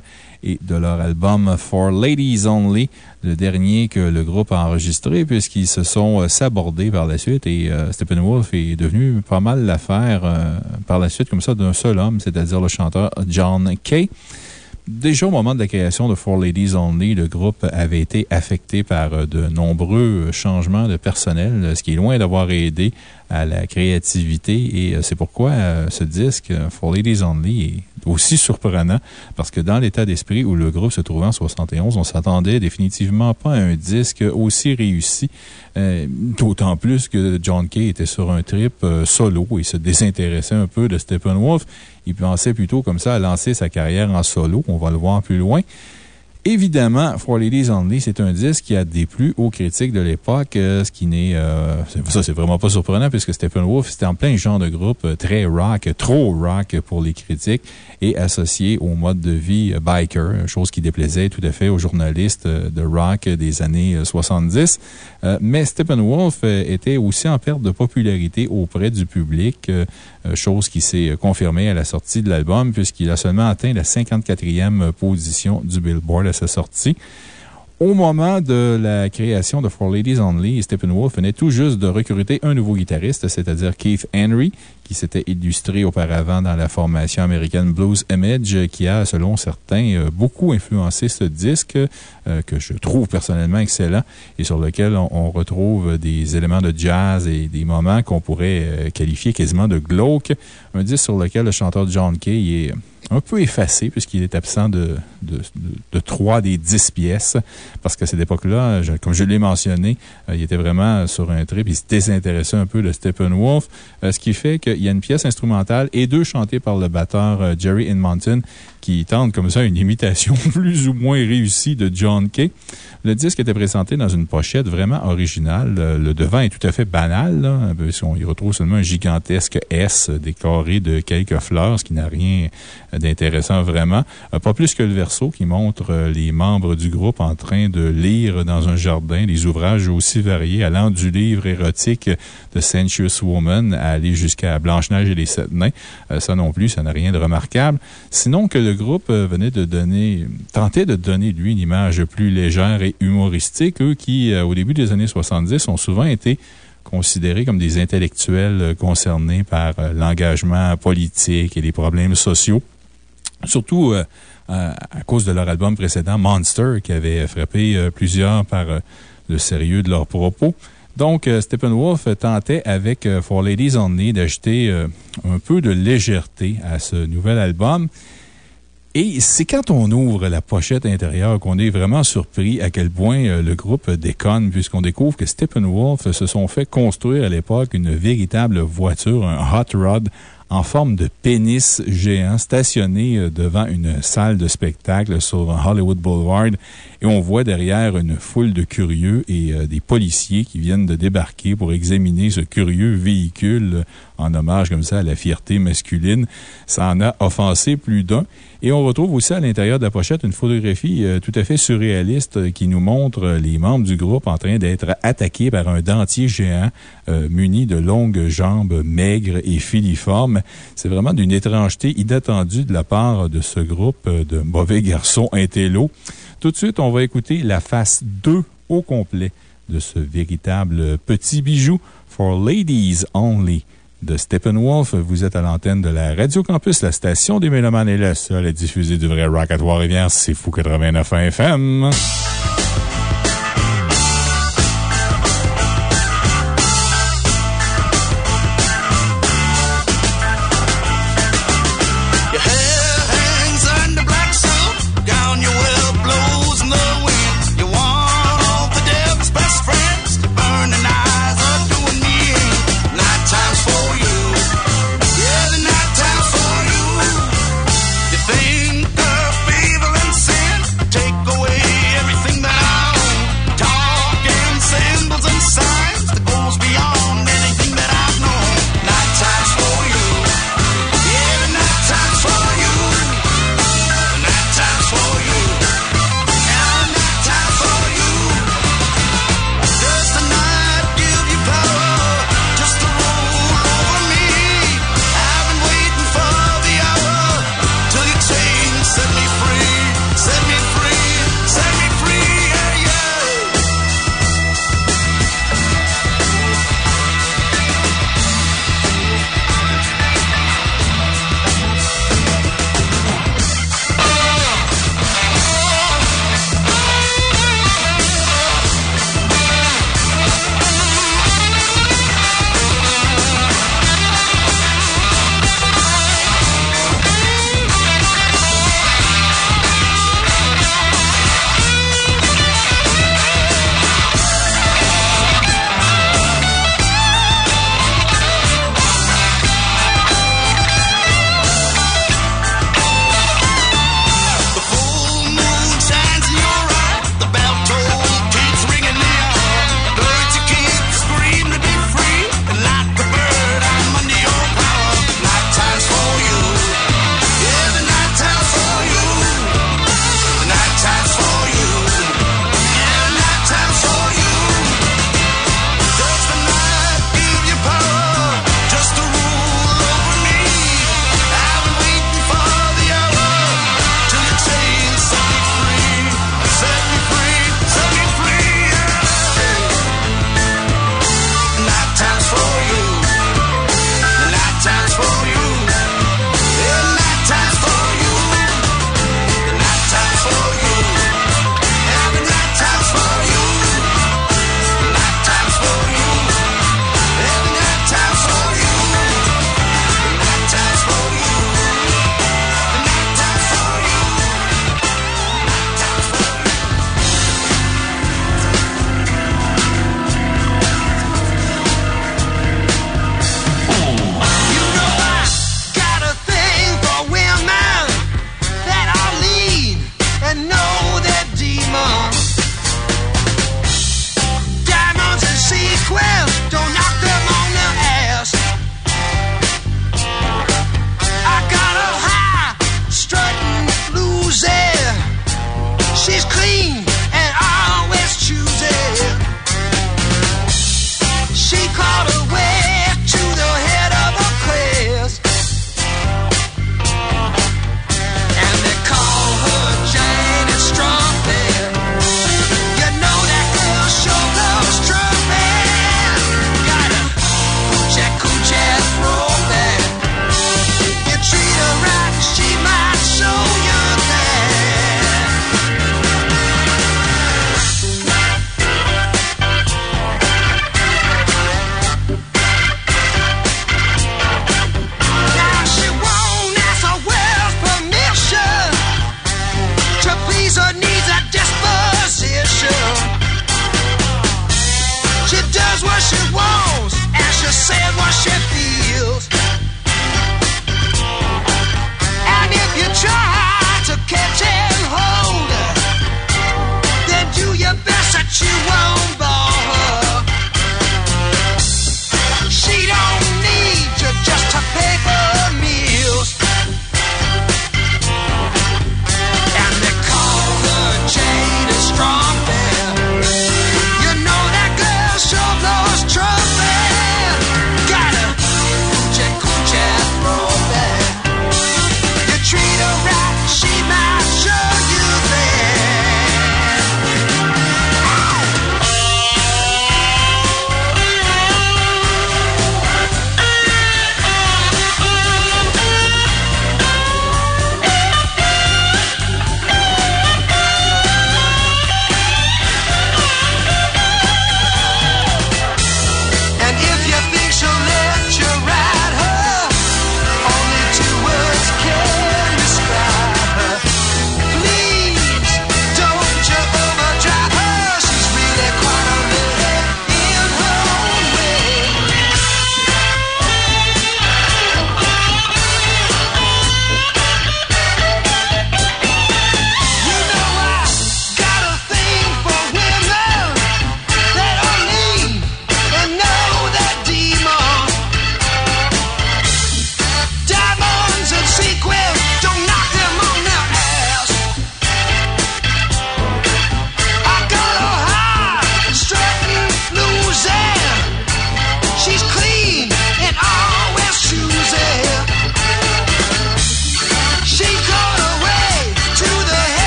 et de leur album For Ladies Only, le dernier que le groupe a enregistré, puisqu'ils se sont euh, sabordés par la suite et euh, Steppenwolf est devenu pas mal l'affaire euh, par la suite, comme ça, d'un seul homme, c'est-à-dire le chanteur John Kay. Déjà au moment de la création de Four Ladies Only, le groupe avait été affecté par euh, de nombreux changements de personnel, euh, ce qui est loin d'avoir aidé à la créativité. Et euh, c'est pourquoi ce disque, Four Ladies Only, est aussi surprenant, parce que dans l'état d'esprit où le groupe se trouvait en 71, on s'attendait définitivement pas à un disque aussi réussi. D'autant plus que John Kay était sur un trip solo et se désintéressait un peu de Steppenwolf. Il pensait plutôt comme ça à lancer sa carrière en solo. On va le voir plus loin. Évidemment, For Ladies Only, c'est un disque qui a déplu aux critiques de l'époque, euh, ce qui n'est, euh, ça, c'est vraiment pas surprenant puisque Steppenwolf, c'était en plein genre de groupe euh, très rock, trop rock pour les critiques et associé au mode de vie biker, chose qui déplaisait tout à fait aux journalistes de rock des années euh, 70. Euh, Mais Steppenwolf était aussi en perte de popularité auprès du public, chose qui s'est confirmée à la sortie de l'album puisqu'il a seulement atteint la 54e position du Billboard à sa sortie. Au moment de la création de Four Ladies Only, Steppenwolf venait tout juste de recruter un nouveau guitariste, c'est-à-dire Keith Henry, qui s'était illustré auparavant dans la formation américaine Blues Image, qui a, selon certains, euh, beaucoup influencé ce disque, euh, que je trouve personnellement excellent et sur lequel on, retrouve des éléments de jazz et des moments qu'on pourrait euh, qualifier quasiment de glauque. Un disque sur lequel le chanteur John Kay est un peu effacé puisqu'il est absent de, trois des dix pièces. Parce qu'à cette époque-là, comme je l'ai mentionné, euh, il était vraiment sur un trip. Il se désintéressait un peu de Steppenwolf. euh, ce qui fait qu'il y a une pièce instrumentale et deux chantées par le batteur euh, Jerry Inmonton qui tente comme ça une imitation [LAUGHS] plus ou moins réussie de John Kay. Le disque était présenté dans une pochette vraiment originale. Euh, Le devant est tout à fait banal, là, puisqu'on y retrouve seulement un gigantesque S décoré de quelques fleurs, ce qui n'a rien d'intéressant vraiment. Euh, Pas plus que le verso qui montre euh, les membres du groupe en train de lire dans un jardin des ouvrages aussi variés, allant du livre érotique de Sensuous Woman à aller jusqu'à Blanche-Neige et les Sept Nains. Ça non plus, ça n'a rien de remarquable. Sinon que le groupe euh, venait de donner, tentait de donner, lui, une image plus légère et humoristique. Eux qui, euh, au début des années 70, ont souvent été considérés comme des intellectuels euh, concernés par l'engagement politique et les problèmes sociaux. Surtout à, cause de leur album précédent, Monster, qui avait frappé plusieurs par le sérieux de leurs propos. Donc, Steppenwolf tentait avec For Ladies Only d'ajouter un peu de légèreté à ce nouvel album. Et c'est quand on ouvre la pochette intérieure qu'on est vraiment surpris à quel point euh, le groupe déconne, puisqu'on découvre que Steppenwolf se sont fait construire à l'époque une véritable voiture, un hot rod en forme de pénis géant stationné euh, devant une salle de spectacle sur Hollywood Boulevard. Et on voit derrière une foule de curieux et euh, des policiers qui viennent de débarquer pour examiner ce curieux véhicule en hommage comme ça à la fierté masculine. Ça en a offensé plus d'un. Et on retrouve aussi à l'intérieur de la pochette une photographie euh, tout à fait surréaliste euh, qui nous montre les membres du groupe en train d'être attaqués par un dentier géant muni de longues jambes maigres et filiformes. C'est vraiment d'une étrangeté inattendue de la part de ce groupe de mauvais garçons intello. Tout de suite, on va écouter la face 2 au complet de ce véritable petit bijou for ladies only de Steppenwolf. Vous êtes à l'antenne de la Radio Campus, la station des Mélomanes est la seule à diffuser du vrai rock à Trois-Rivières. C'est Fou 89 FM.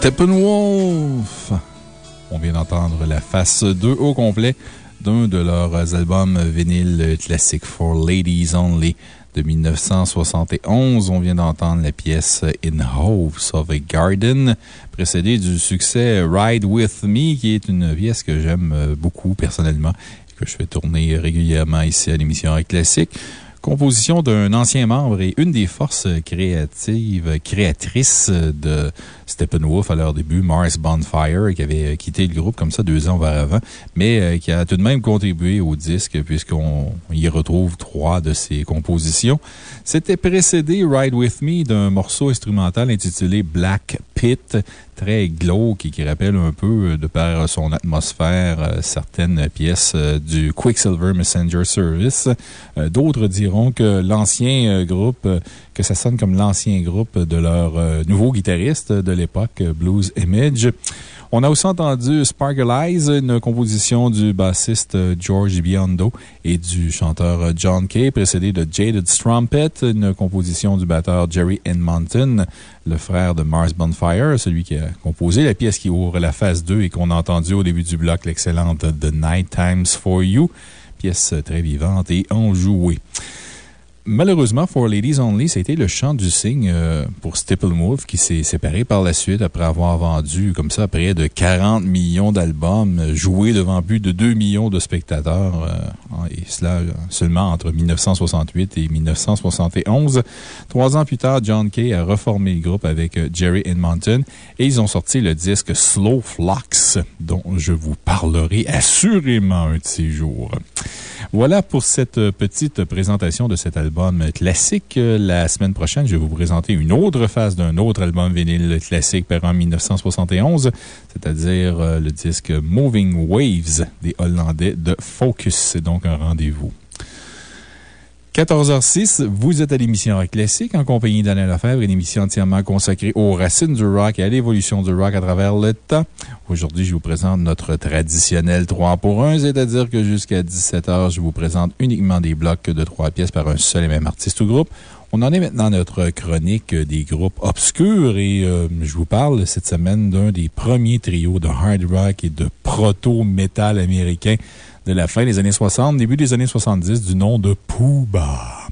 Steppenwolf. On vient d'entendre la face 2 au complet d'un de leurs albums vinyle classiques For Ladies Only de 1971. On vient d'entendre la pièce In Hopes of a Garden, précédée du succès Ride With Me, qui est une pièce que j'aime beaucoup personnellement et que je fais tourner régulièrement ici à l'émission Classique. Composition d'un ancien membre et une des forces créatives, créatrices de Steppenwolf à leur début, Mars Bonfire, qui avait quitté le groupe comme ça deux ans auparavant, mais euh, qui a tout de même contribué au disque puisqu'on y retrouve trois de ses compositions. C'était précédé Ride With Me d'un morceau instrumental intitulé Black Très glauque et qui rappelle un peu, de par son atmosphère, euh, certaines pièces euh, du Quicksilver Messenger Service. D'autres diront que l'ancien groupe, que ça sonne comme l'ancien groupe de leur nouveau guitariste de l'époque, Blues Image. On a aussi entendu Sparkle Eyes, une composition du bassiste George Biondo et du chanteur John Kay, précédé de Jaded Strumpet, une composition du batteur Jerry Edmonton, le frère de Mars Bonfire, celui qui a composé la pièce qui ouvre la phase 2 et qu'on a entendu au début du bloc, l'excellente The Night Times for You, pièce très vivante et enjouée. Malheureusement, For Ladies Only, c'était le chant du cygne euh, pour Steppenwolf qui s'est séparé par la suite après avoir vendu comme ça près de 40 millions d'albums, joué devant plus de 2 millions de spectateurs, euh, et cela seulement entre 1968 et 1971. Trois ans plus tard, John Kay a reformé le groupe avec euh, Jerry Edmonton et ils ont sorti le disque Slow Flux, dont je vous parlerai assurément un de ces jours. Voilà pour cette petite présentation de cet album classique. La semaine prochaine, je vais vous présenter une autre phase d'un autre album vinyle classique paru en 1971, c'est-à-dire euh, le disque Moving Waves des Hollandais de Focus. C'est donc un rendez-vous. 14h06, vous êtes à l'émission Rock Classique en compagnie d'Alain Lefebvre, une émission entièrement consacrée aux racines du rock et à l'évolution du rock à travers le temps. Aujourd'hui, je vous présente notre traditionnel 3 pour 1, c'est-à-dire que jusqu'à 17h, je vous présente uniquement des blocs de 3 pièces par un seul et même artiste ou groupe. On en est maintenant à notre chronique des groupes obscurs et euh, je vous parle cette semaine d'un des premiers trios de hard rock et de proto-metal américain de la fin des années 60, début des années 70, du nom de Pooba.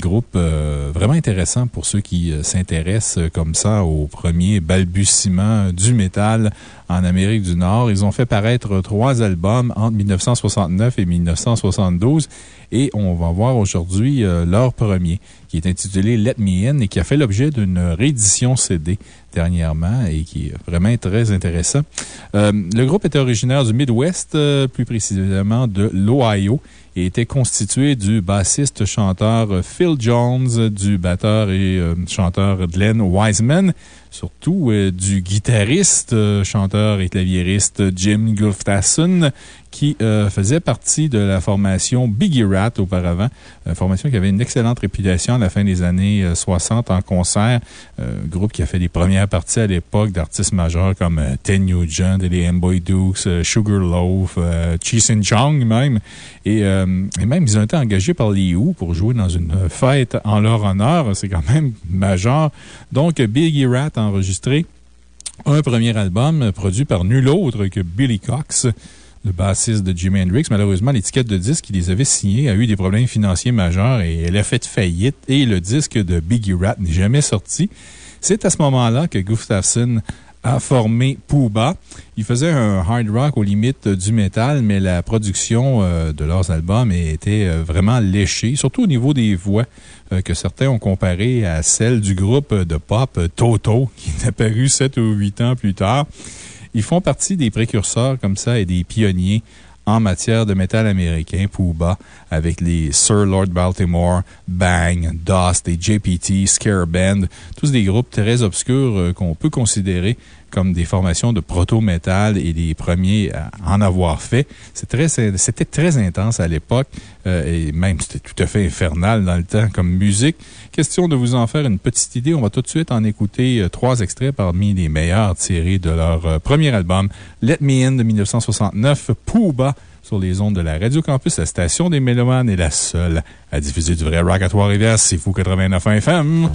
Groupe euh, vraiment intéressant pour ceux qui euh, s'intéressent euh, comme ça aux premiers balbutiements du métal en Amérique du Nord. Ils ont fait paraître trois albums entre 1969 et 1972 et on va voir aujourd'hui leur premier qui est intitulé Let Me In et qui a fait l'objet d'une réédition CD dernièrement et qui est vraiment très intéressant. le groupe était originaire du Midwest, plus précisément de l'Ohio et était constitué du bassiste-chanteur Phil Jones, du batteur et chanteur Glenn Wiseman, surtout du guitariste, chanteur et claviériste Jim Gustafson, qui faisait partie de la formation Biggie Rat auparavant, formation qui avait une excellente réputation à la fin des années 60 en concert, groupe qui a fait les premières parties à l'époque d'artistes majeurs comme Ten Nugent et les M-Boy Dukes, Sugar Loaf, Cheese and Chong même, et, et, même ils ont été engagés par les Who pour jouer dans une fête en leur honneur, c'est quand même majeur. Donc, Biggie Rat a enregistré un premier album produit par nul autre que Billy Cox le bassiste de Jimi Hendrix. Malheureusement, l'étiquette de disque qui les avait signés a eu des problèmes financiers majeurs et elle a fait faillite et le disque de Biggie Rat n'est jamais sorti. C'est à ce moment-là que Gustafsson a formé Pooba. Il faisait un hard rock aux limites du métal, mais la production de leurs albums était vraiment léchée, surtout au niveau des voix que certains ont comparé à celle du groupe de pop Toto, qui est apparu 7 ou 8 ans plus tard. Ils font partie des précurseurs comme ça et des pionniers en matière de métal américain, Pooba, avec les Sir Lord Baltimore, Bang, Dust et JPT, Scare Band, tous des groupes très obscurs qu'on peut considérer comme des formations de proto-metal et les premiers à en avoir fait. C'était très intense à l'époque et même c'était tout à fait infernal dans le temps comme musique. Question de vous en faire une petite idée. On va tout de suite en écouter trois extraits parmi les meilleurs tirés de leur premier album, Let Me In de 1969, Pooba sur les ondes de la Radio Campus. La station des Mélomanes est la seule à diffuser du vrai rock à Trois-Rivières. C'est fou 89 FM.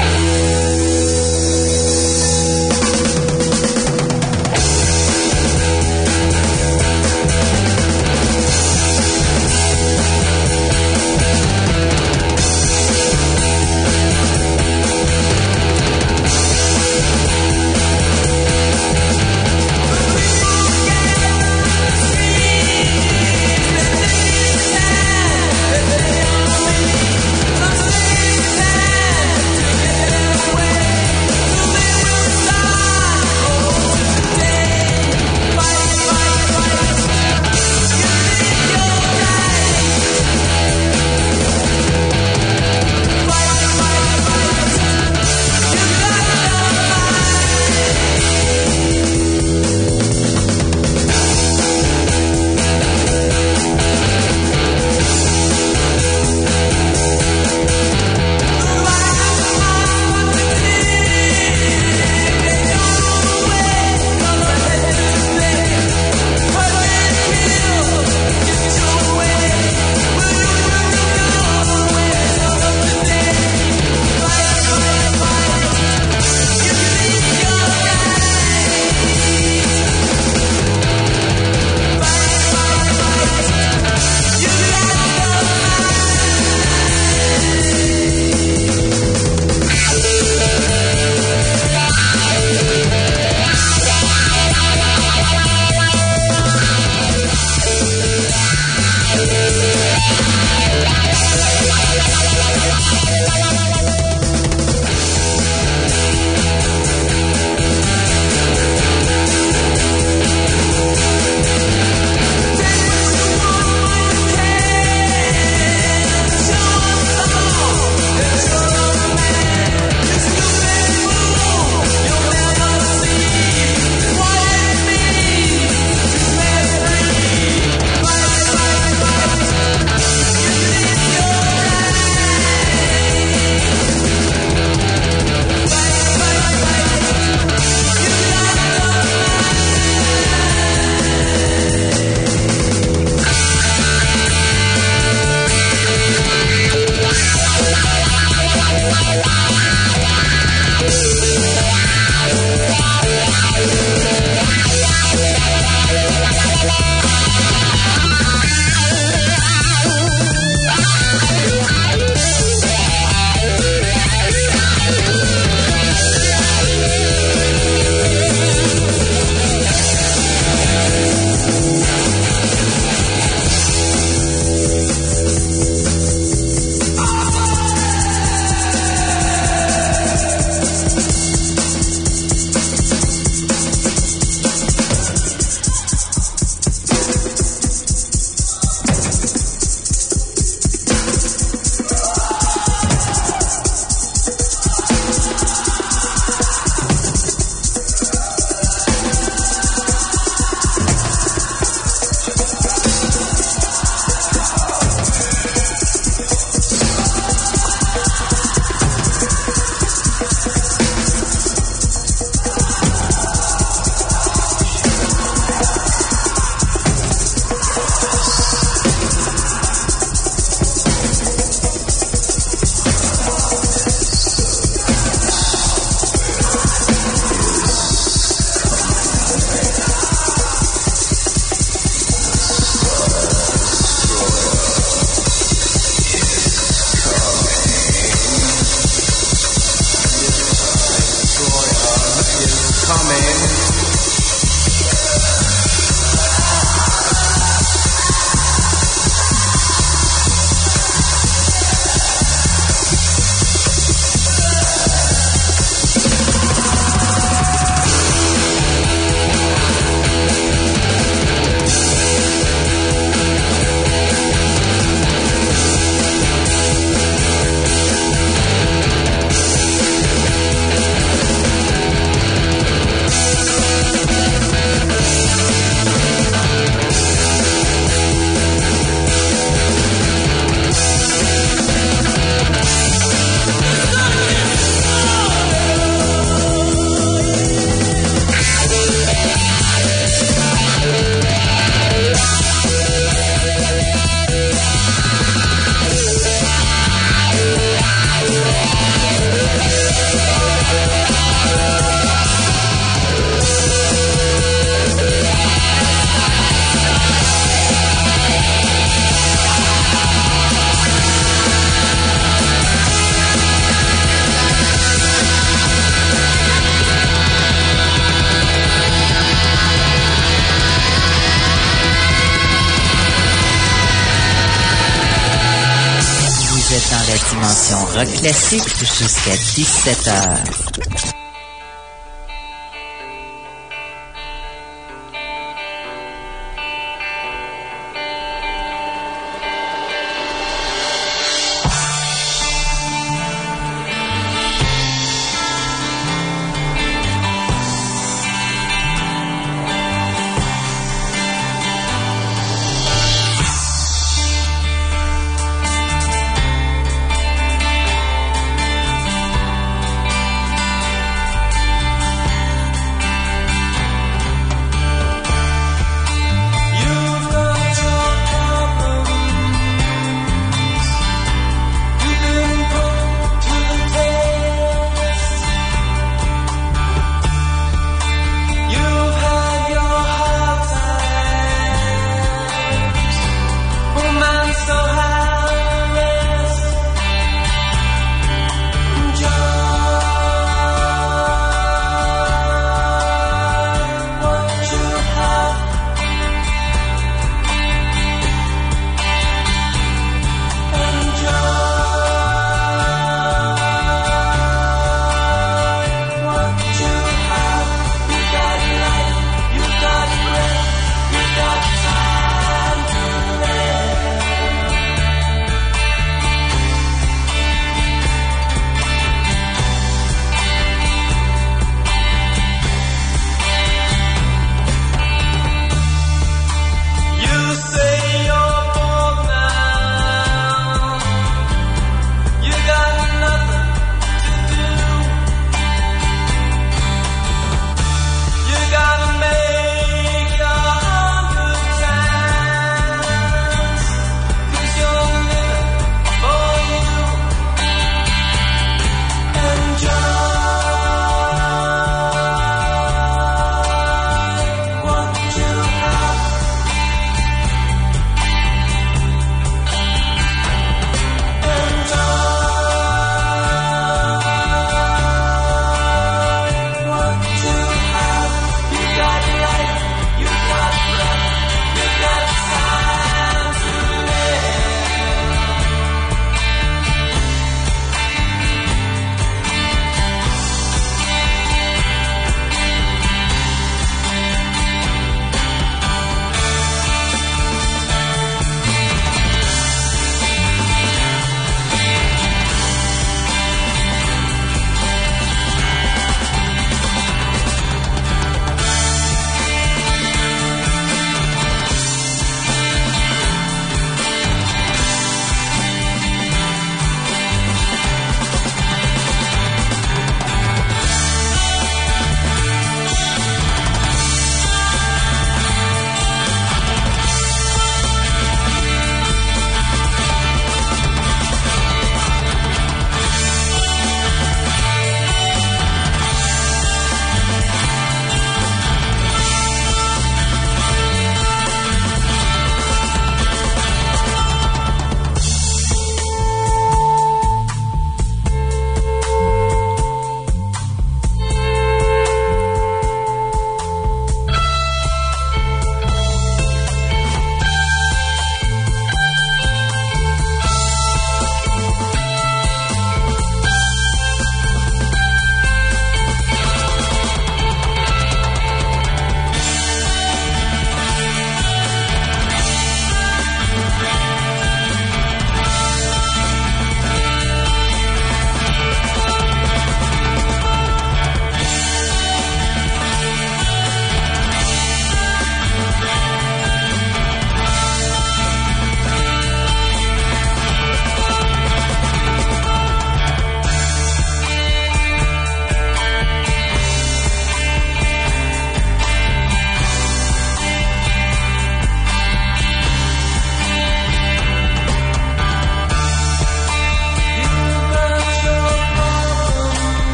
Jusqu'à 17h.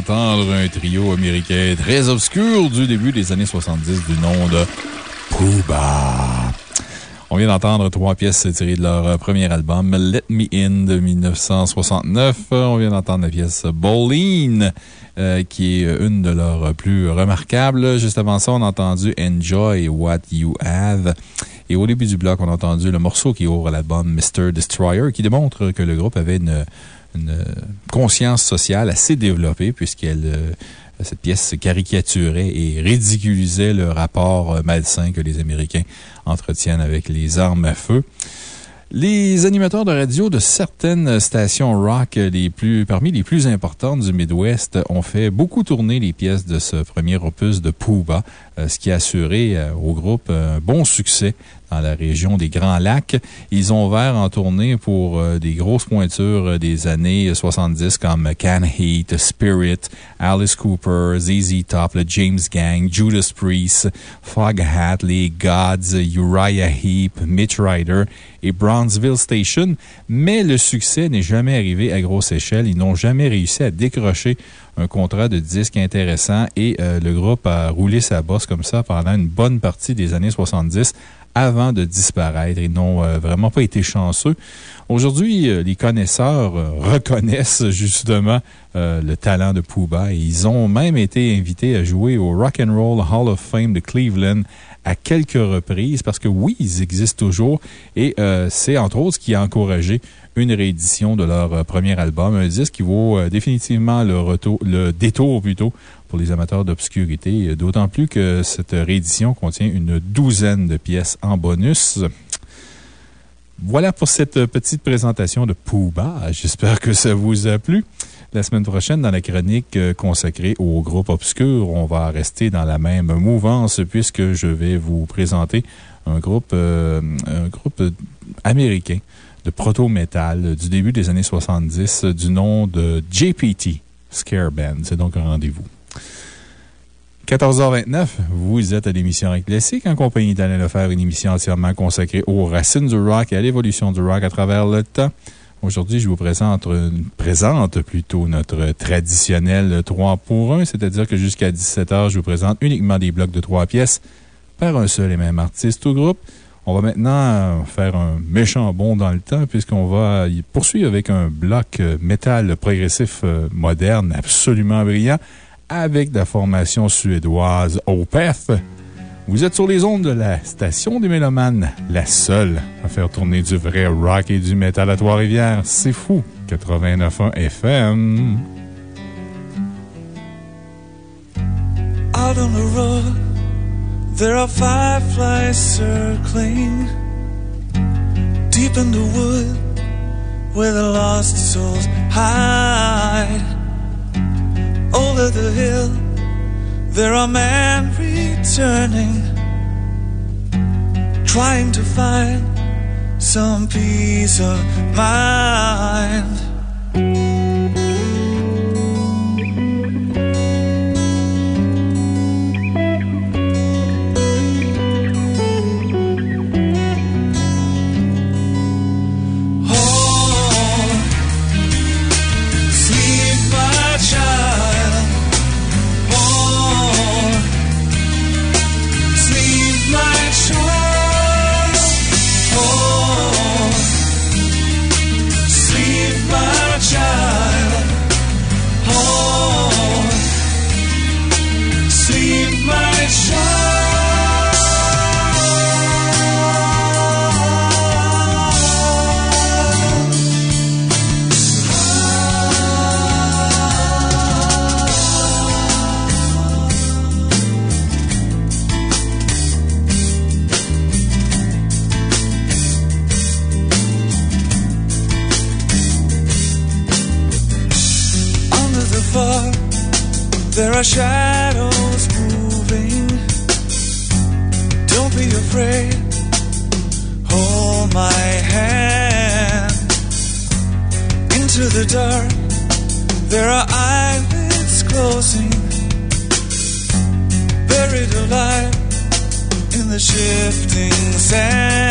D'entendre un trio américain très obscur du début des années 70 du nom de Pooba. On vient d'entendre trois pièces tirées de leur premier album, Let Me In de 1969. On vient d'entendre la pièce Bowling, euh, qui est une de leurs plus remarquables. Juste avant ça, on a entendu Enjoy What You Have. Et au début du bloc, on a entendu le morceau qui ouvre l'album Mr. Destroyer, qui démontre que le groupe avait une conscience sociale assez développée, puisqu'elle, euh, cette pièce caricaturait et ridiculisait le rapport euh, malsain que les Américains entretiennent avec les armes à feu. Les animateurs de radio de certaines stations rock les plus, parmi les plus importantes du Midwest ont fait beaucoup tourner les pièces de ce premier opus de Pooba, euh, ce qui a assuré euh, au groupe un bon succès la région des Grands Lacs. Ils ont ouvert en tournée pour euh, des grosses pointures des années 70 comme Can Heat, Spirit, Alice Cooper, ZZ Top, le James Gang, Judas Priest, Fog Hat, les Gods, Uriah Heep, Mitch Ryder et Brownsville Station. Mais le succès n'est jamais arrivé à grosse échelle. Ils n'ont jamais réussi à décrocher un contrat de disque intéressant et euh, le groupe a roulé sa bosse comme ça pendant une bonne partie des années 70 avant de disparaître. Ils n'ont euh, vraiment pas été chanceux. Aujourd'hui, euh, les connaisseurs reconnaissent [LAUGHS] justement le talent de Pooba et ils ont même été invités à jouer au Rock and Roll Hall of Fame de Cleveland à quelques reprises parce que oui, ils existent toujours et c'est entre autres qui a encouragé une réédition de leur premier album, un disque qui vaut définitivement le, retour, le détour plutôt pour les amateurs d'obscurité, d'autant plus que cette réédition contient une douzaine de pièces en bonus. Voilà pour cette petite présentation de Pooba. J'espère que ça vous a plu. La semaine prochaine, dans la chronique consacrée au groupe obscur, on va rester dans la même mouvance puisque je vais vous présenter euh, un groupe américain de proto-metal du début des années 70 du nom de JPT Scare Band. C'est donc un rendez-vous. 14h29, vous êtes à l'émission Rock Classique en compagnie d'Alain Lefer, une émission entièrement consacrée aux racines du rock et à l'évolution du rock à travers le temps. Aujourd'hui, je vous présente, présente plutôt notre traditionnel 3 pour 1, c'est-à-dire que jusqu'à 17h, je vous présente uniquement des blocs de 3 pièces par un seul et même artiste ou groupe. On va maintenant faire un méchant bond dans le temps puisqu'on va poursuivre avec un bloc métal progressif moderne absolument brillant avec la formation suédoise Opeth. Vous êtes sur les ondes de la station des Mélomanes, la seule à faire tourner du vrai rock et du métal à Trois-Rivières. C'est fou! 89.1 FM. Out on the there are fireflies circling deep in the wood where the lost souls hide. Over the hill, there are men returning, trying to find some peace of mind. There are shadows moving. Don't be afraid. Hold my hand. Into the dark, there are eyelids closing. Buried alive in the shifting sand.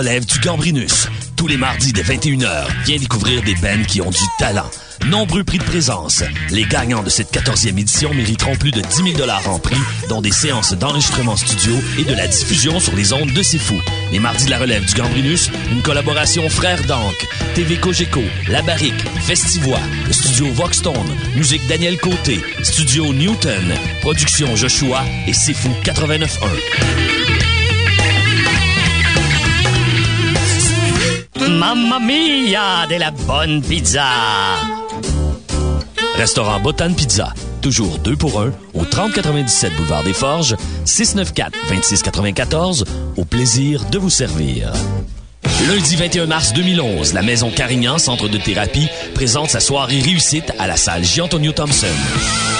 Relève du Gambrinus. Tous les mardis dès 21h, viens découvrir des bands qui ont du talent. Nombreux prix de présence. Les gagnants de cette 14e édition mériteront plus de 10 000 en prix, dont des séances d'enregistrement studio et de la diffusion sur les ondes de C'est. Les mardis de la relève du Gambrinus, une collaboration Frères d'Anc, TV Cogeco, La Barrique, Festivois, le studio Voxstone, musique Daniel Côté, studio Newton, production Joshua et C'est Fou 89.1. Mamma mia, de la bonne pizza! Restaurant Botan Pizza. Toujours deux pour un au 3097 boulevard des Forges, 694-2694. Au plaisir de vous servir. Lundi 21 mars 2011, la Maison Carignan, centre de thérapie, présente sa soirée réussite à la salle J-Antonio Thompson.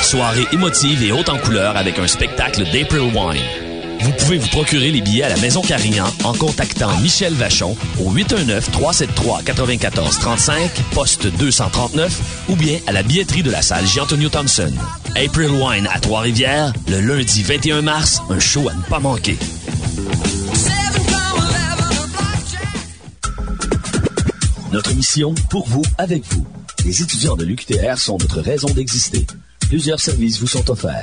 Soirée émotive et haute en couleur avec un spectacle d'April Wine. Vous pouvez vous procurer les billets à la Maison Carignan en contactant Michel Vachon au 819-373-9435, poste 239, ou bien à la billetterie de la salle J-Antonio Thompson. April Wine à Trois-Rivières, le lundi 21 mars, un show à ne pas manquer. Notre mission, pour vous, avec vous. Les étudiants de l'UQTR sont notre raison d'exister. Plusieurs services vous sont offerts.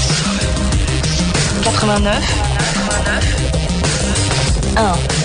89 1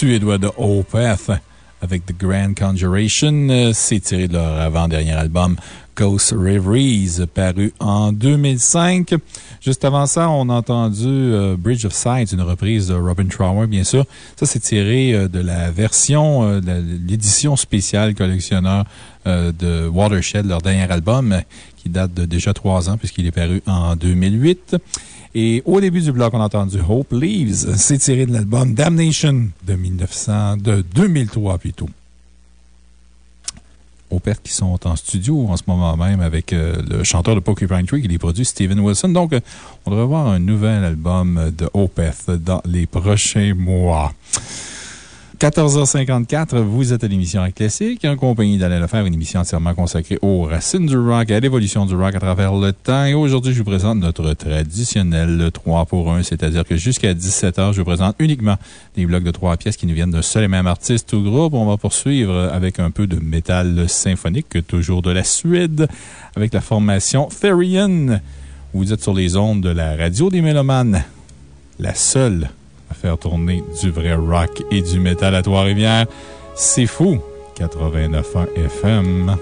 suédois de Opeth avec The Grand Conjuration. Euh, C'est tiré de leur avant-dernier album Ghost Reveries, paru en 2005. Juste avant ça, on a entendu euh, Bridge of Sight, une reprise de Robin Trower, bien sûr. Ça, c'est tiré euh, de la version, de l'édition spéciale collectionneur de Watershed, leur dernier album, qui date de déjà trois ans puisqu'il est paru en 2008. Et au début du bloc, on a entendu Hope Leaves. C'est tiré de l'album Damnation de 1900, de 2003 plutôt. Opeth qui sont en studio en ce moment même avec euh, le chanteur de Porcupine Tree qui les produit, Steven Wilson. Donc, on devrait voir un nouvel album de Opeth dans les prochains mois. 14h54, vous êtes à l'émission Rock Classique, en compagnie d'Alain Lefebvre, une émission entièrement consacrée aux racines du rock et à l'évolution du rock à travers le temps. Et aujourd'hui, je vous présente notre traditionnel 3 pour 1, c'est-à-dire que jusqu'à 17h, je vous présente uniquement des blocs de 3 pièces qui nous viennent d'un seul et même artiste ou groupe. On va poursuivre avec un peu de métal symphonique, toujours de la Suède, avec la formation Therian. Vous êtes sur les ondes de la radio des Mélomanes, la seule à faire tourner du vrai rock et du métal à Trois-Rivières. C'est fou! 89.1 FM.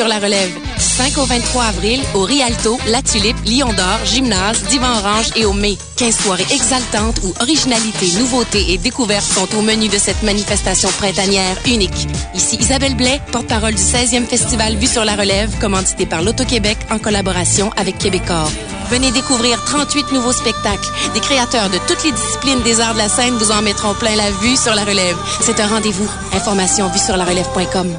Sur la relève. Du 5 au 23 avril, au Rialto, La Tulipe, Lion d'Or, Gymnase, Divan Orange et au Mai. 15 soirées exaltantes où originalité, nouveauté et découverte sont au menu de cette manifestation printanière unique. Ici Isabelle Blais, porte-parole du 16e Festival Vue sur la relève, commandité par l'Auto-Québec en collaboration avec Québecor. Venez découvrir 38 nouveaux spectacles. Des créateurs de toutes les disciplines des arts de la scène vous en mettront plein la vue sur la relève. C'est un rendez-vous. Information vue sur la relève.com.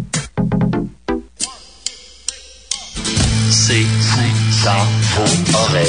C'est fou dans vos oreilles.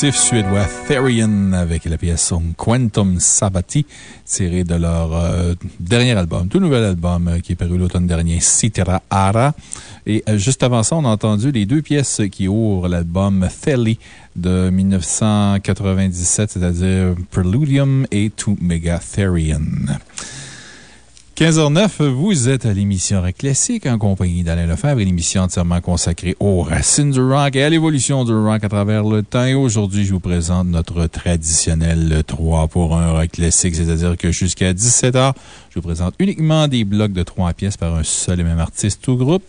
Collectif suédois Therian avec la pièce Quantum Sabati, tirée de leur euh, dernier album, tout nouvel album euh, qui est paru l'automne dernier, Citera Ara. Et euh, juste avant ça, on a entendu les deux pièces qui ouvrent l'album Theli de 1997, c'est-à-dire Preludium et To Mega Therian. 15h09, vous êtes à l'émission Rock Classique en compagnie d'Alain Lefebvre, une émission entièrement consacrée aux racines du rock et à l'évolution du rock à travers le temps. Aujourd'hui, je vous présente notre traditionnel 3 pour 1 Rock Classique, c'est-à-dire que jusqu'à 17h, je vous présente uniquement des blocs de 3 pièces par un seul et même artiste ou groupe.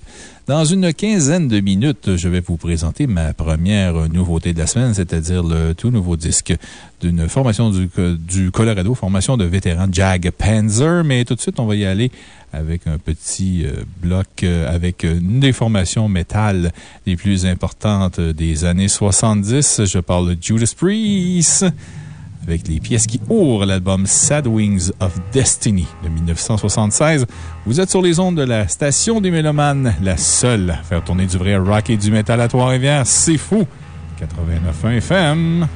Dans une quinzaine de minutes, je vais vous présenter ma première nouveauté de la semaine, c'est-à-dire le tout nouveau disque d'une formation du, Colorado, formation de vétérans Jag Panzer. Mais tout de suite, on va y aller avec un petit euh, bloc euh, avec une des formations métal les plus importantes des années 70. Je parle de Judas Priest avec les pièces qui ouvrent l'album Sad Wings of Destiny de 1976. Vous êtes sur les ondes de la station des Mélomanes, la seule à faire tourner du vrai rock et du métal à Trois-Rivières. C'est fou! 89.1 FM.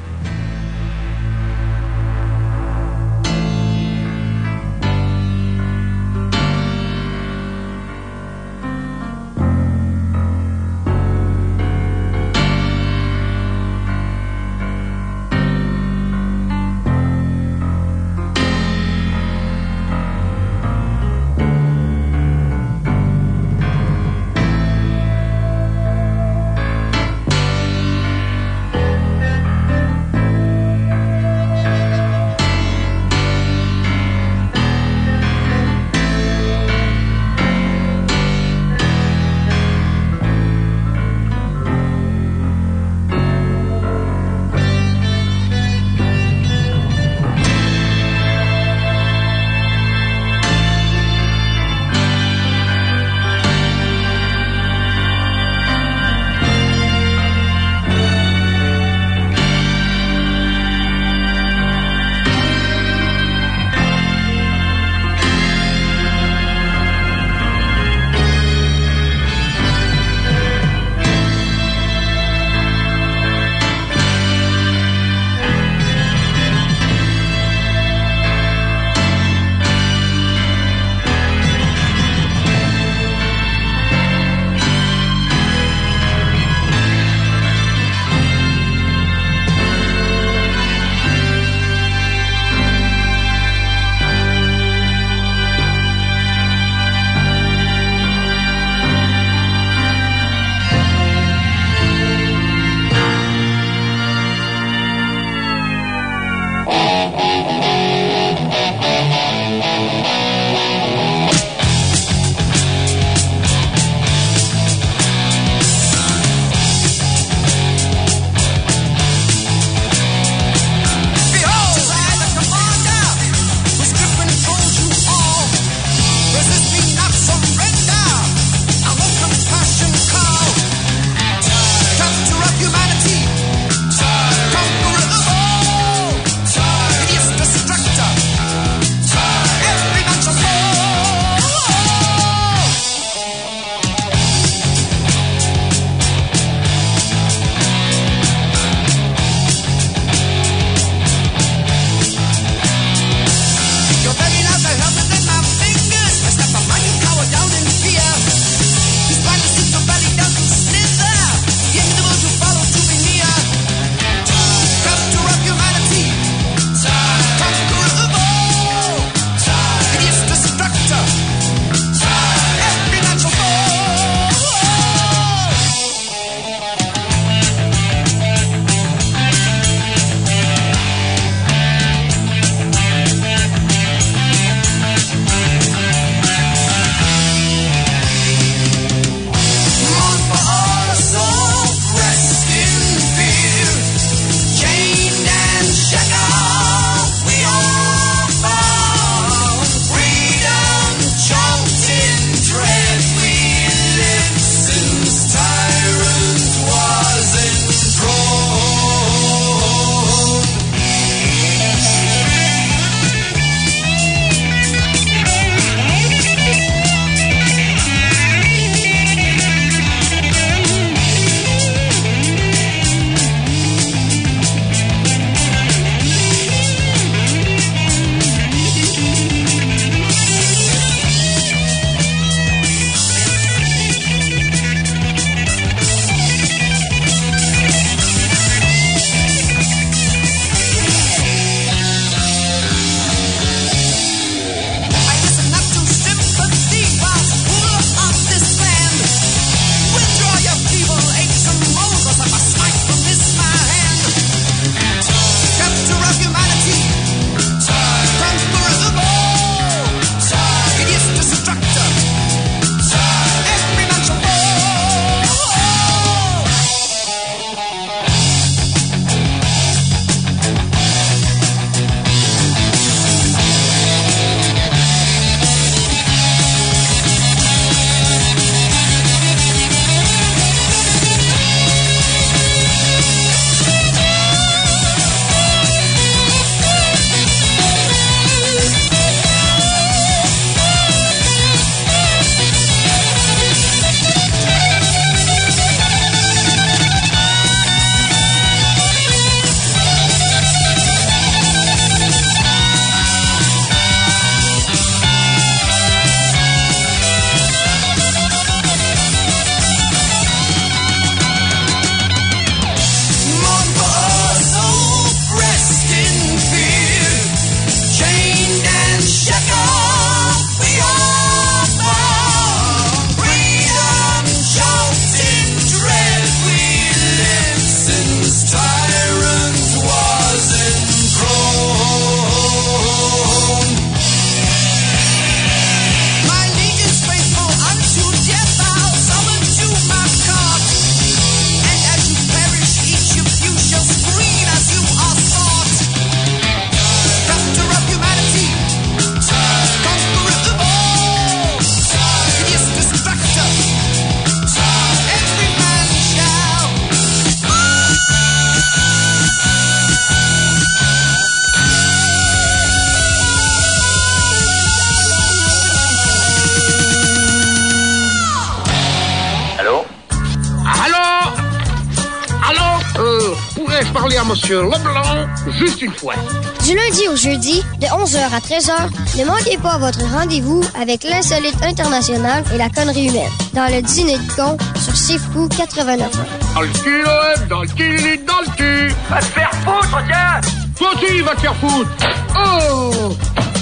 Jeudi, de 11h à 13h, ne manquez pas votre rendez-vous avec l'insolite international et la connerie humaine dans le dîner de con sur Sifou 89. Dans le cul, Noël, dans le cul, dans le cul. Va te faire foutre, tiens Toi aussi, va te faire foutre Oh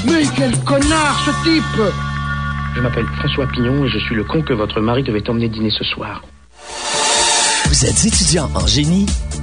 Mais quel connard, ce type Je m'appelle François Pignon et je suis le con que votre mari devait emmener dîner ce soir. Vous êtes étudiant en génie?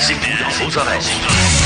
c'est vous dans vos oreilles. Judas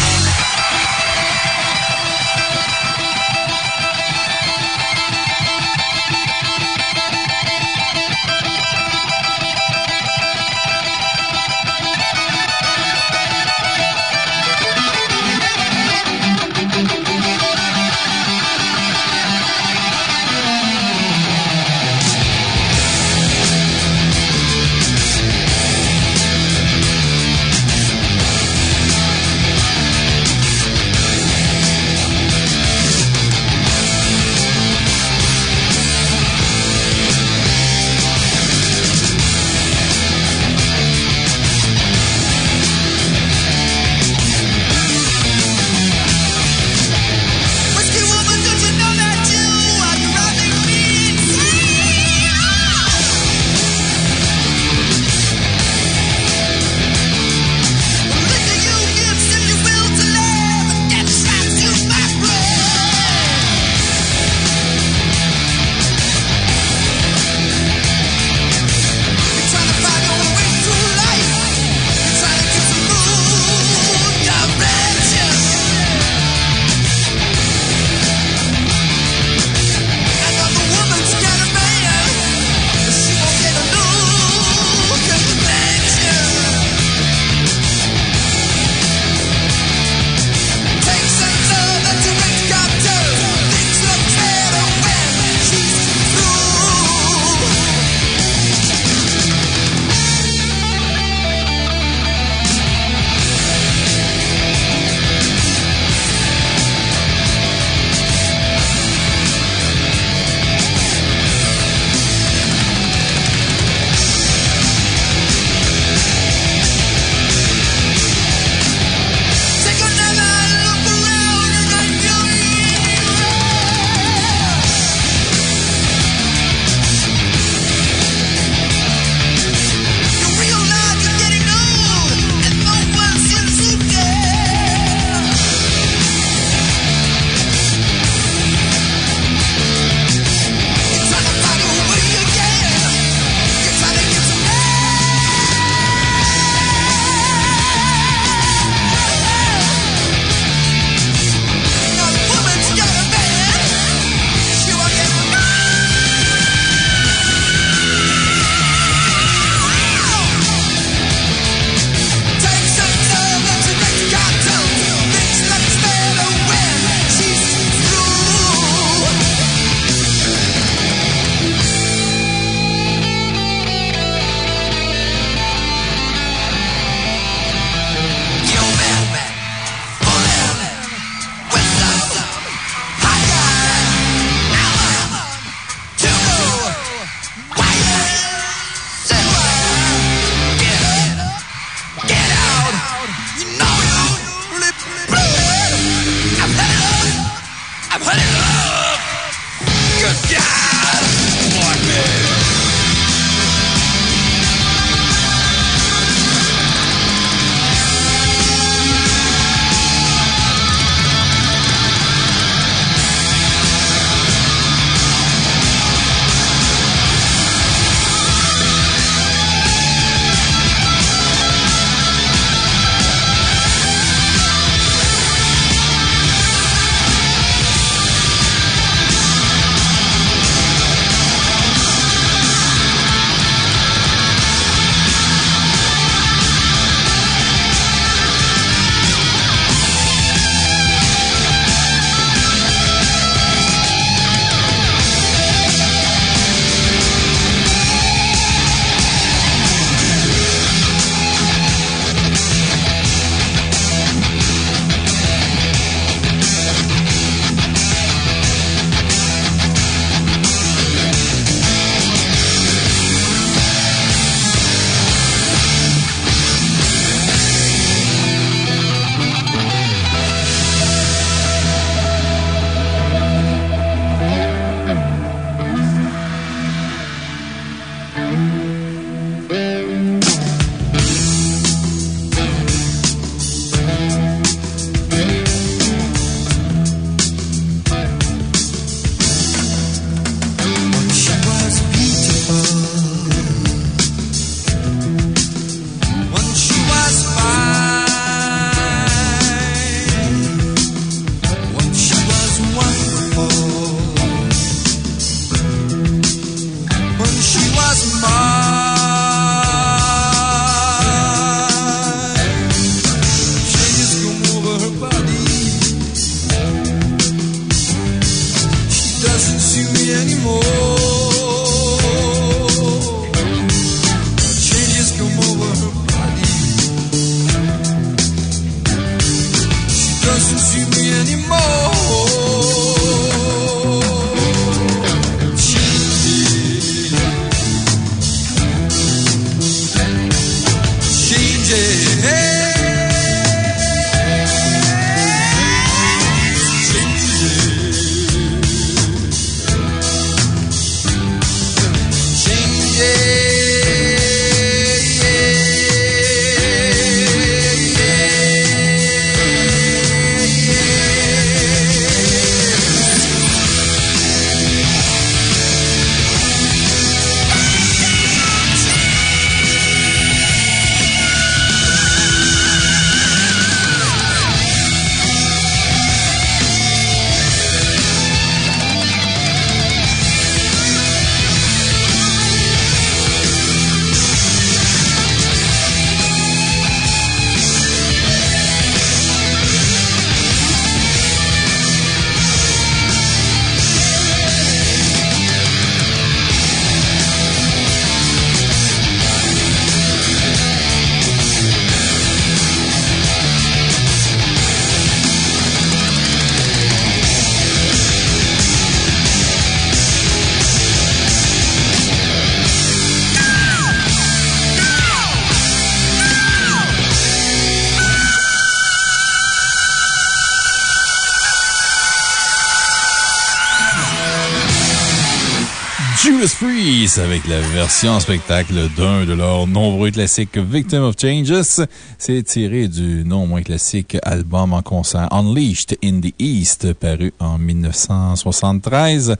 Avec la version spectacle d'un de leurs nombreux classiques Victim of Changes. C'est tiré du non moins classique album en concert Unleashed in the East, paru en 1973.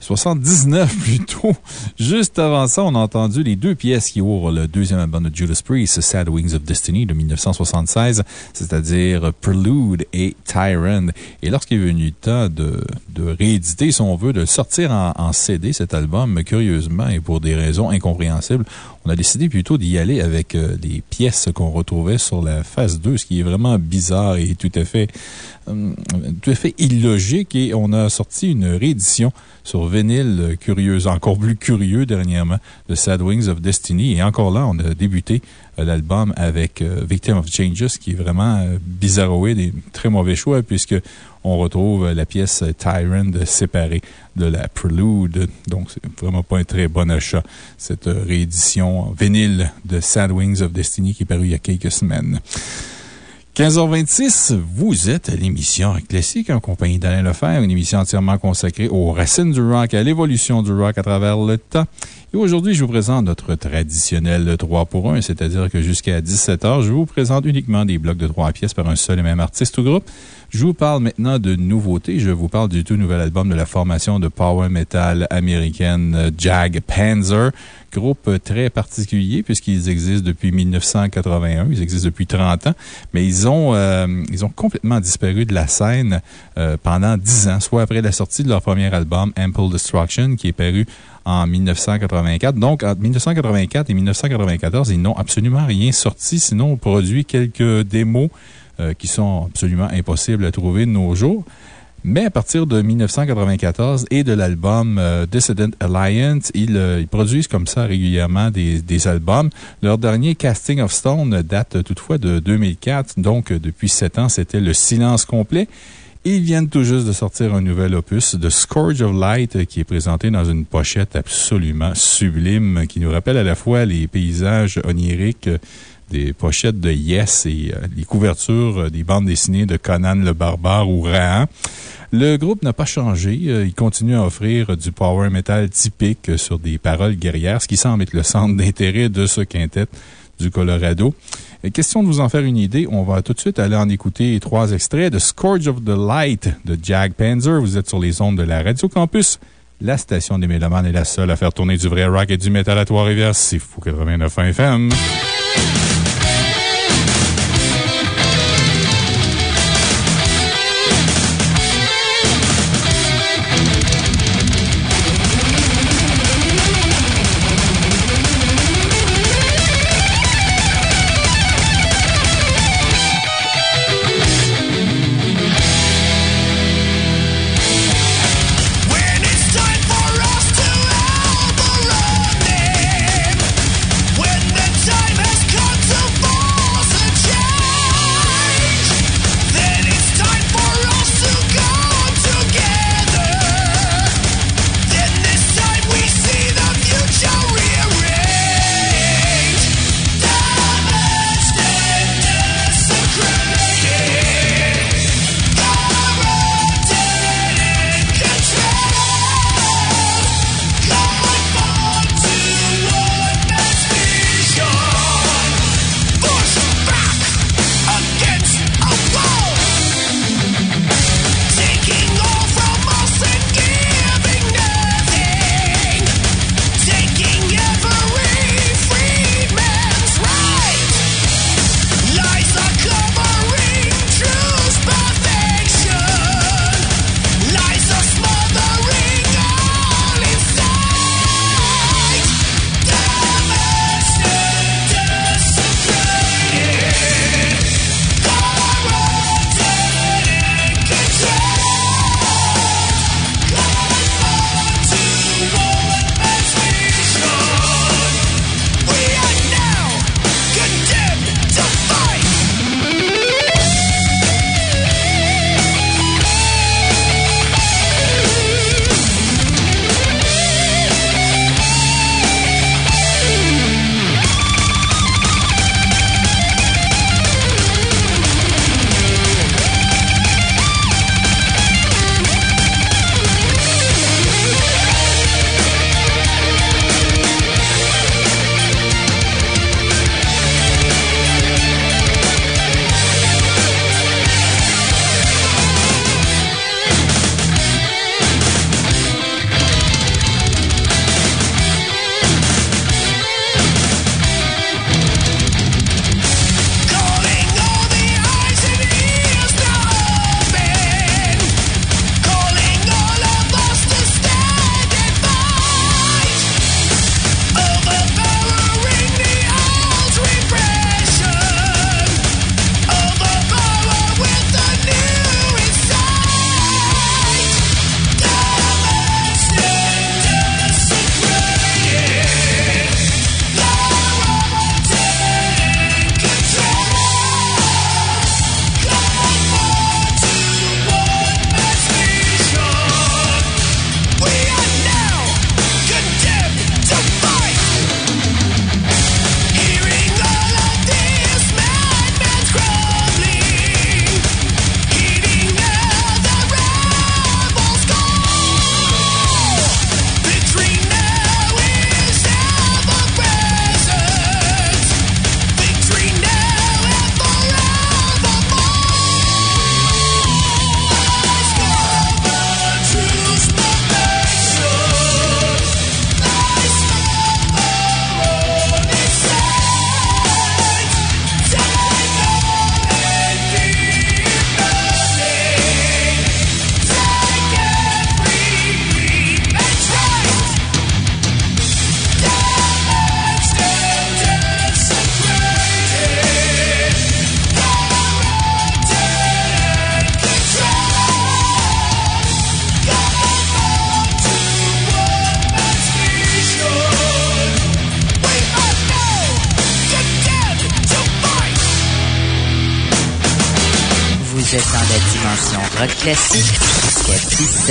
79 plutôt. Juste avant ça, on a entendu les deux pièces qui ouvrent le deuxième album de Judas Priest, Sad Wings of Destiny de 1976, c'est-à-dire Prelude et Tyrant. Et lorsqu'il est venu le temps de, rééditer, si on veut, de sortir en, en CD cet album, curieusement et pour des raisons incompréhensibles, on a décidé plutôt d'y aller avec euh, des pièces qu'on retrouvait sur la phase 2, ce qui est vraiment bizarre et tout à fait, tout à fait illogique. Et on a sorti une réédition sur vinyle euh, curieuse, encore plus curieux dernièrement, de Sad Wings of Destiny. Et encore là, on a débuté euh, l'album avec euh, Victim of Changes, qui est vraiment euh, bizarroïde et très mauvais choix, puisque on retrouve euh, la pièce Tyrant séparée de la Prelude. Donc, c'est vraiment pas un très bon achat, cette euh, réédition vinyle de Sad Wings of Destiny qui est parue il y a quelques semaines. 15h26, vous êtes à l'émission Classique en compagnie d'Alain Lefebvre, une émission entièrement consacrée aux racines du rock, à l'évolution du rock à travers le temps. Et aujourd'hui, je vous présente notre traditionnel 3 pour 1, c'est-à-dire que jusqu'à 17h, je vous présente uniquement des blocs de 3 pièces par un seul et même artiste ou groupe. Je vous parle maintenant de nouveautés. Je vous parle du tout nouvel album de la formation de power metal américaine euh, Jag Panzer. Groupe très particulier puisqu'ils existent depuis 1981. Ils existent depuis 30 ans, mais ils ont, euh, ils ont complètement disparu de la scène euh, pendant 10 ans, soit après la sortie de leur premier album, Ample Destruction, qui est paru en 1984. Donc, entre 1984 et 1994, ils n'ont absolument rien sorti, sinon ont produit quelques démos euh, qui sont absolument impossibles à trouver de nos jours. Mais à partir de 1994 et de l'album euh, Dissident Alliance, ils, euh, ils, produisent comme ça régulièrement des, des, albums. Leur dernier Casting of Stone date toutefois de 2004, donc depuis sept ans, c'était le silence complet. Ils viennent tout juste de sortir un nouvel opus, The Scourge of Light, qui est présenté dans une pochette absolument sublime, qui nous rappelle à la fois les paysages oniriques des pochettes de Yes et euh, les couvertures euh, des bandes dessinées de Conan le Barbare ou Rahan. Le groupe n'a pas changé. Euh, il continue à offrir du power metal typique sur des paroles guerrières, ce qui semble être le centre [LAUGHS] d'intérêt de ce quintet du Colorado. Question de vous en faire une idée, on va tout de suite aller en écouter trois extraits de Scourge of the Light de Jag Panzer. Vous êtes sur les ondes de la Radio Campus. La station des Mélomanes est la seule à faire tourner du vrai rock et du métal à Trois-Rivières. C'est fou 89 FM.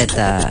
Jusqu'à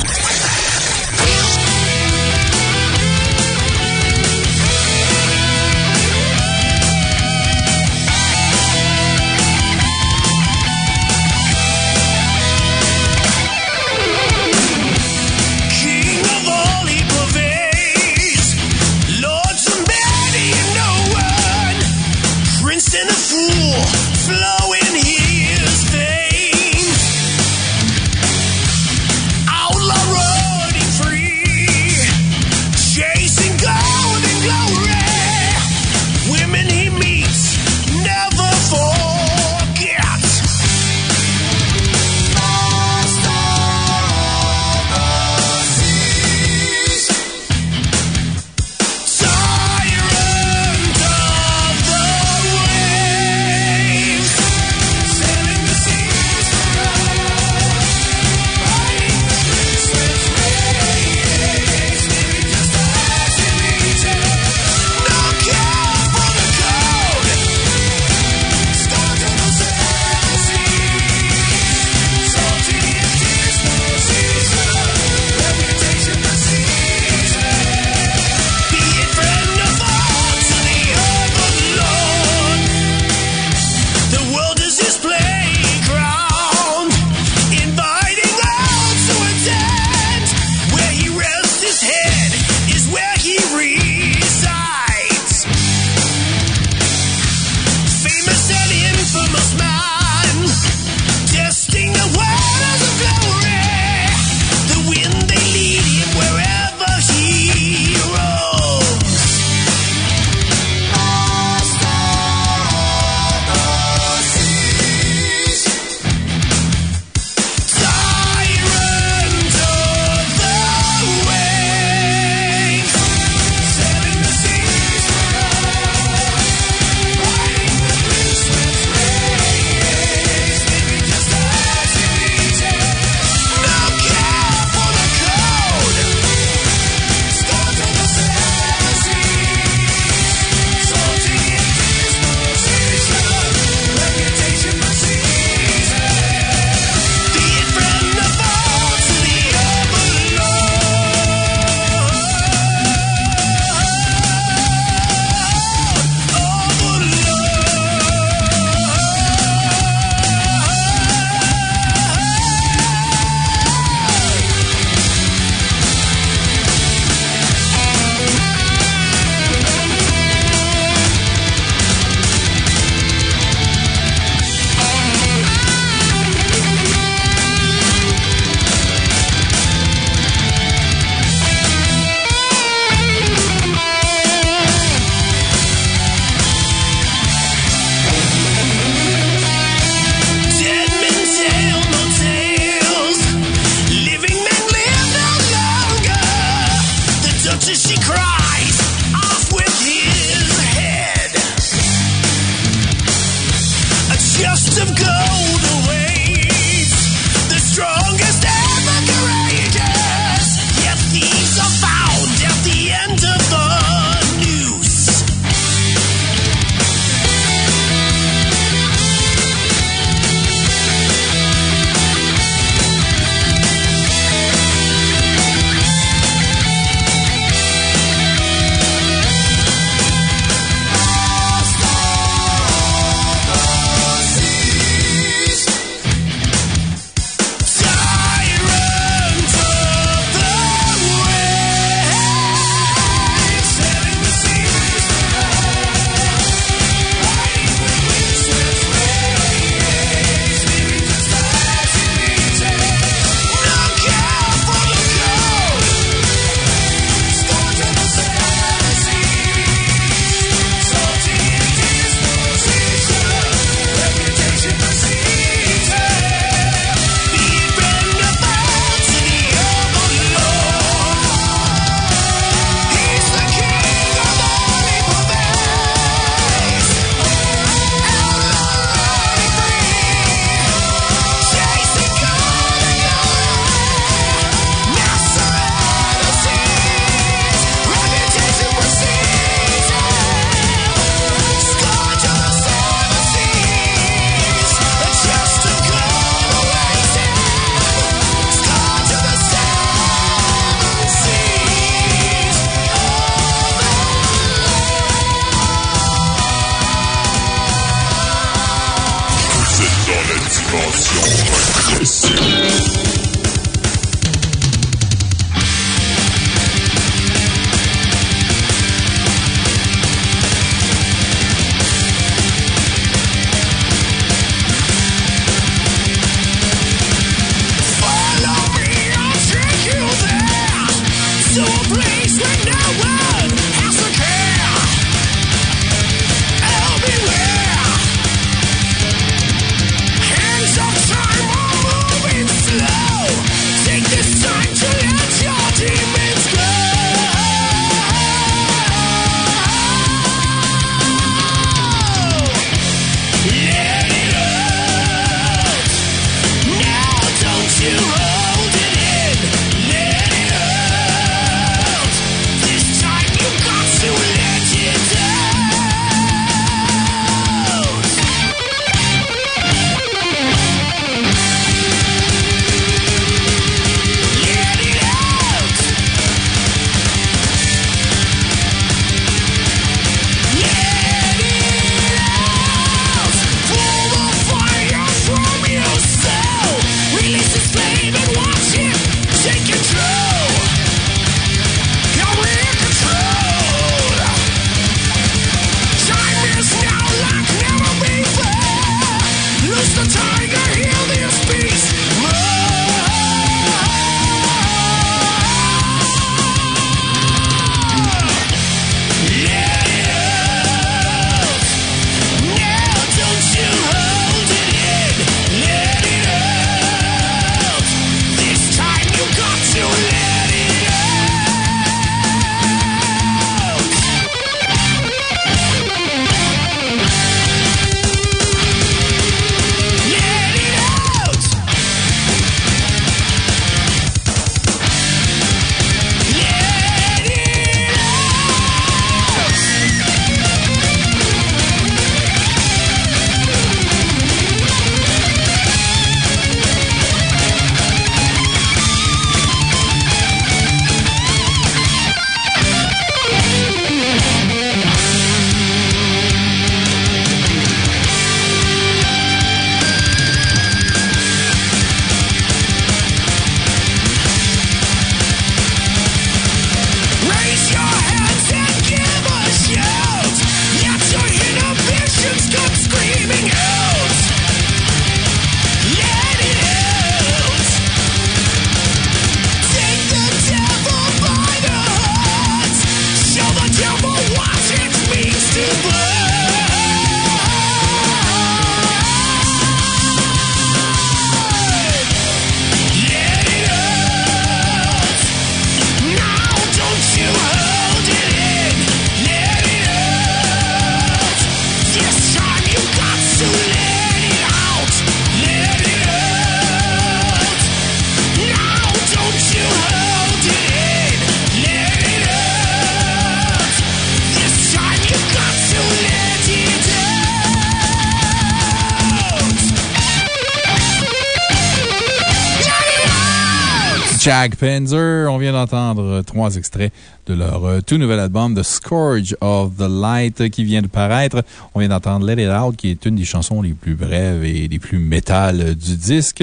Jag Panzer. On vient d'entendre trois extraits de leur euh, tout nouvel album, The Scourge of the Light, euh, qui vient de paraître. On vient d'entendre Let It Out, qui est une des chansons les plus brèves et les plus métal euh, du disque.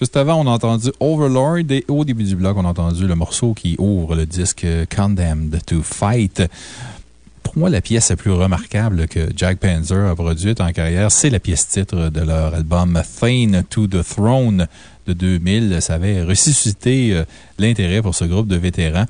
Juste avant, on a entendu Overlord et au début du bloc, on a entendu le morceau qui ouvre le disque Condemned to Fight. Pour moi, la pièce la plus remarquable que Jack Panzer a produite en carrière, c'est la pièce titre de leur album Thane to the Throne de 2000. Ça avait ressuscité euh, l'intérêt pour ce groupe de vétérans.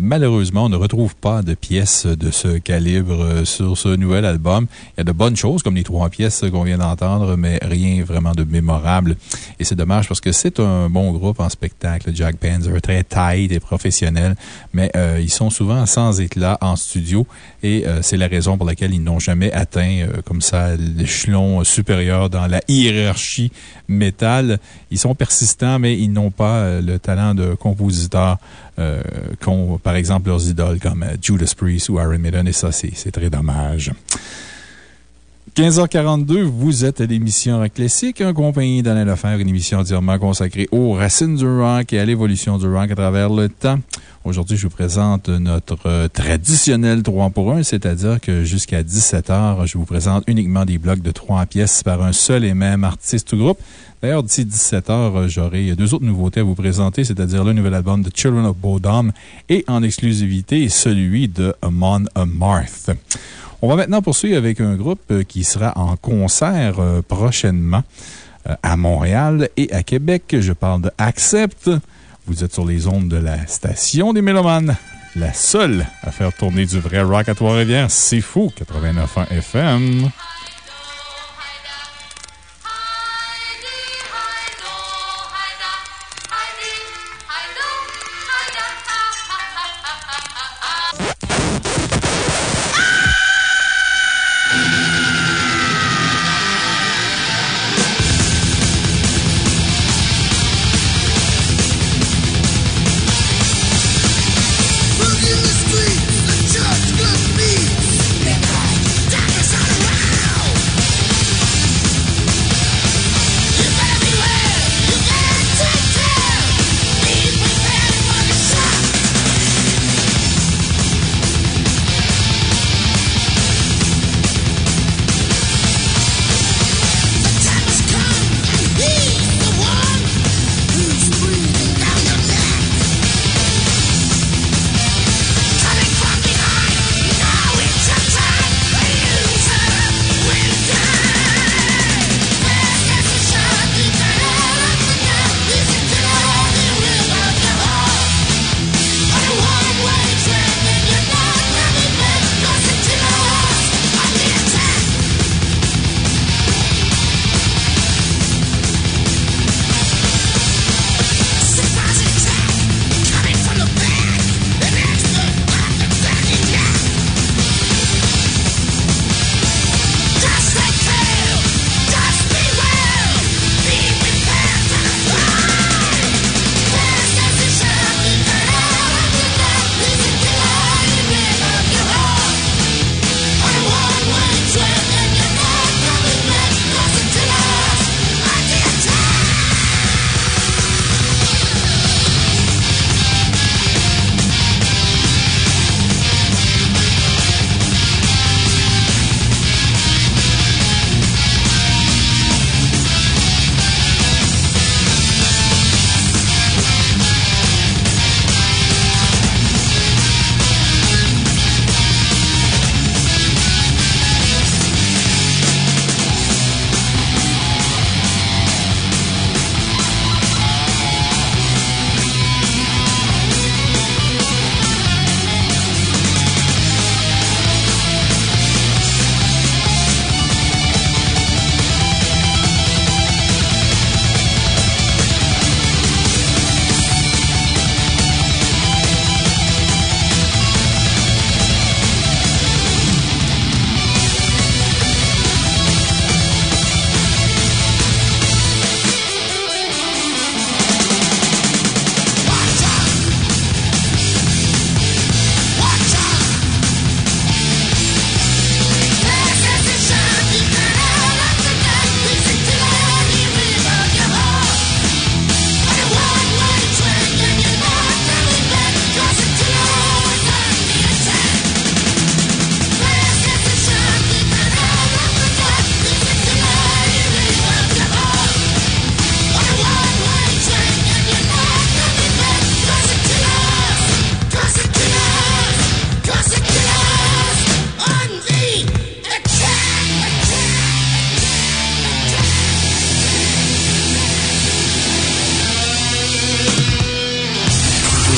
Malheureusement, on ne retrouve pas de pièces de ce calibre euh, sur ce nouvel album. Il y a de bonnes choses, comme les trois pièces qu'on vient d'entendre, mais rien vraiment de mémorable. Et c'est dommage parce que c'est un bon groupe en spectacle, Jack Panzer, très tight et professionnel, mais euh, ils sont souvent sans éclat en studio et euh, c'est la raison pour laquelle ils n'ont jamais atteint comme ça l'échelon supérieur dans la hiérarchie métal. Ils sont persistants, mais ils n'ont pas le talent de compositeur euh, qu'ont, par exemple, leurs idoles comme euh, Judas Priest ou Iron Maiden, et ça, c'est très dommage. 15h42, vous êtes à l'émission Rock Classique, en compagnie d'Alain Lefebvre, une émission entièrement consacrée aux racines du rock et à l'évolution du rock à travers le temps. Aujourd'hui, je vous présente notre euh, traditionnel 3 pour 1, c'est-à-dire que jusqu'à 17h, je vous présente uniquement des blocs de 3 pièces par un seul et même artiste ou groupe. D'ailleurs, d'ici 17h, j'aurai deux autres nouveautés à vous présenter, c'est-à-dire le nouvel album de Children of Bodom et en exclusivité celui de Amon Amarth. On va maintenant poursuivre avec un groupe euh, qui sera en concert euh, prochainement euh, à Montréal et à Québec. Je parle de Accept. Vous êtes sur les ondes de la station des Mélomanes. La seule à faire tourner du vrai rock à Trois-Rivières. C'est fou, 89.1 FM.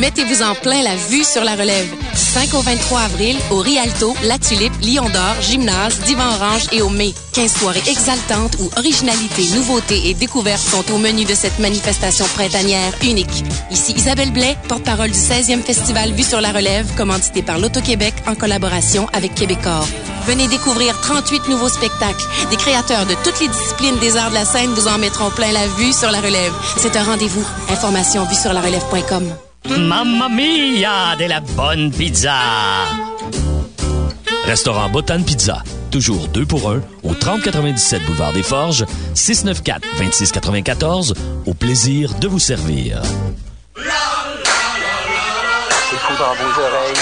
Mettez-vous en plein la vue sur la relève. Du 5 au 23 avril, au Rialto, La Tulipe, Lion d'Or, Gymnase, Divan Orange et au Mai. 15 soirées exaltantes où originalité, nouveauté et découverte sont au menu de cette manifestation printanière unique. Ici Isabelle Blais, porte-parole du 16e Festival Vue sur la relève, commandité par l'Auto-Québec en collaboration avec Québecor. Venez découvrir 38 nouveaux spectacles. Des créateurs de toutes les disciplines des arts de la scène vous en mettront plein la vue sur la relève. C'est un rendez-vous. Information vue sur la relève.com. Mamma mia de la bonne pizza! Restaurant Botan Pizza. Toujours deux pour un au 3097 Boulevard des Forges, 694-2694. Au plaisir de vous servir. C'est fou dans vos oreilles.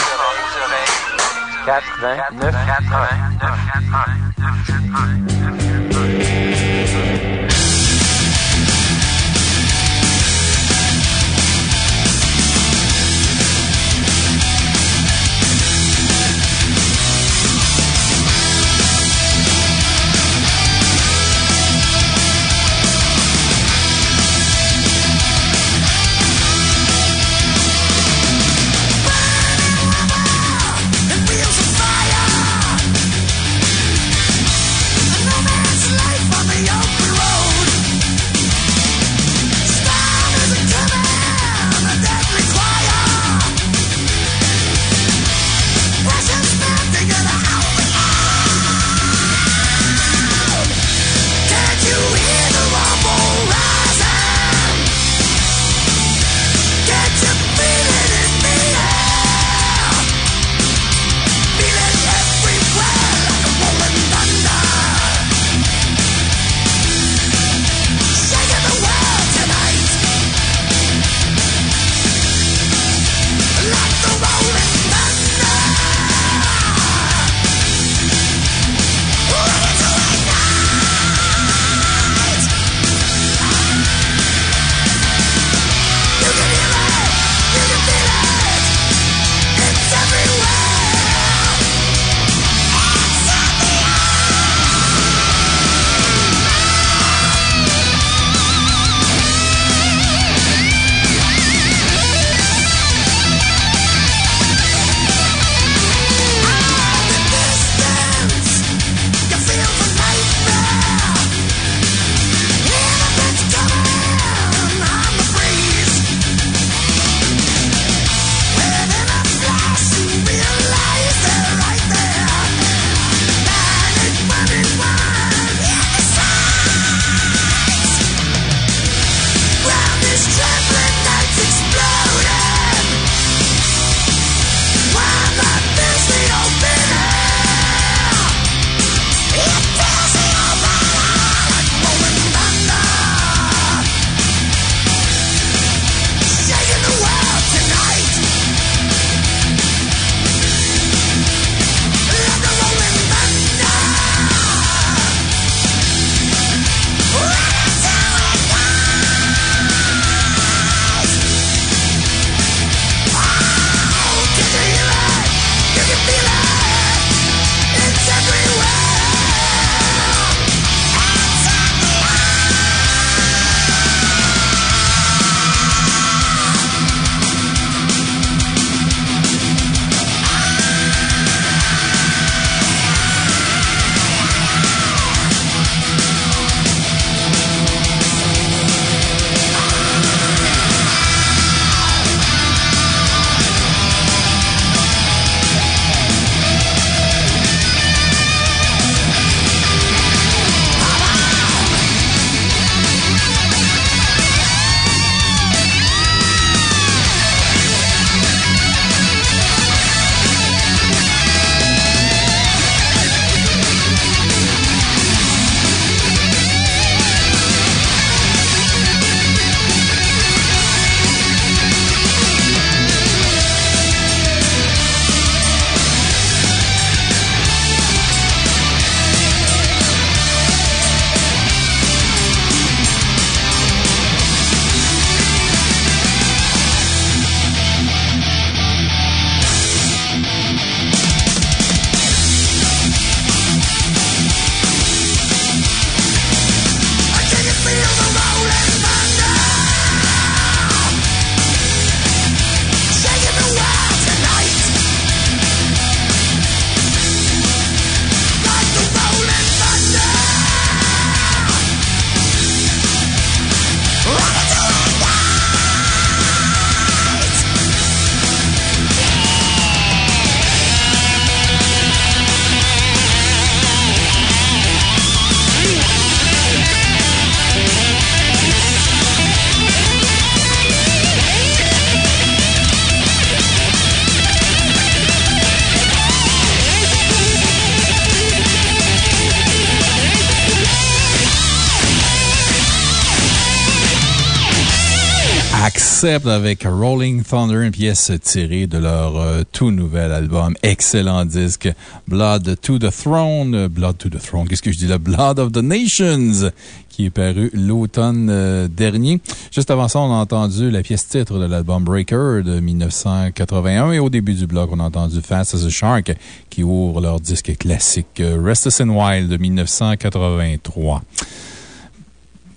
Avec Rolling Thunder, une pièce tirée de leur euh, tout nouvel album. Excellent disque. Blood to the Throne. Blood to the Throne. Qu'est-ce que je dis là? Blood of the Nations qui est paru l'automne euh, dernier. Juste avant ça, on a entendu la pièce titre de l'album Breaker de 1981 et au début du bloc, on a entendu Fast as a Shark qui ouvre leur disque classique euh, Restless and Wild de 1983.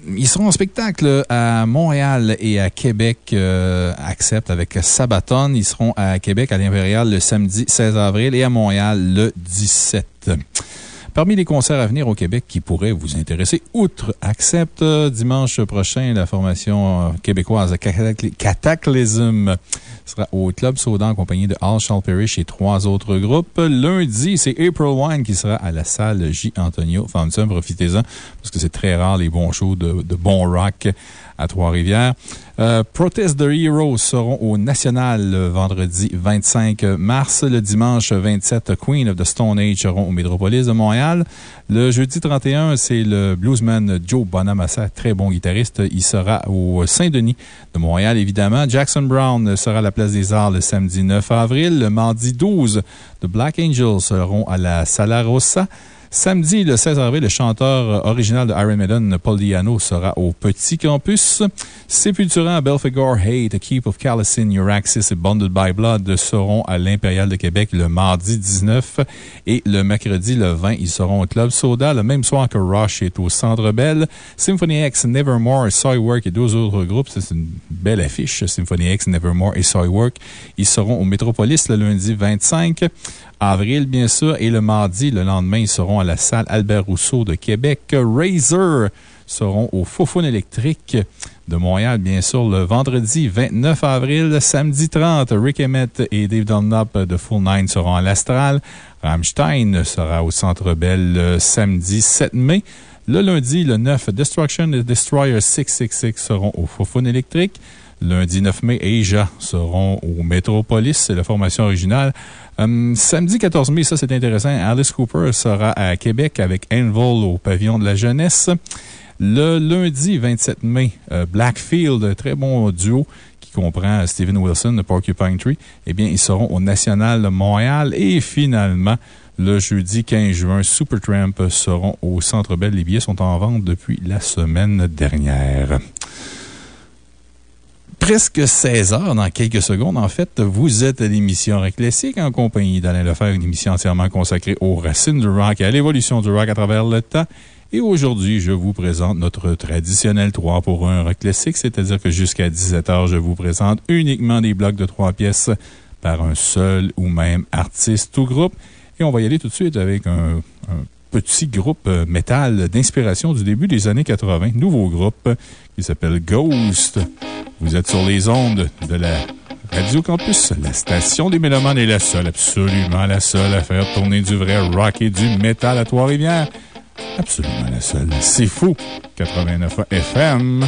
Ils seront en spectacle à Montréal et à Québec, euh, Accept avec Sabaton. Ils seront à Québec à l'Impérial le samedi 16 avril et à Montréal le 17. Parmi les concerts à venir au Québec qui pourraient vous intéresser, outre Accept, euh, dimanche prochain, la formation euh, québécoise Catacly- Cataclysm sera au Club Soda en compagnie de All Shall Perish et trois autres groupes. Lundi, c'est April Wine qui sera à la salle J. Antonio. Ça, profitez-en parce que c'est très rare les bons shows de, de bon rock à Trois-Rivières. Euh, Protest the Heroes seront au National le vendredi 25 mars. Le dimanche 27, Queen of the Stone Age seront au Métropolis de Montréal. Le jeudi 31, c'est le bluesman Joe Bonamassa, très bon guitariste. Il sera au Saint-Denis de Montréal, évidemment. Jackson Brown sera à la Place des Arts le samedi 9 avril. Le mardi 12, The Black Angels seront à la Sala Rossa. Samedi, le 16 avril, le chanteur original de Iron Maiden, Paul Diano, sera au Petit Campus. Sepultura, Belphegor, Hate, Keep of Callicine, Euraxis et Bonded by Blood seront à l'Impérial de Québec le mardi 19 et le mercredi le 20, ils seront au Club Soda. Le même soir que Rush est au Centre Bell. Symphony X, Nevermore, Soilwork et deux autres groupes. C'est une belle affiche. Symphony X, Nevermore et Soilwork. Ils seront au Métropolis le lundi 25 avril, bien sûr, et le mardi, le lendemain, ils seront la salle Albert Rousseau de Québec. Razor seront au Fofone électrique de Montréal, bien sûr, le vendredi 29 avril. Samedi 30, Rick Emmett et Dave Dunlop de Full Nine seront à l'Astral. Rammstein sera au Centre Bell le samedi 7 mai. Le lundi, le 9, Destruction et Destroyer 666 seront au Fofone électrique. Lundi 9 mai, Asia seront au Metropolis. C'est la formation originale. Hum, samedi 14 mai, ça c'est intéressant. Alice Cooper sera à Québec avec Anvil au pavillon de la jeunesse. Le lundi 27 mai, euh, Blackfield, très bon duo qui comprend Steven Wilson de Porcupine Tree, eh bien, ils seront au National de Montréal. Et finalement, le jeudi 15 juin, Supertramp seront au Centre Bell. Les billets sont en vente depuis la semaine dernière presque 16 heures dans quelques secondes. En fait, vous êtes à l'émission Rock Classique en compagnie d'Alain Lefebvre, une émission entièrement consacrée aux racines du rock et à l'évolution du rock à travers le temps. Et aujourd'hui, je vous présente notre traditionnel 3 pour 1 rock classique, c'est-à-dire que jusqu'à 17 heures, je vous présente uniquement des blocs de 3 pièces par un seul ou même artiste ou groupe. Et on va y aller tout de suite avec un, un petit groupe euh, métal d'inspiration du début des années 80, nouveau groupe qui s'appelle Ghost. Vous êtes sur les ondes de la Radio Campus. La station des Mélomanes est la seule, absolument la seule à faire tourner du vrai rock et du métal à Trois-Rivières. Absolument la seule. C'est fou. 89 FM.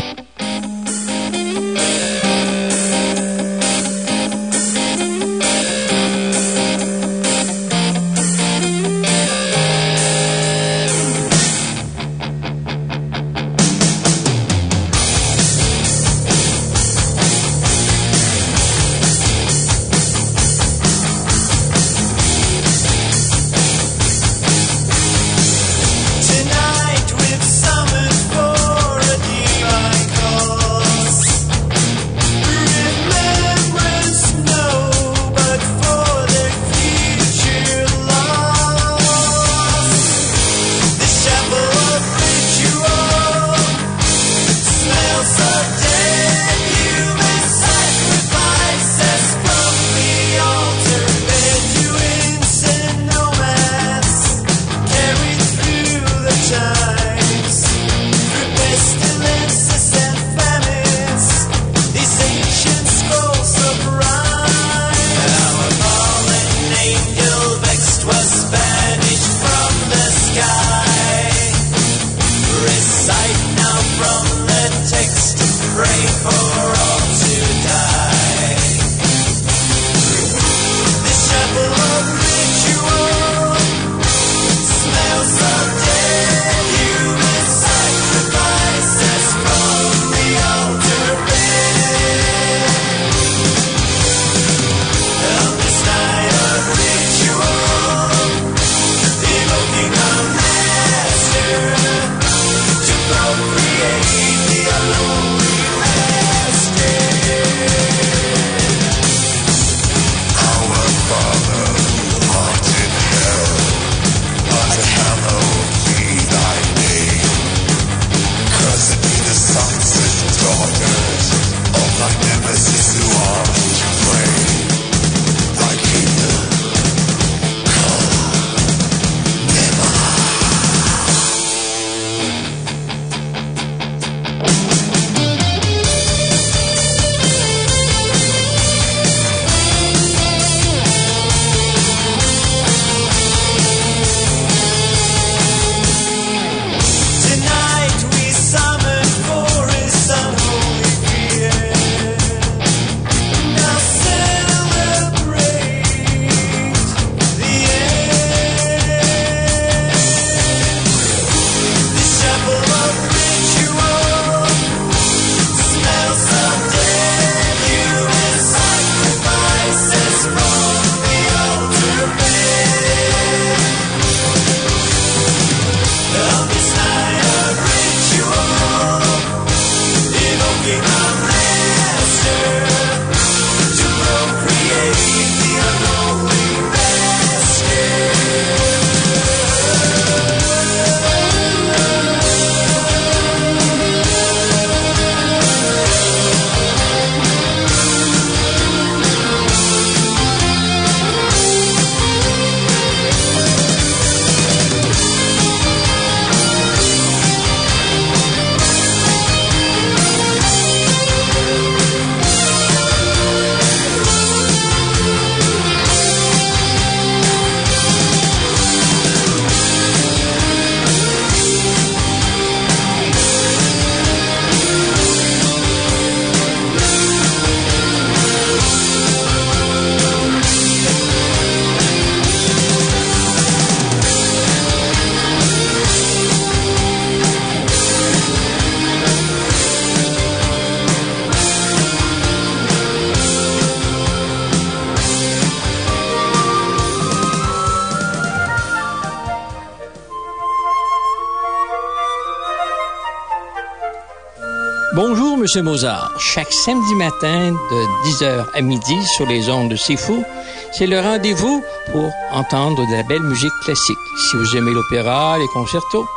Monsieur Mozart. Chaque samedi matin de 10h à midi sur les ondes de C'est Fou, c'est le rendez-vous pour entendre de la belle musique classique. Si vous aimez l'opéra, les concertos,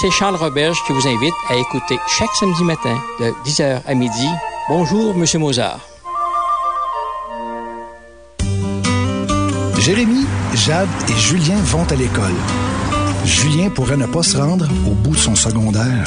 c'est Charles Roberge qui vous invite à écouter chaque samedi matin de 10h à midi. Bonjour, Monsieur Mozart. Jérémy, Jade et Julien vont à l'école. Julien pourrait ne pas se rendre au bout de son secondaire.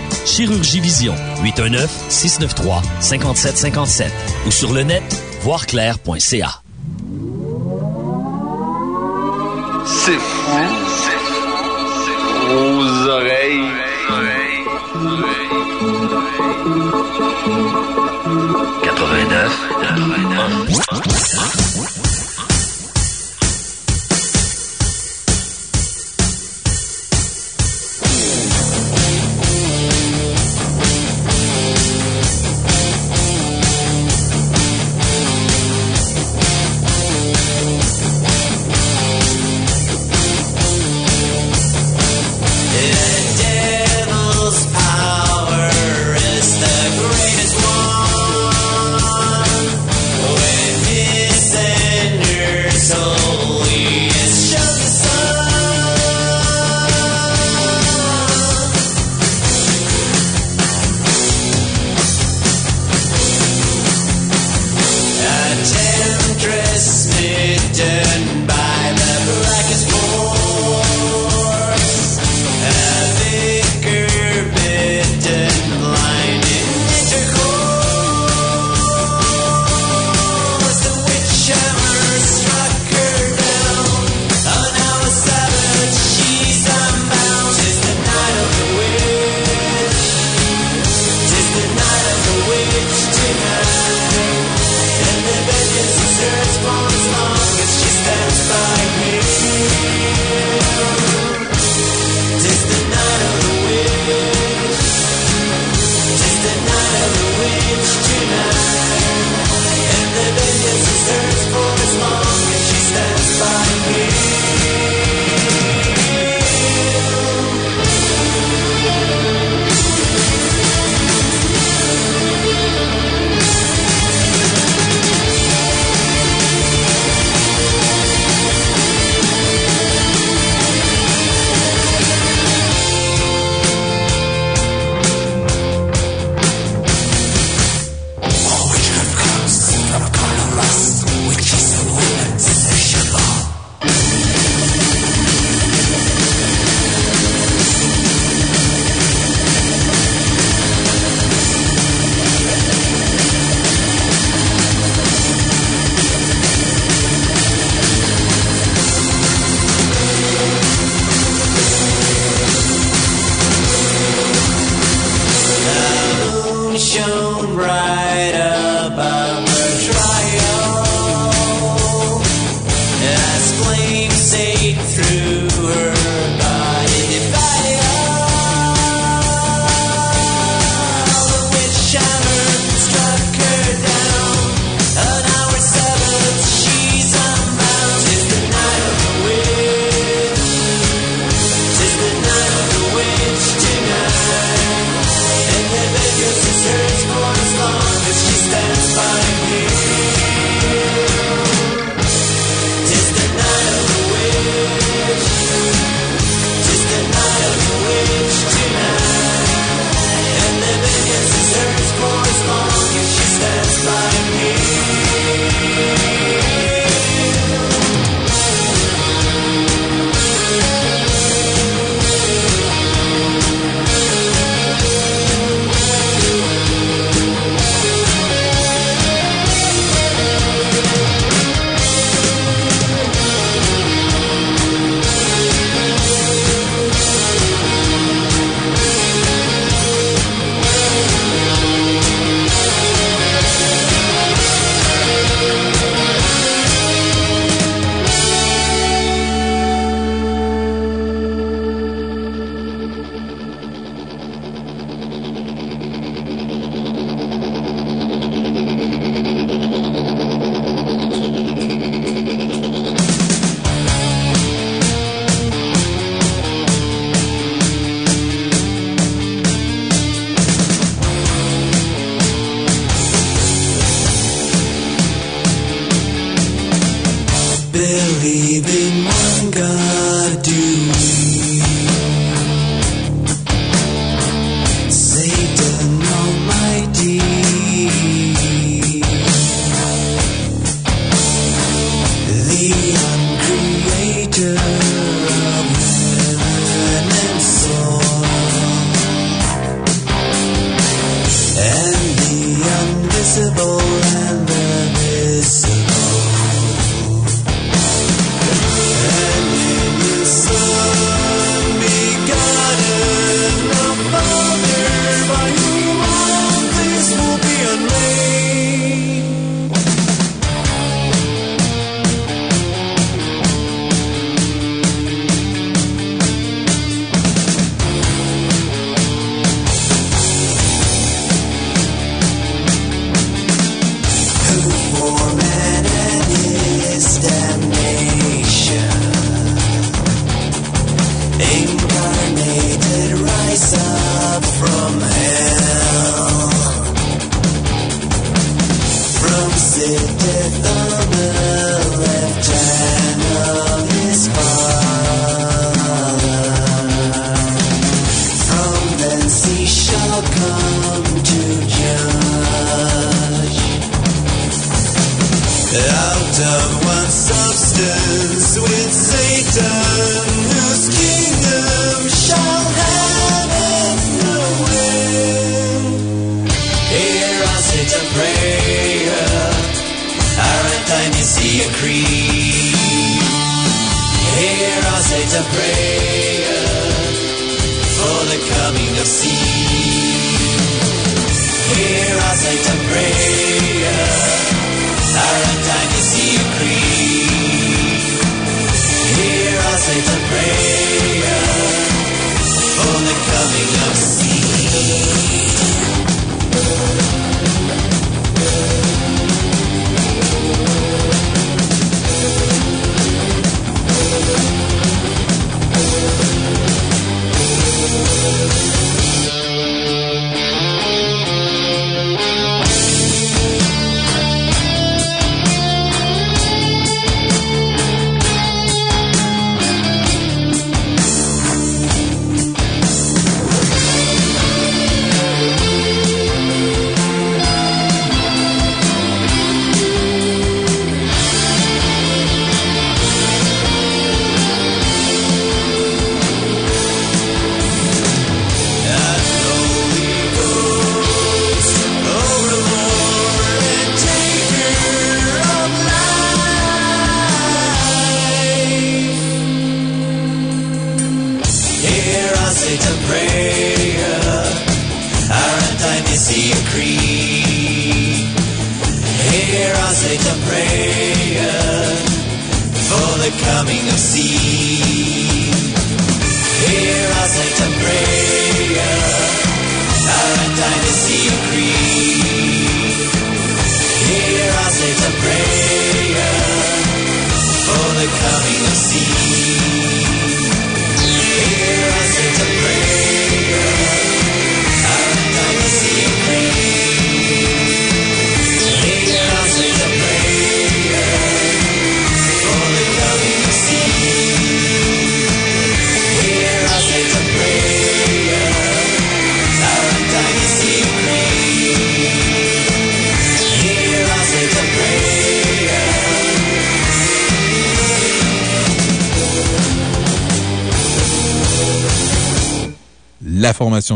Chirurgie Vision, 819-693-5757 ou sur le net, voirclair.ca.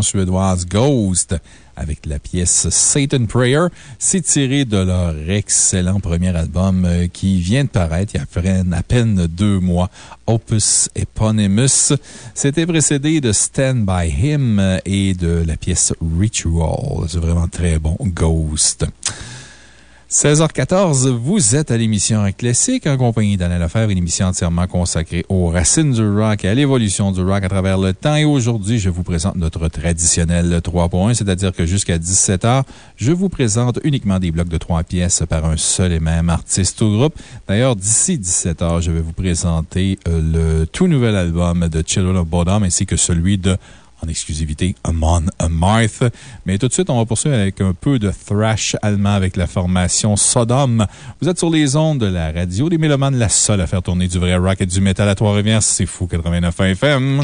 suédoise Ghost avec la pièce Satan Prayer. C'est tiré de leur excellent premier album euh, qui vient de paraître il y a à peine- deux mois, Opus Eponymous. C'était précédé de Stand By Him et de la pièce Ritual. C'est vraiment très bon, Ghost. 16h14, vous êtes à l'émission Classique en compagnie d'Alain Lefebvre, une émission entièrement consacrée aux racines du rock et à l'évolution du rock à travers le temps. Et aujourd'hui, je vous présente notre traditionnel 3 pour 1, c'est-à-dire que jusqu'à 17h, je vous présente uniquement des blocs de 3 pièces par un seul et même artiste ou groupe. D'ailleurs, d'ici 17h, je vais vous présenter euh, le tout nouvel album de Children of Bodom ainsi que celui de exclusivité Amon Amarth. Mais tout de suite, on va poursuivre avec un peu de thrash allemand avec la formation Sodom. Vous êtes sur les ondes de la radio des Mélomanes, la seule à faire tourner du vrai rock et du métal à Trois-Rivières. C'est fou, 89 FM.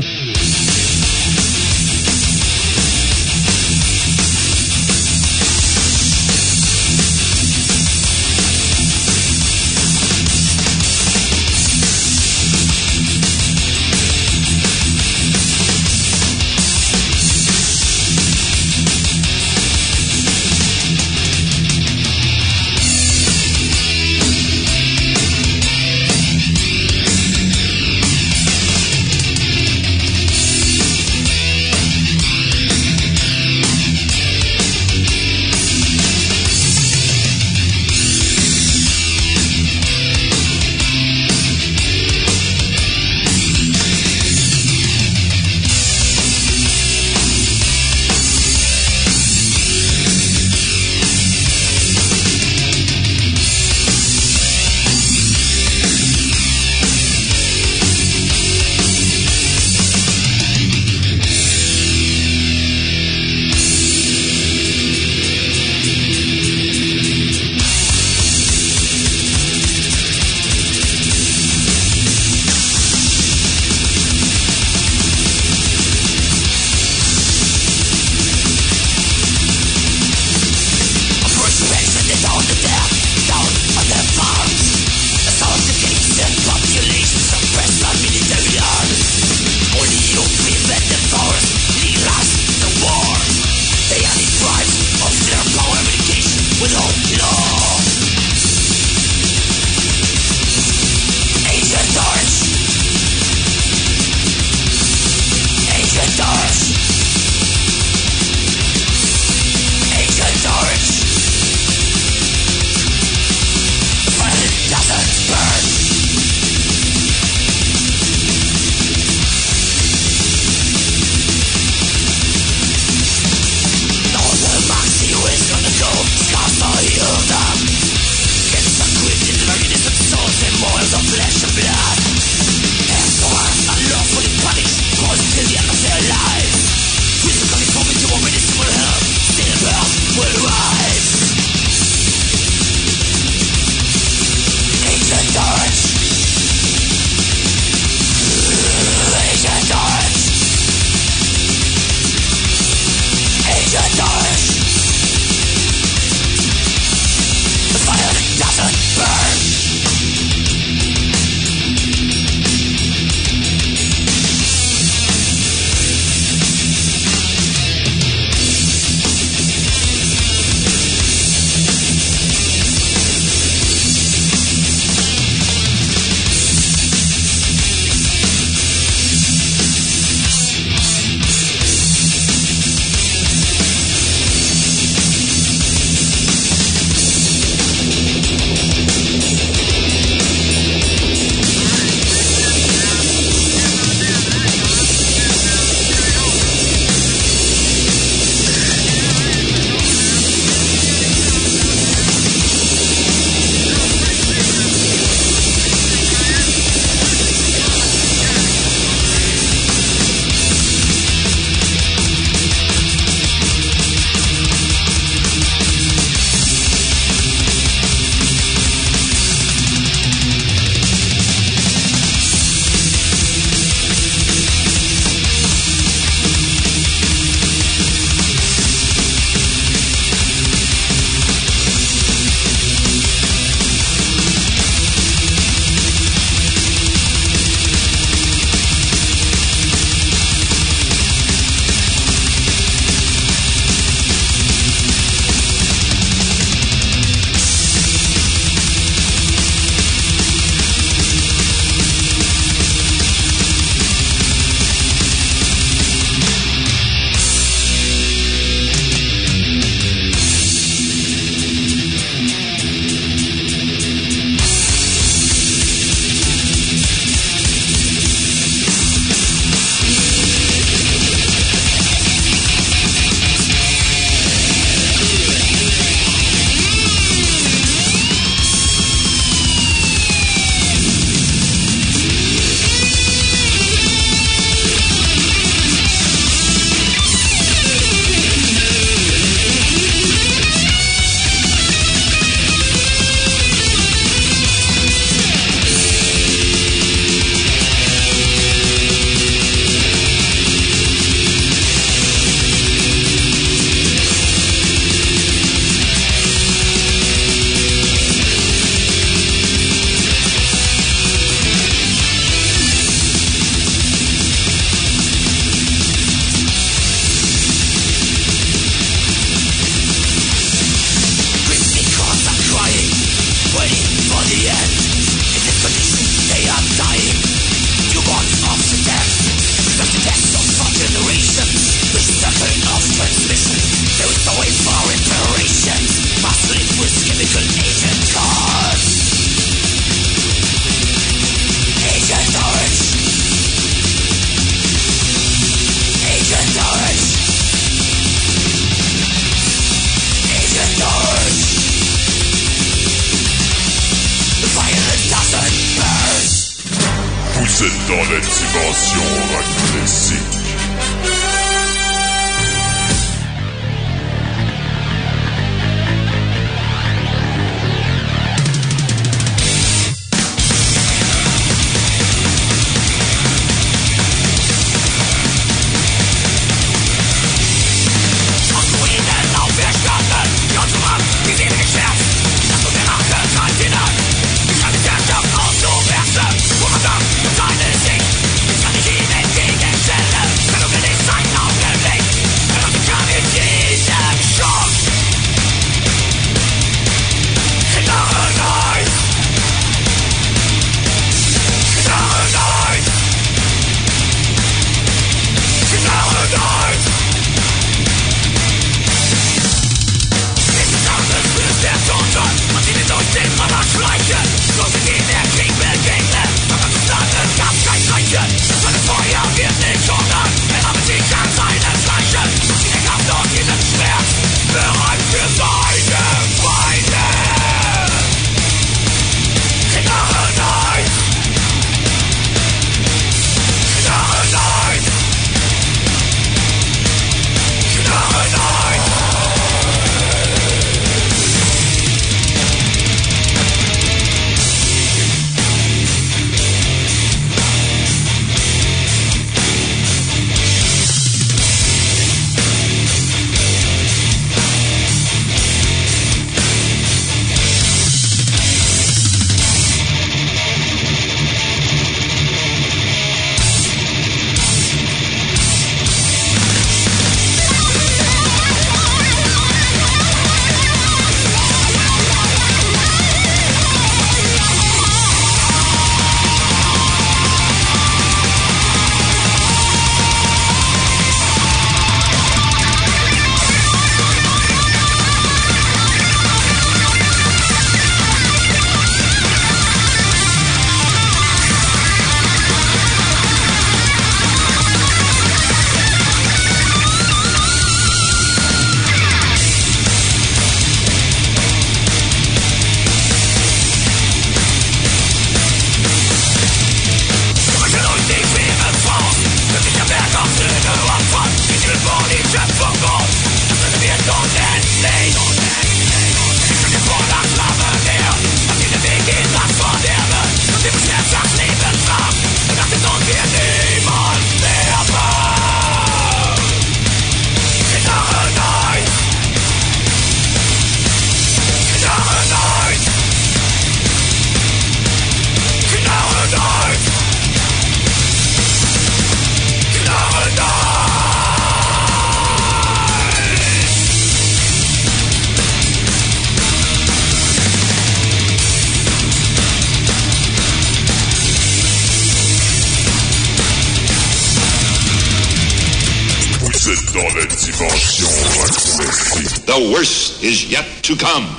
To come.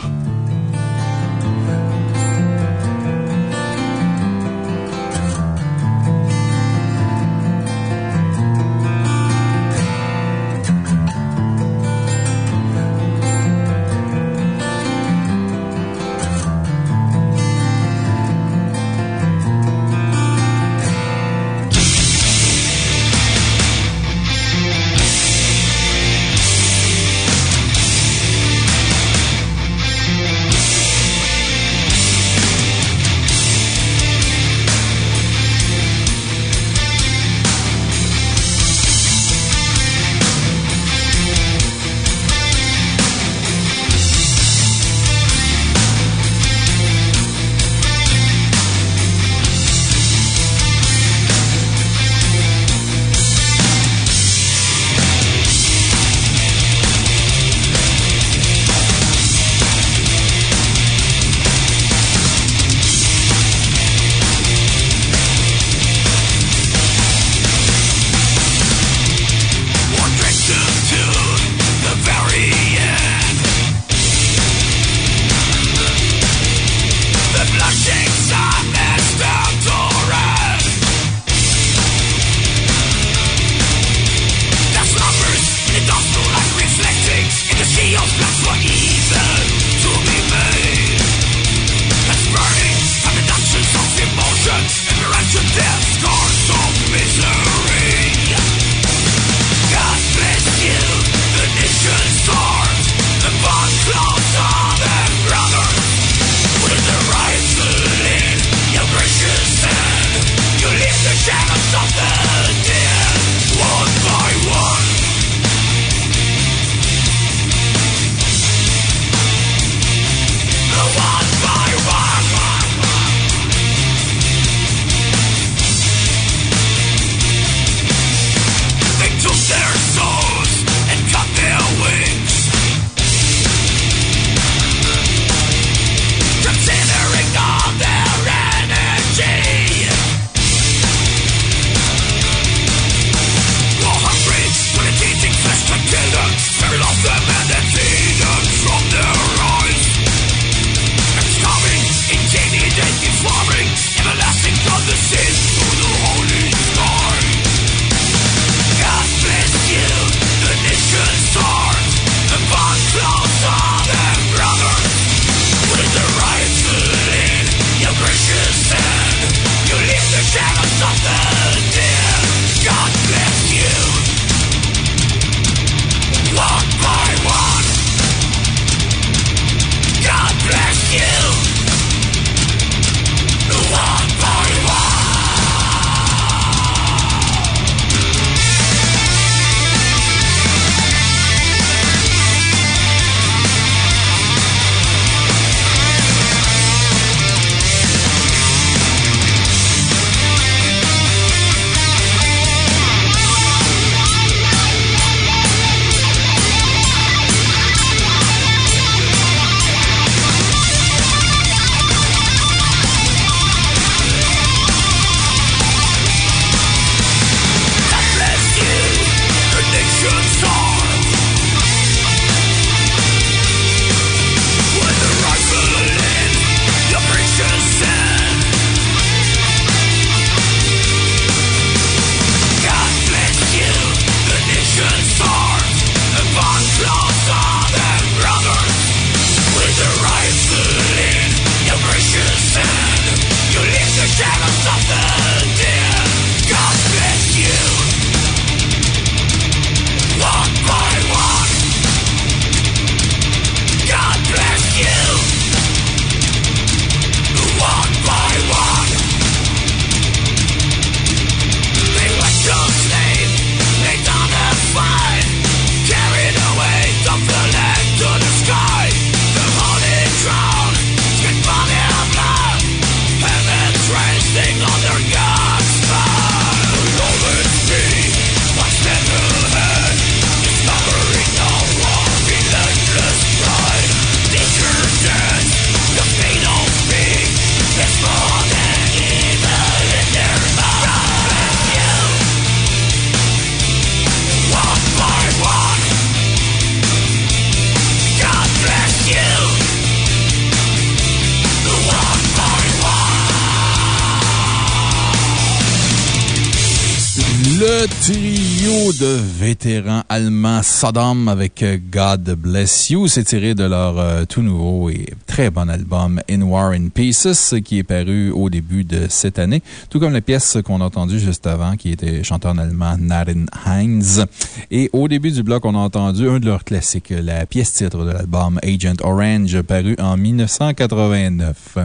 Sodom avec euh, God Bless You, c'est tiré de leur euh, tout nouveau et très bon album In War in Pieces qui est paru au début de cette année, tout comme la pièce qu'on a entendue juste avant qui était chanteur en allemand Narin Heinz. Et au début du bloc, on a entendu un de leurs classiques, la pièce titre de l'album Agent Orange paru en 1989.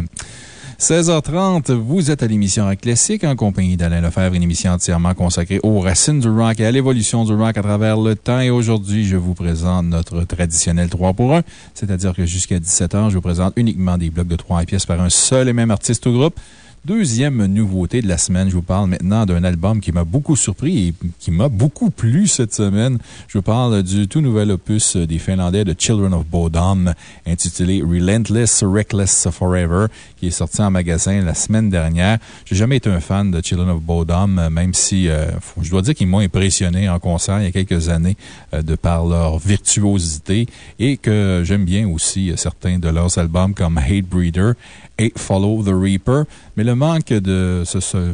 16h30, vous êtes à l'émission Classique en compagnie d'Alain Lefebvre, une émission entièrement consacrée aux racines du rock et à l'évolution du rock à travers le temps. Et aujourd'hui, je vous présente notre traditionnel 3 pour 1, c'est-à-dire que jusqu'à 17h, je vous présente uniquement des blocs de 3 pièces par un seul et même artiste ou groupe. Deuxième nouveauté de la semaine, je vous parle maintenant d'un album qui m'a beaucoup surpris et qui m'a beaucoup plu cette semaine. Je vous parle du tout nouvel opus des Finlandais de Children of Bodom, intitulé Relentless, Reckless Forever, qui est sorti en magasin la semaine dernière. J'ai jamais été un fan de Children of Bodom, même si euh, je dois dire qu'ils m'ont impressionné en concert il y a quelques années euh, de par leur virtuosité et que j'aime bien aussi certains de leurs albums comme Hate Breeder et Follow the Reaper. Mais le manque de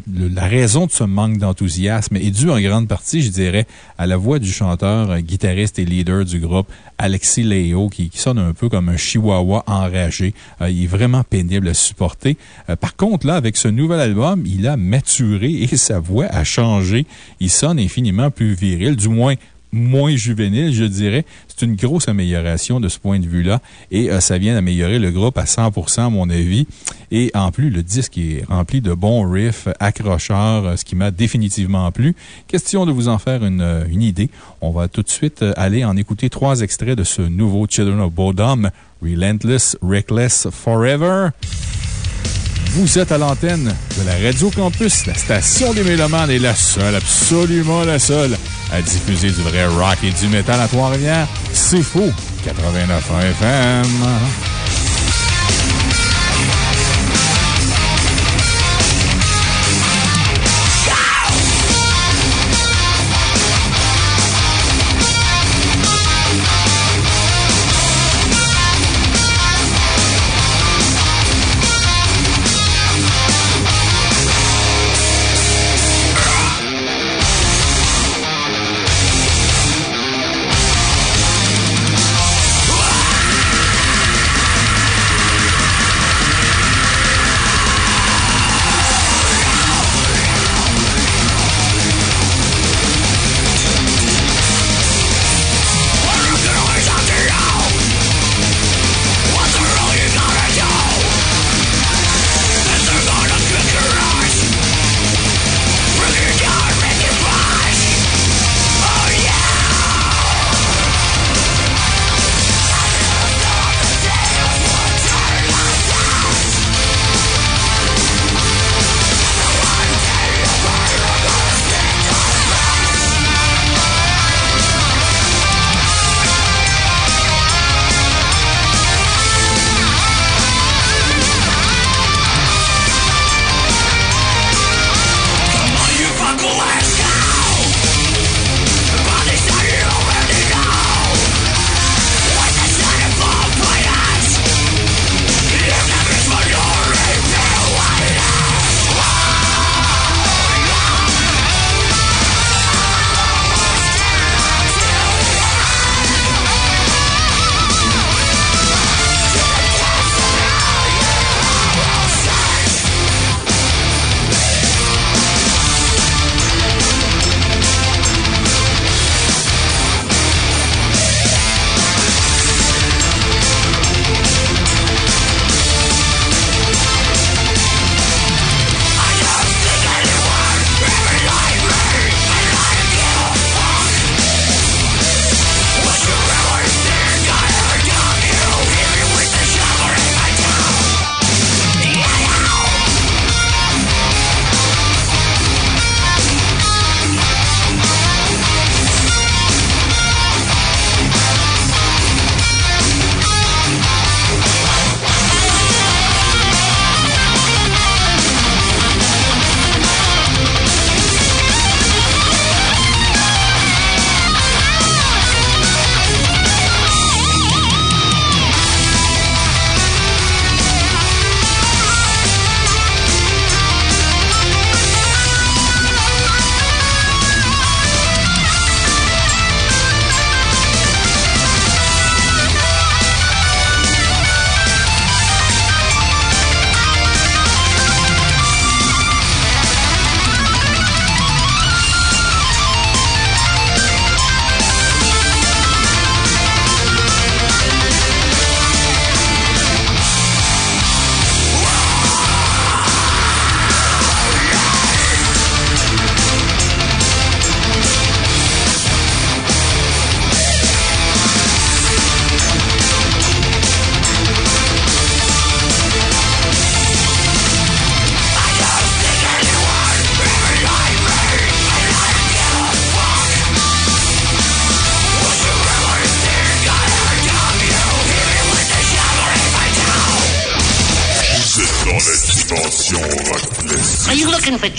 la raison de ce manque d'enthousiasme est due en grande partie, je dirais, à la voix du chanteur, euh, guitariste et leader du groupe, Alexis qui, qui sonne un peu comme un chihuahua enragé. Euh, il est vraiment pénible à supporter. Euh, par contre, là, avec ce nouvel album, il a maturé et [LAUGHS] sa voix a changé. Il sonne infiniment plus viril, du moins moins juvénile, je dirais. C'est une grosse amélioration de ce point de vue-là. Et euh, ça vient d'améliorer le groupe à 100% à mon avis. Et en plus, le disque est rempli de bons riffs, accrocheurs, euh, ce qui m'a définitivement plu. Question de vous en faire une, euh, idée. On va tout de suite aller en écouter trois extraits de ce nouveau Children of Bodom, Relentless, Reckless, Forever. Vous êtes à l'antenne de la Radio Campus, la station des Mélomanes est la seule, absolument la seule, à diffuser du vrai rock et du métal à Trois-Rivières. C'est faux. 89 FM.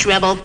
rebel.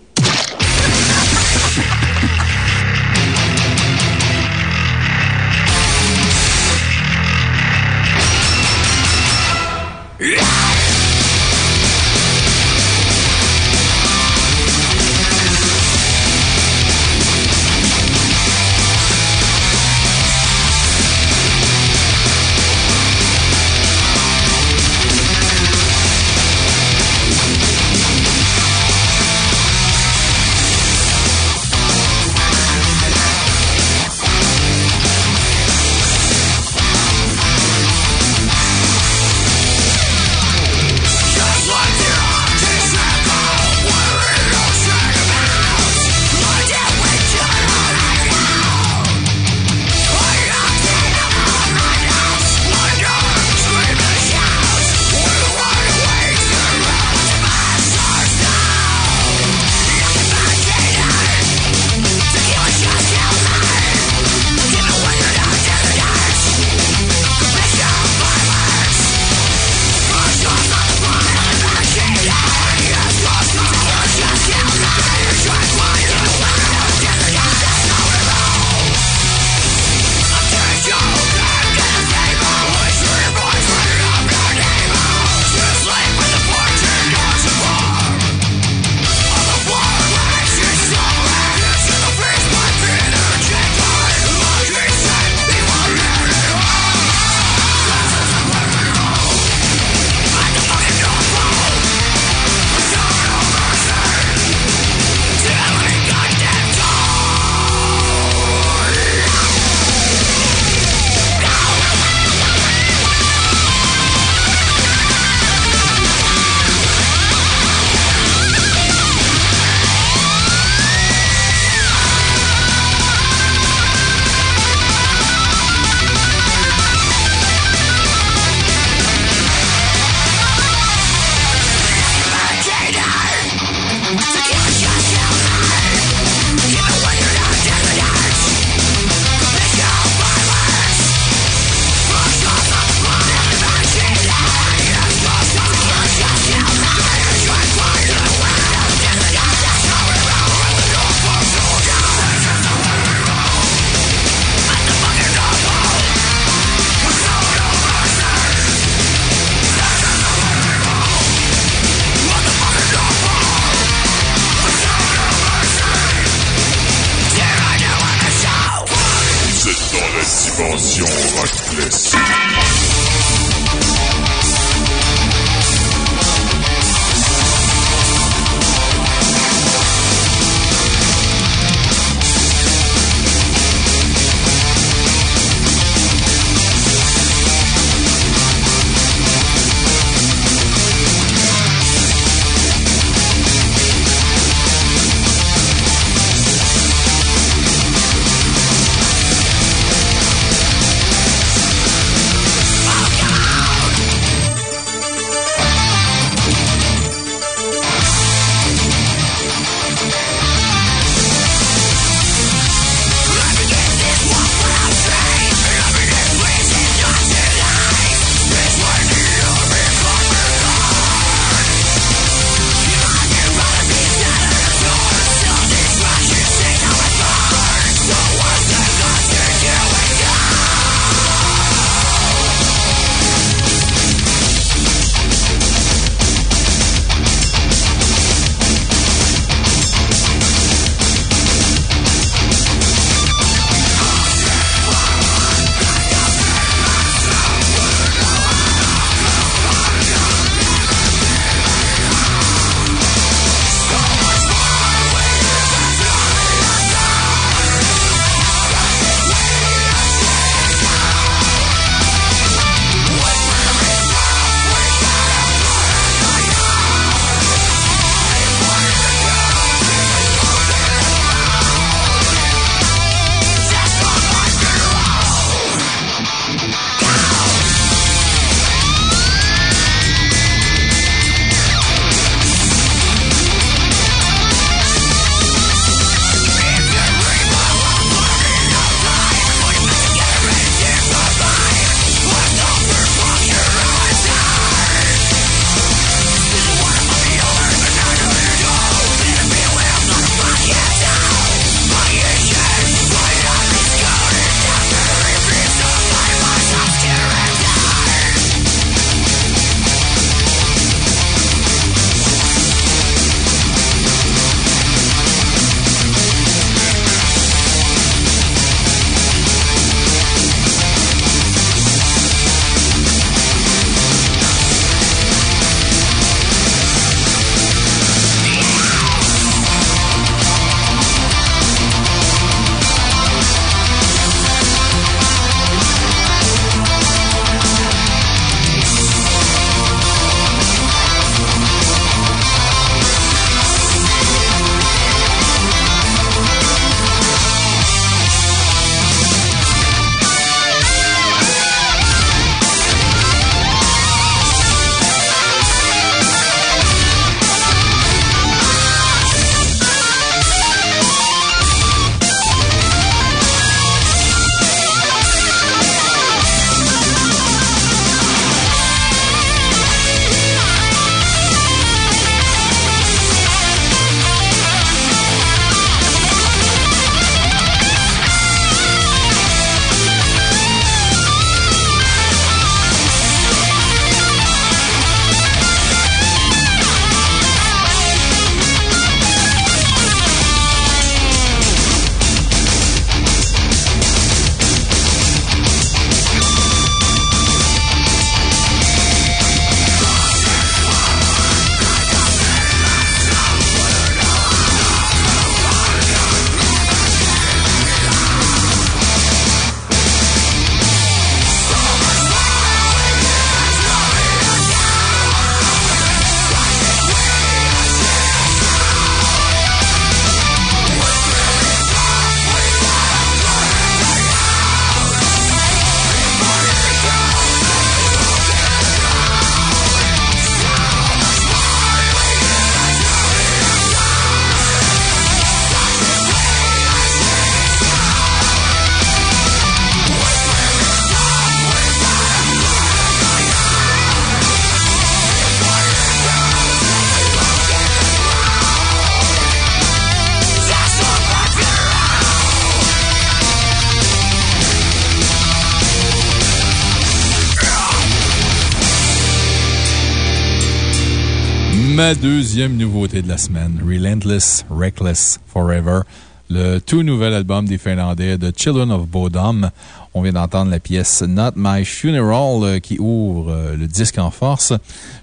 Deuxième nouveauté de la semaine, Relentless, Reckless, Forever, le tout nouvel album des Finlandais de Children of Bodom. On vient d'entendre la pièce Not My Funeral euh, qui ouvre euh, le disque en force.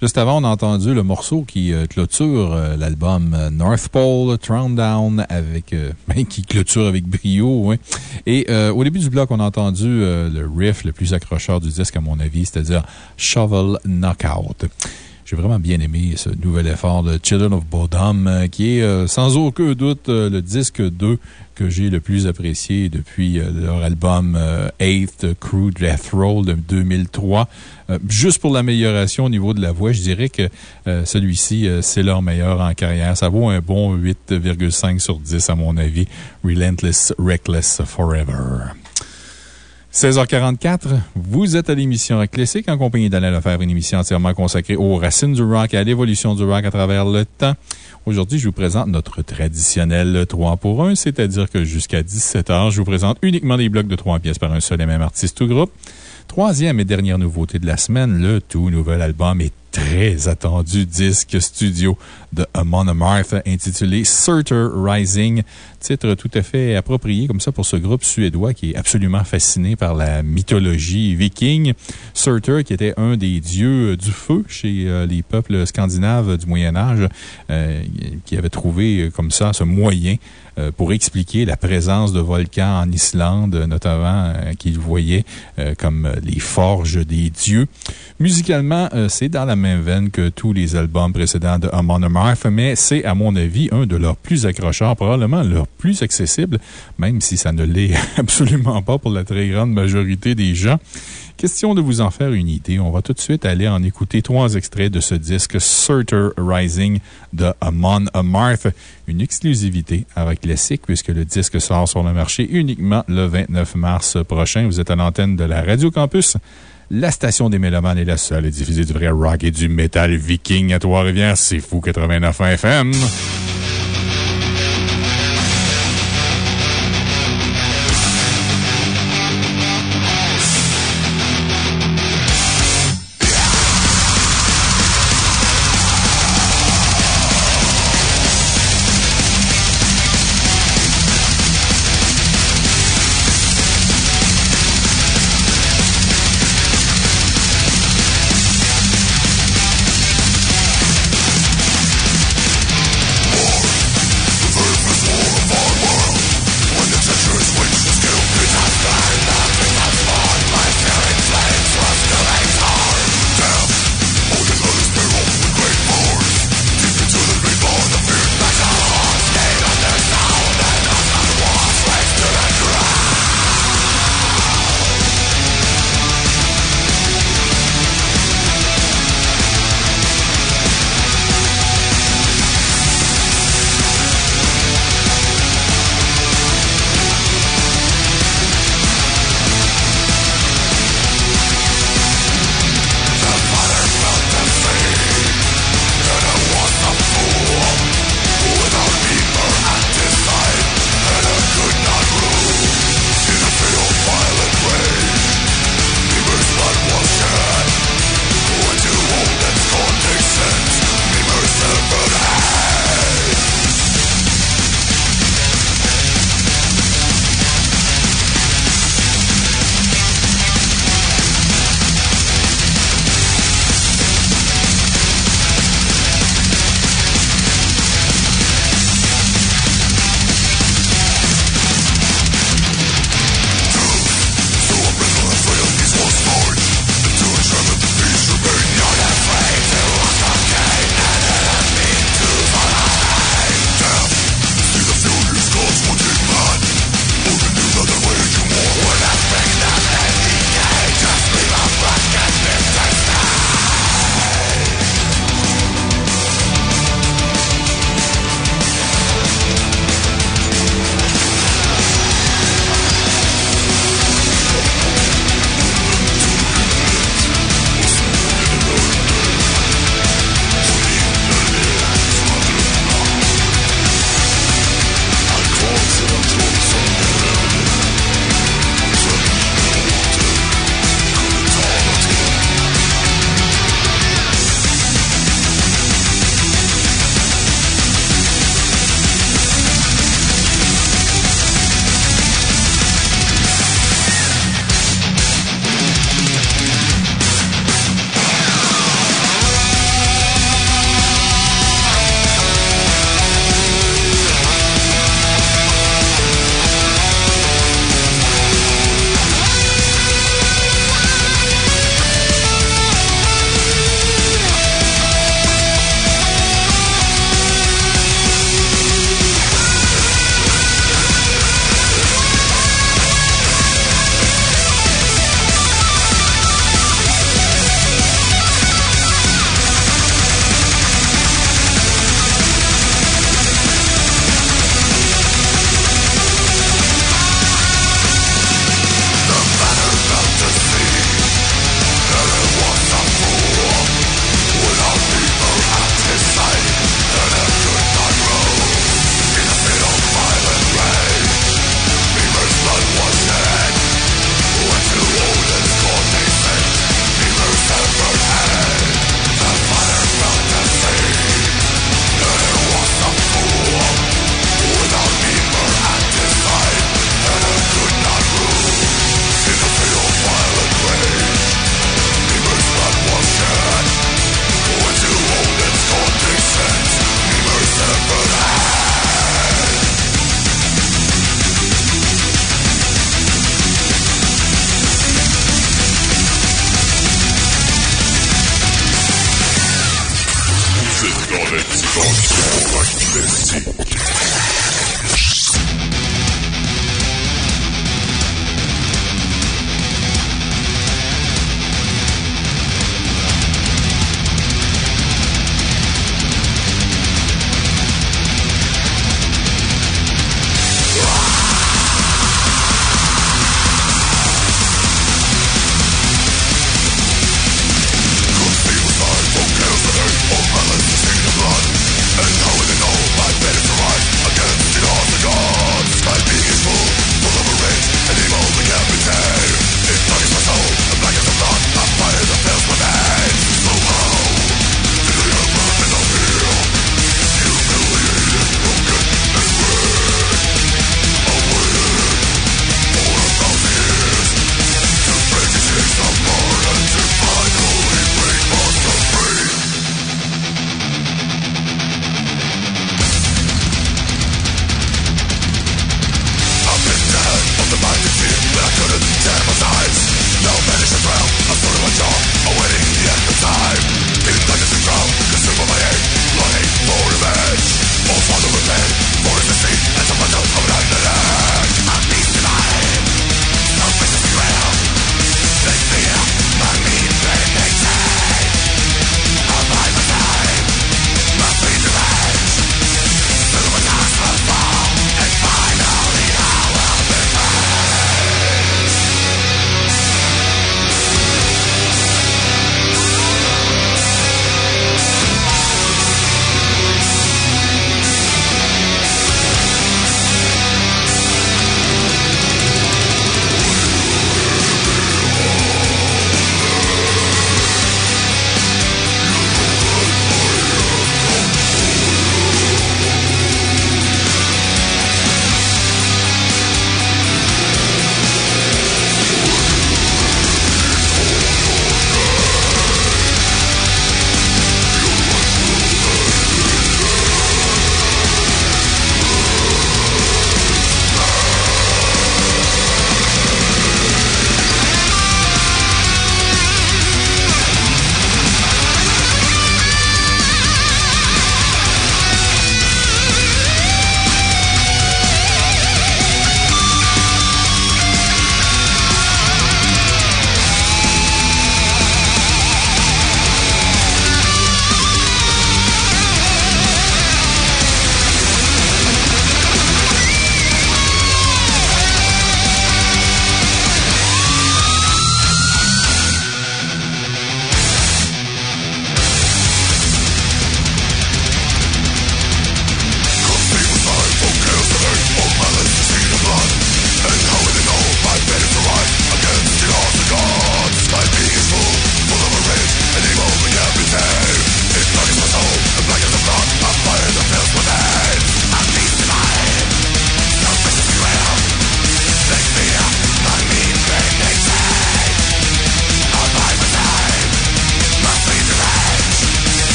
Juste avant, on a entendu le morceau qui euh, clôture l'album North Pole, Thrown Down, avec, [LAUGHS] ben, qui clôture avec brio. ouais. Et au début du bloc, on a entendu le riff le plus accrocheur du disque, à mon avis, c'est-à-dire Shovel Knockout. J'ai vraiment bien aimé ce nouvel effort de Children of Bodom, euh, qui est euh, sans aucun doute euh, le disque 2 que j'ai le plus apprécié depuis leur album Eighth Crew Death Roll de 2003. Euh, juste pour l'amélioration au niveau de la voix, je dirais que celui-ci, c'est leur meilleur en carrière. Ça vaut un bon 8,5 sur 10 à mon avis. Relentless, Reckless Forever. 16h44, vous êtes à l'émission Rock Classique en compagnie d'Alain Lefebvre, une émission entièrement consacrée aux racines du rock et à l'évolution du rock à travers le temps. Aujourd'hui, je vous présente notre traditionnel 3 pour 1, c'est-à-dire que jusqu'à 17h, je vous présente uniquement des blocs de 3 pièces par un seul et même artiste ou groupe. Troisième et dernière nouveauté de la semaine, le tout nouvel album et très attendu disque studio de Amon Amarth intitulé Surtur Rising. Titre tout à fait approprié comme ça pour ce groupe suédois qui est absolument fasciné par la mythologie viking. Surtur, qui était un des dieux du feu chez euh, les peuples scandinaves du Moyen-Âge, euh, qui avait trouvé euh, comme ça ce moyen pour expliquer la présence de volcans en Islande, notamment euh, qu'il voyait comme les forges des dieux. Musicalement, c'est dans la même veine que tous les albums précédents de Amon Amarth, mais c'est, à mon avis, un de leurs plus accrocheurs, probablement leur plus accessible, même si ça ne l'est [LAUGHS] absolument pas pour la très grande majorité des gens. Question de vous en faire une idée, on va tout de suite aller en écouter trois extraits de ce disque Surtur Rising de Amon Amarth, une exclusivité avec Classic puisque le disque sort sur le marché uniquement le 29 mars prochain. Vous êtes à l'antenne de la Radio Campus. La station des Mélomanes est la seule à diffuser du vrai rock et du métal viking à Trois-Rivières. C'est fou 89 FM.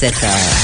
Jusqu'à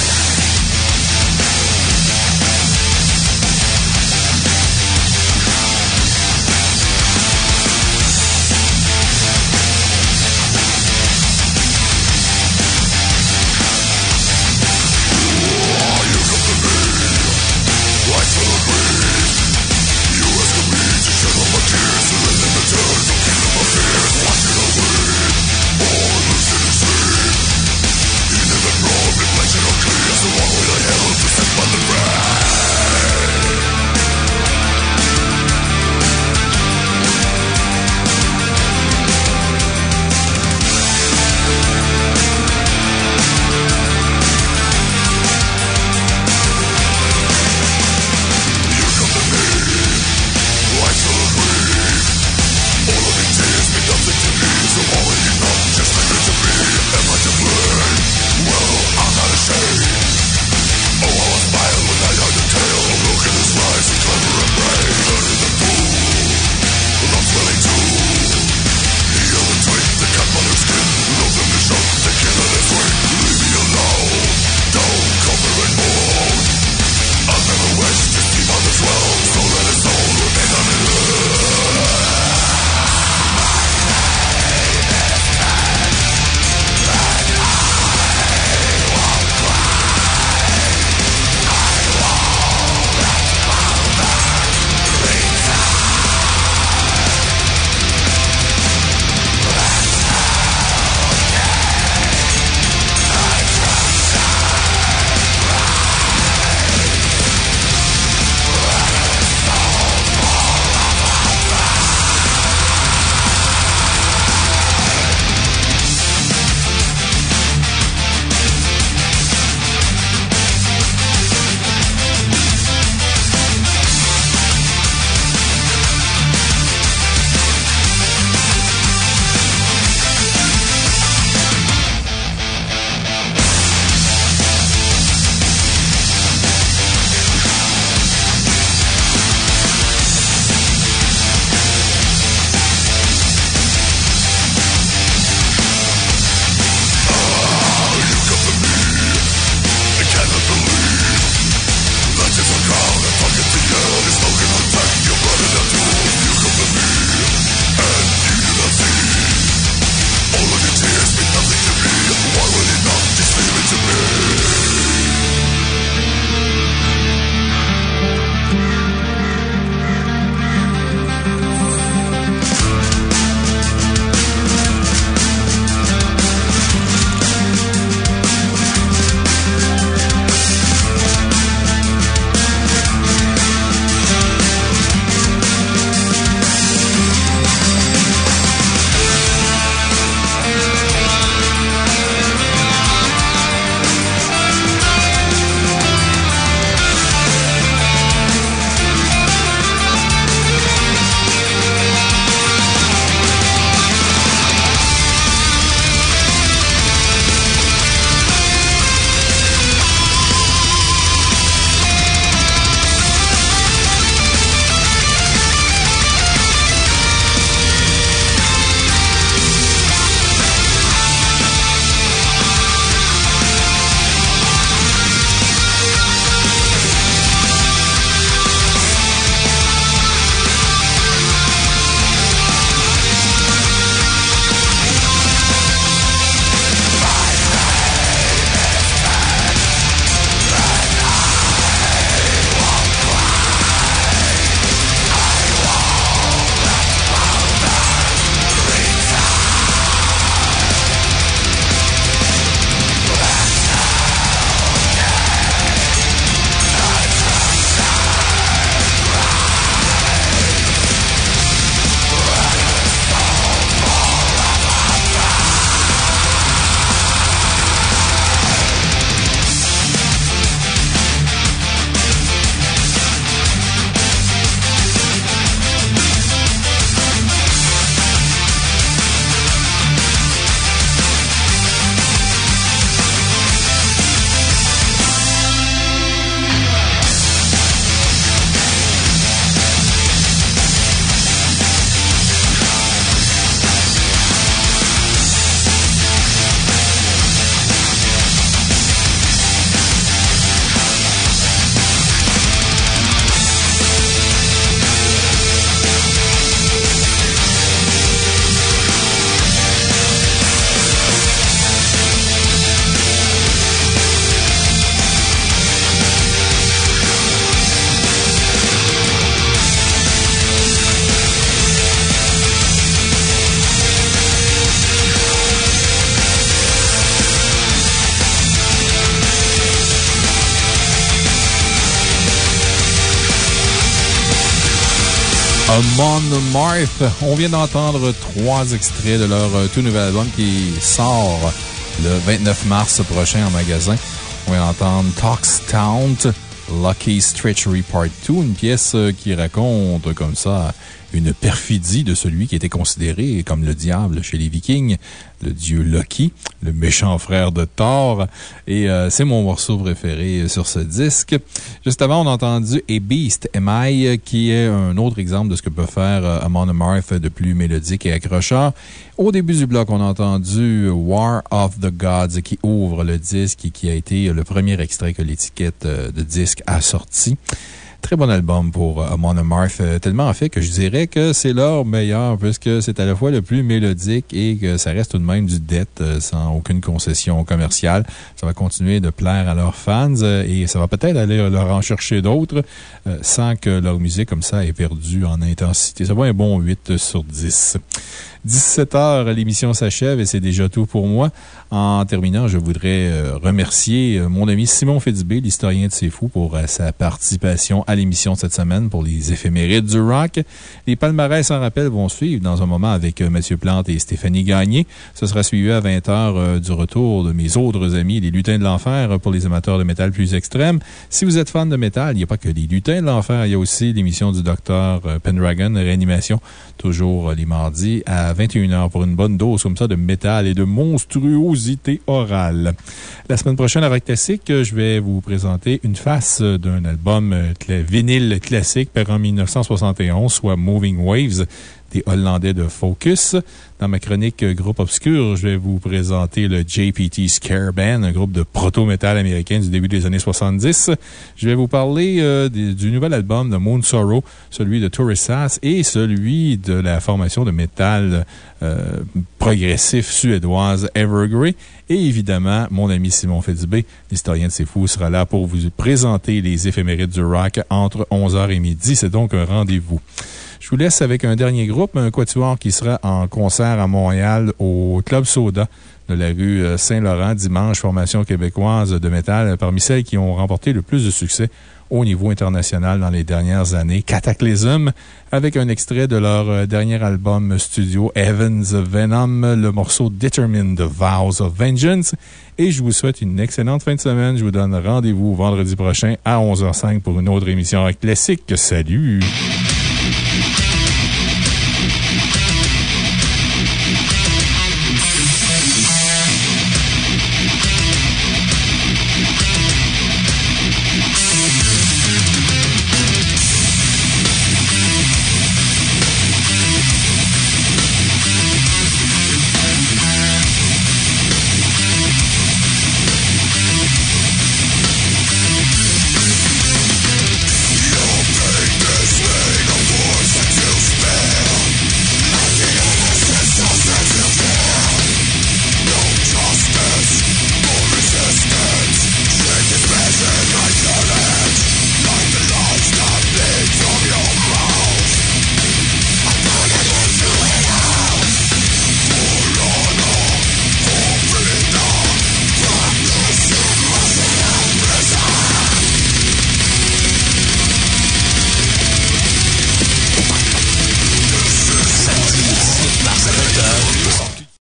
On vient d'entendre trois extraits de leur euh, tout nouvel album qui sort le 29 mars prochain en magasin. On vient d'entendre Talks Town, Lucky Stretchery Part 2, une pièce euh, qui raconte comme ça une perfidie de celui qui était considéré comme le diable chez les Vikings, le dieu Loki, le méchant frère de Thor. Et euh, c'est mon morceau préféré sur ce disque. Juste avant, on a entendu A Beast, M.I., qui est un autre exemple de ce que peut faire euh, Amon Amarth de plus mélodique et accrocheur. Au début du bloc, on a entendu War of the Gods qui ouvre le disque et qui a été le premier extrait que l'étiquette euh, de disque a sorti. Très bon album pour euh, Amon Amarth, euh, tellement en fait que je dirais que c'est leur meilleur, puisque c'est à la fois le plus mélodique et que ça reste tout de même du death euh, sans aucune concession commerciale. Ça va continuer de plaire à leurs fans et ça va peut-être aller leur en chercher d'autres sans que leur musique comme ça ait perdu en intensité. Ça va un bon 8 sur 10. 17 heures, l'émission s'achève et c'est déjà tout pour moi. En terminant, je voudrais euh, remercier euh, mon ami Simon Fitzbé, l'historien de C'est Fou, pour euh, sa participation à l'émission cette semaine pour les éphémérides du rock. Les palmarès en rappel vont suivre dans un moment avec Mathieu Plante et Stéphanie Gagné. Ce sera suivi à 20 heures du retour de mes autres amis, les lutins de l'enfer, pour les amateurs de métal plus extrêmes. Si vous êtes fan de métal, il n'y a pas que les lutins de l'enfer, il y a aussi l'émission du docteur Pendragon, Réanimation, toujours les mardis à 21h pour une bonne dose comme ça de métal et de monstruosité orale. La semaine prochaine, Rock Classique, je vais vous présenter une face d'un album cla- vinyle classique paru en 1971, soit Moving Waves des Hollandais de Focus. Dans ma chronique euh, Groupe Obscur, je vais vous présenter le JPT Scare Band, un groupe de proto-metal américain du début des années 70. Je vais vous parler euh, du nouvel album de Moon Sorrow, celui de Tourist Sass et celui de la formation de métal euh, progressif suédoise Evergrey. Et évidemment, mon ami Simon Fitzbé, l'historien de C'est Fou, sera là pour vous présenter les éphémérides du rock entre 11h et midi. C'est donc un rendez-vous. Je vous laisse avec un dernier groupe, un quatuor qui sera en concert à Montréal au Club Soda de la rue euh, Saint-Laurent dimanche, formation québécoise de métal, parmi celles qui ont remporté le plus de succès au niveau international dans les dernières années. Cataclysm, avec un extrait de leur euh, dernier album studio Evans Venom, le morceau Determine the Vows of Vengeance. Et je vous souhaite une excellente fin de semaine. Je vous donne rendez-vous vendredi prochain à 11h05 pour une autre émission classique. Salut! Sous-titrage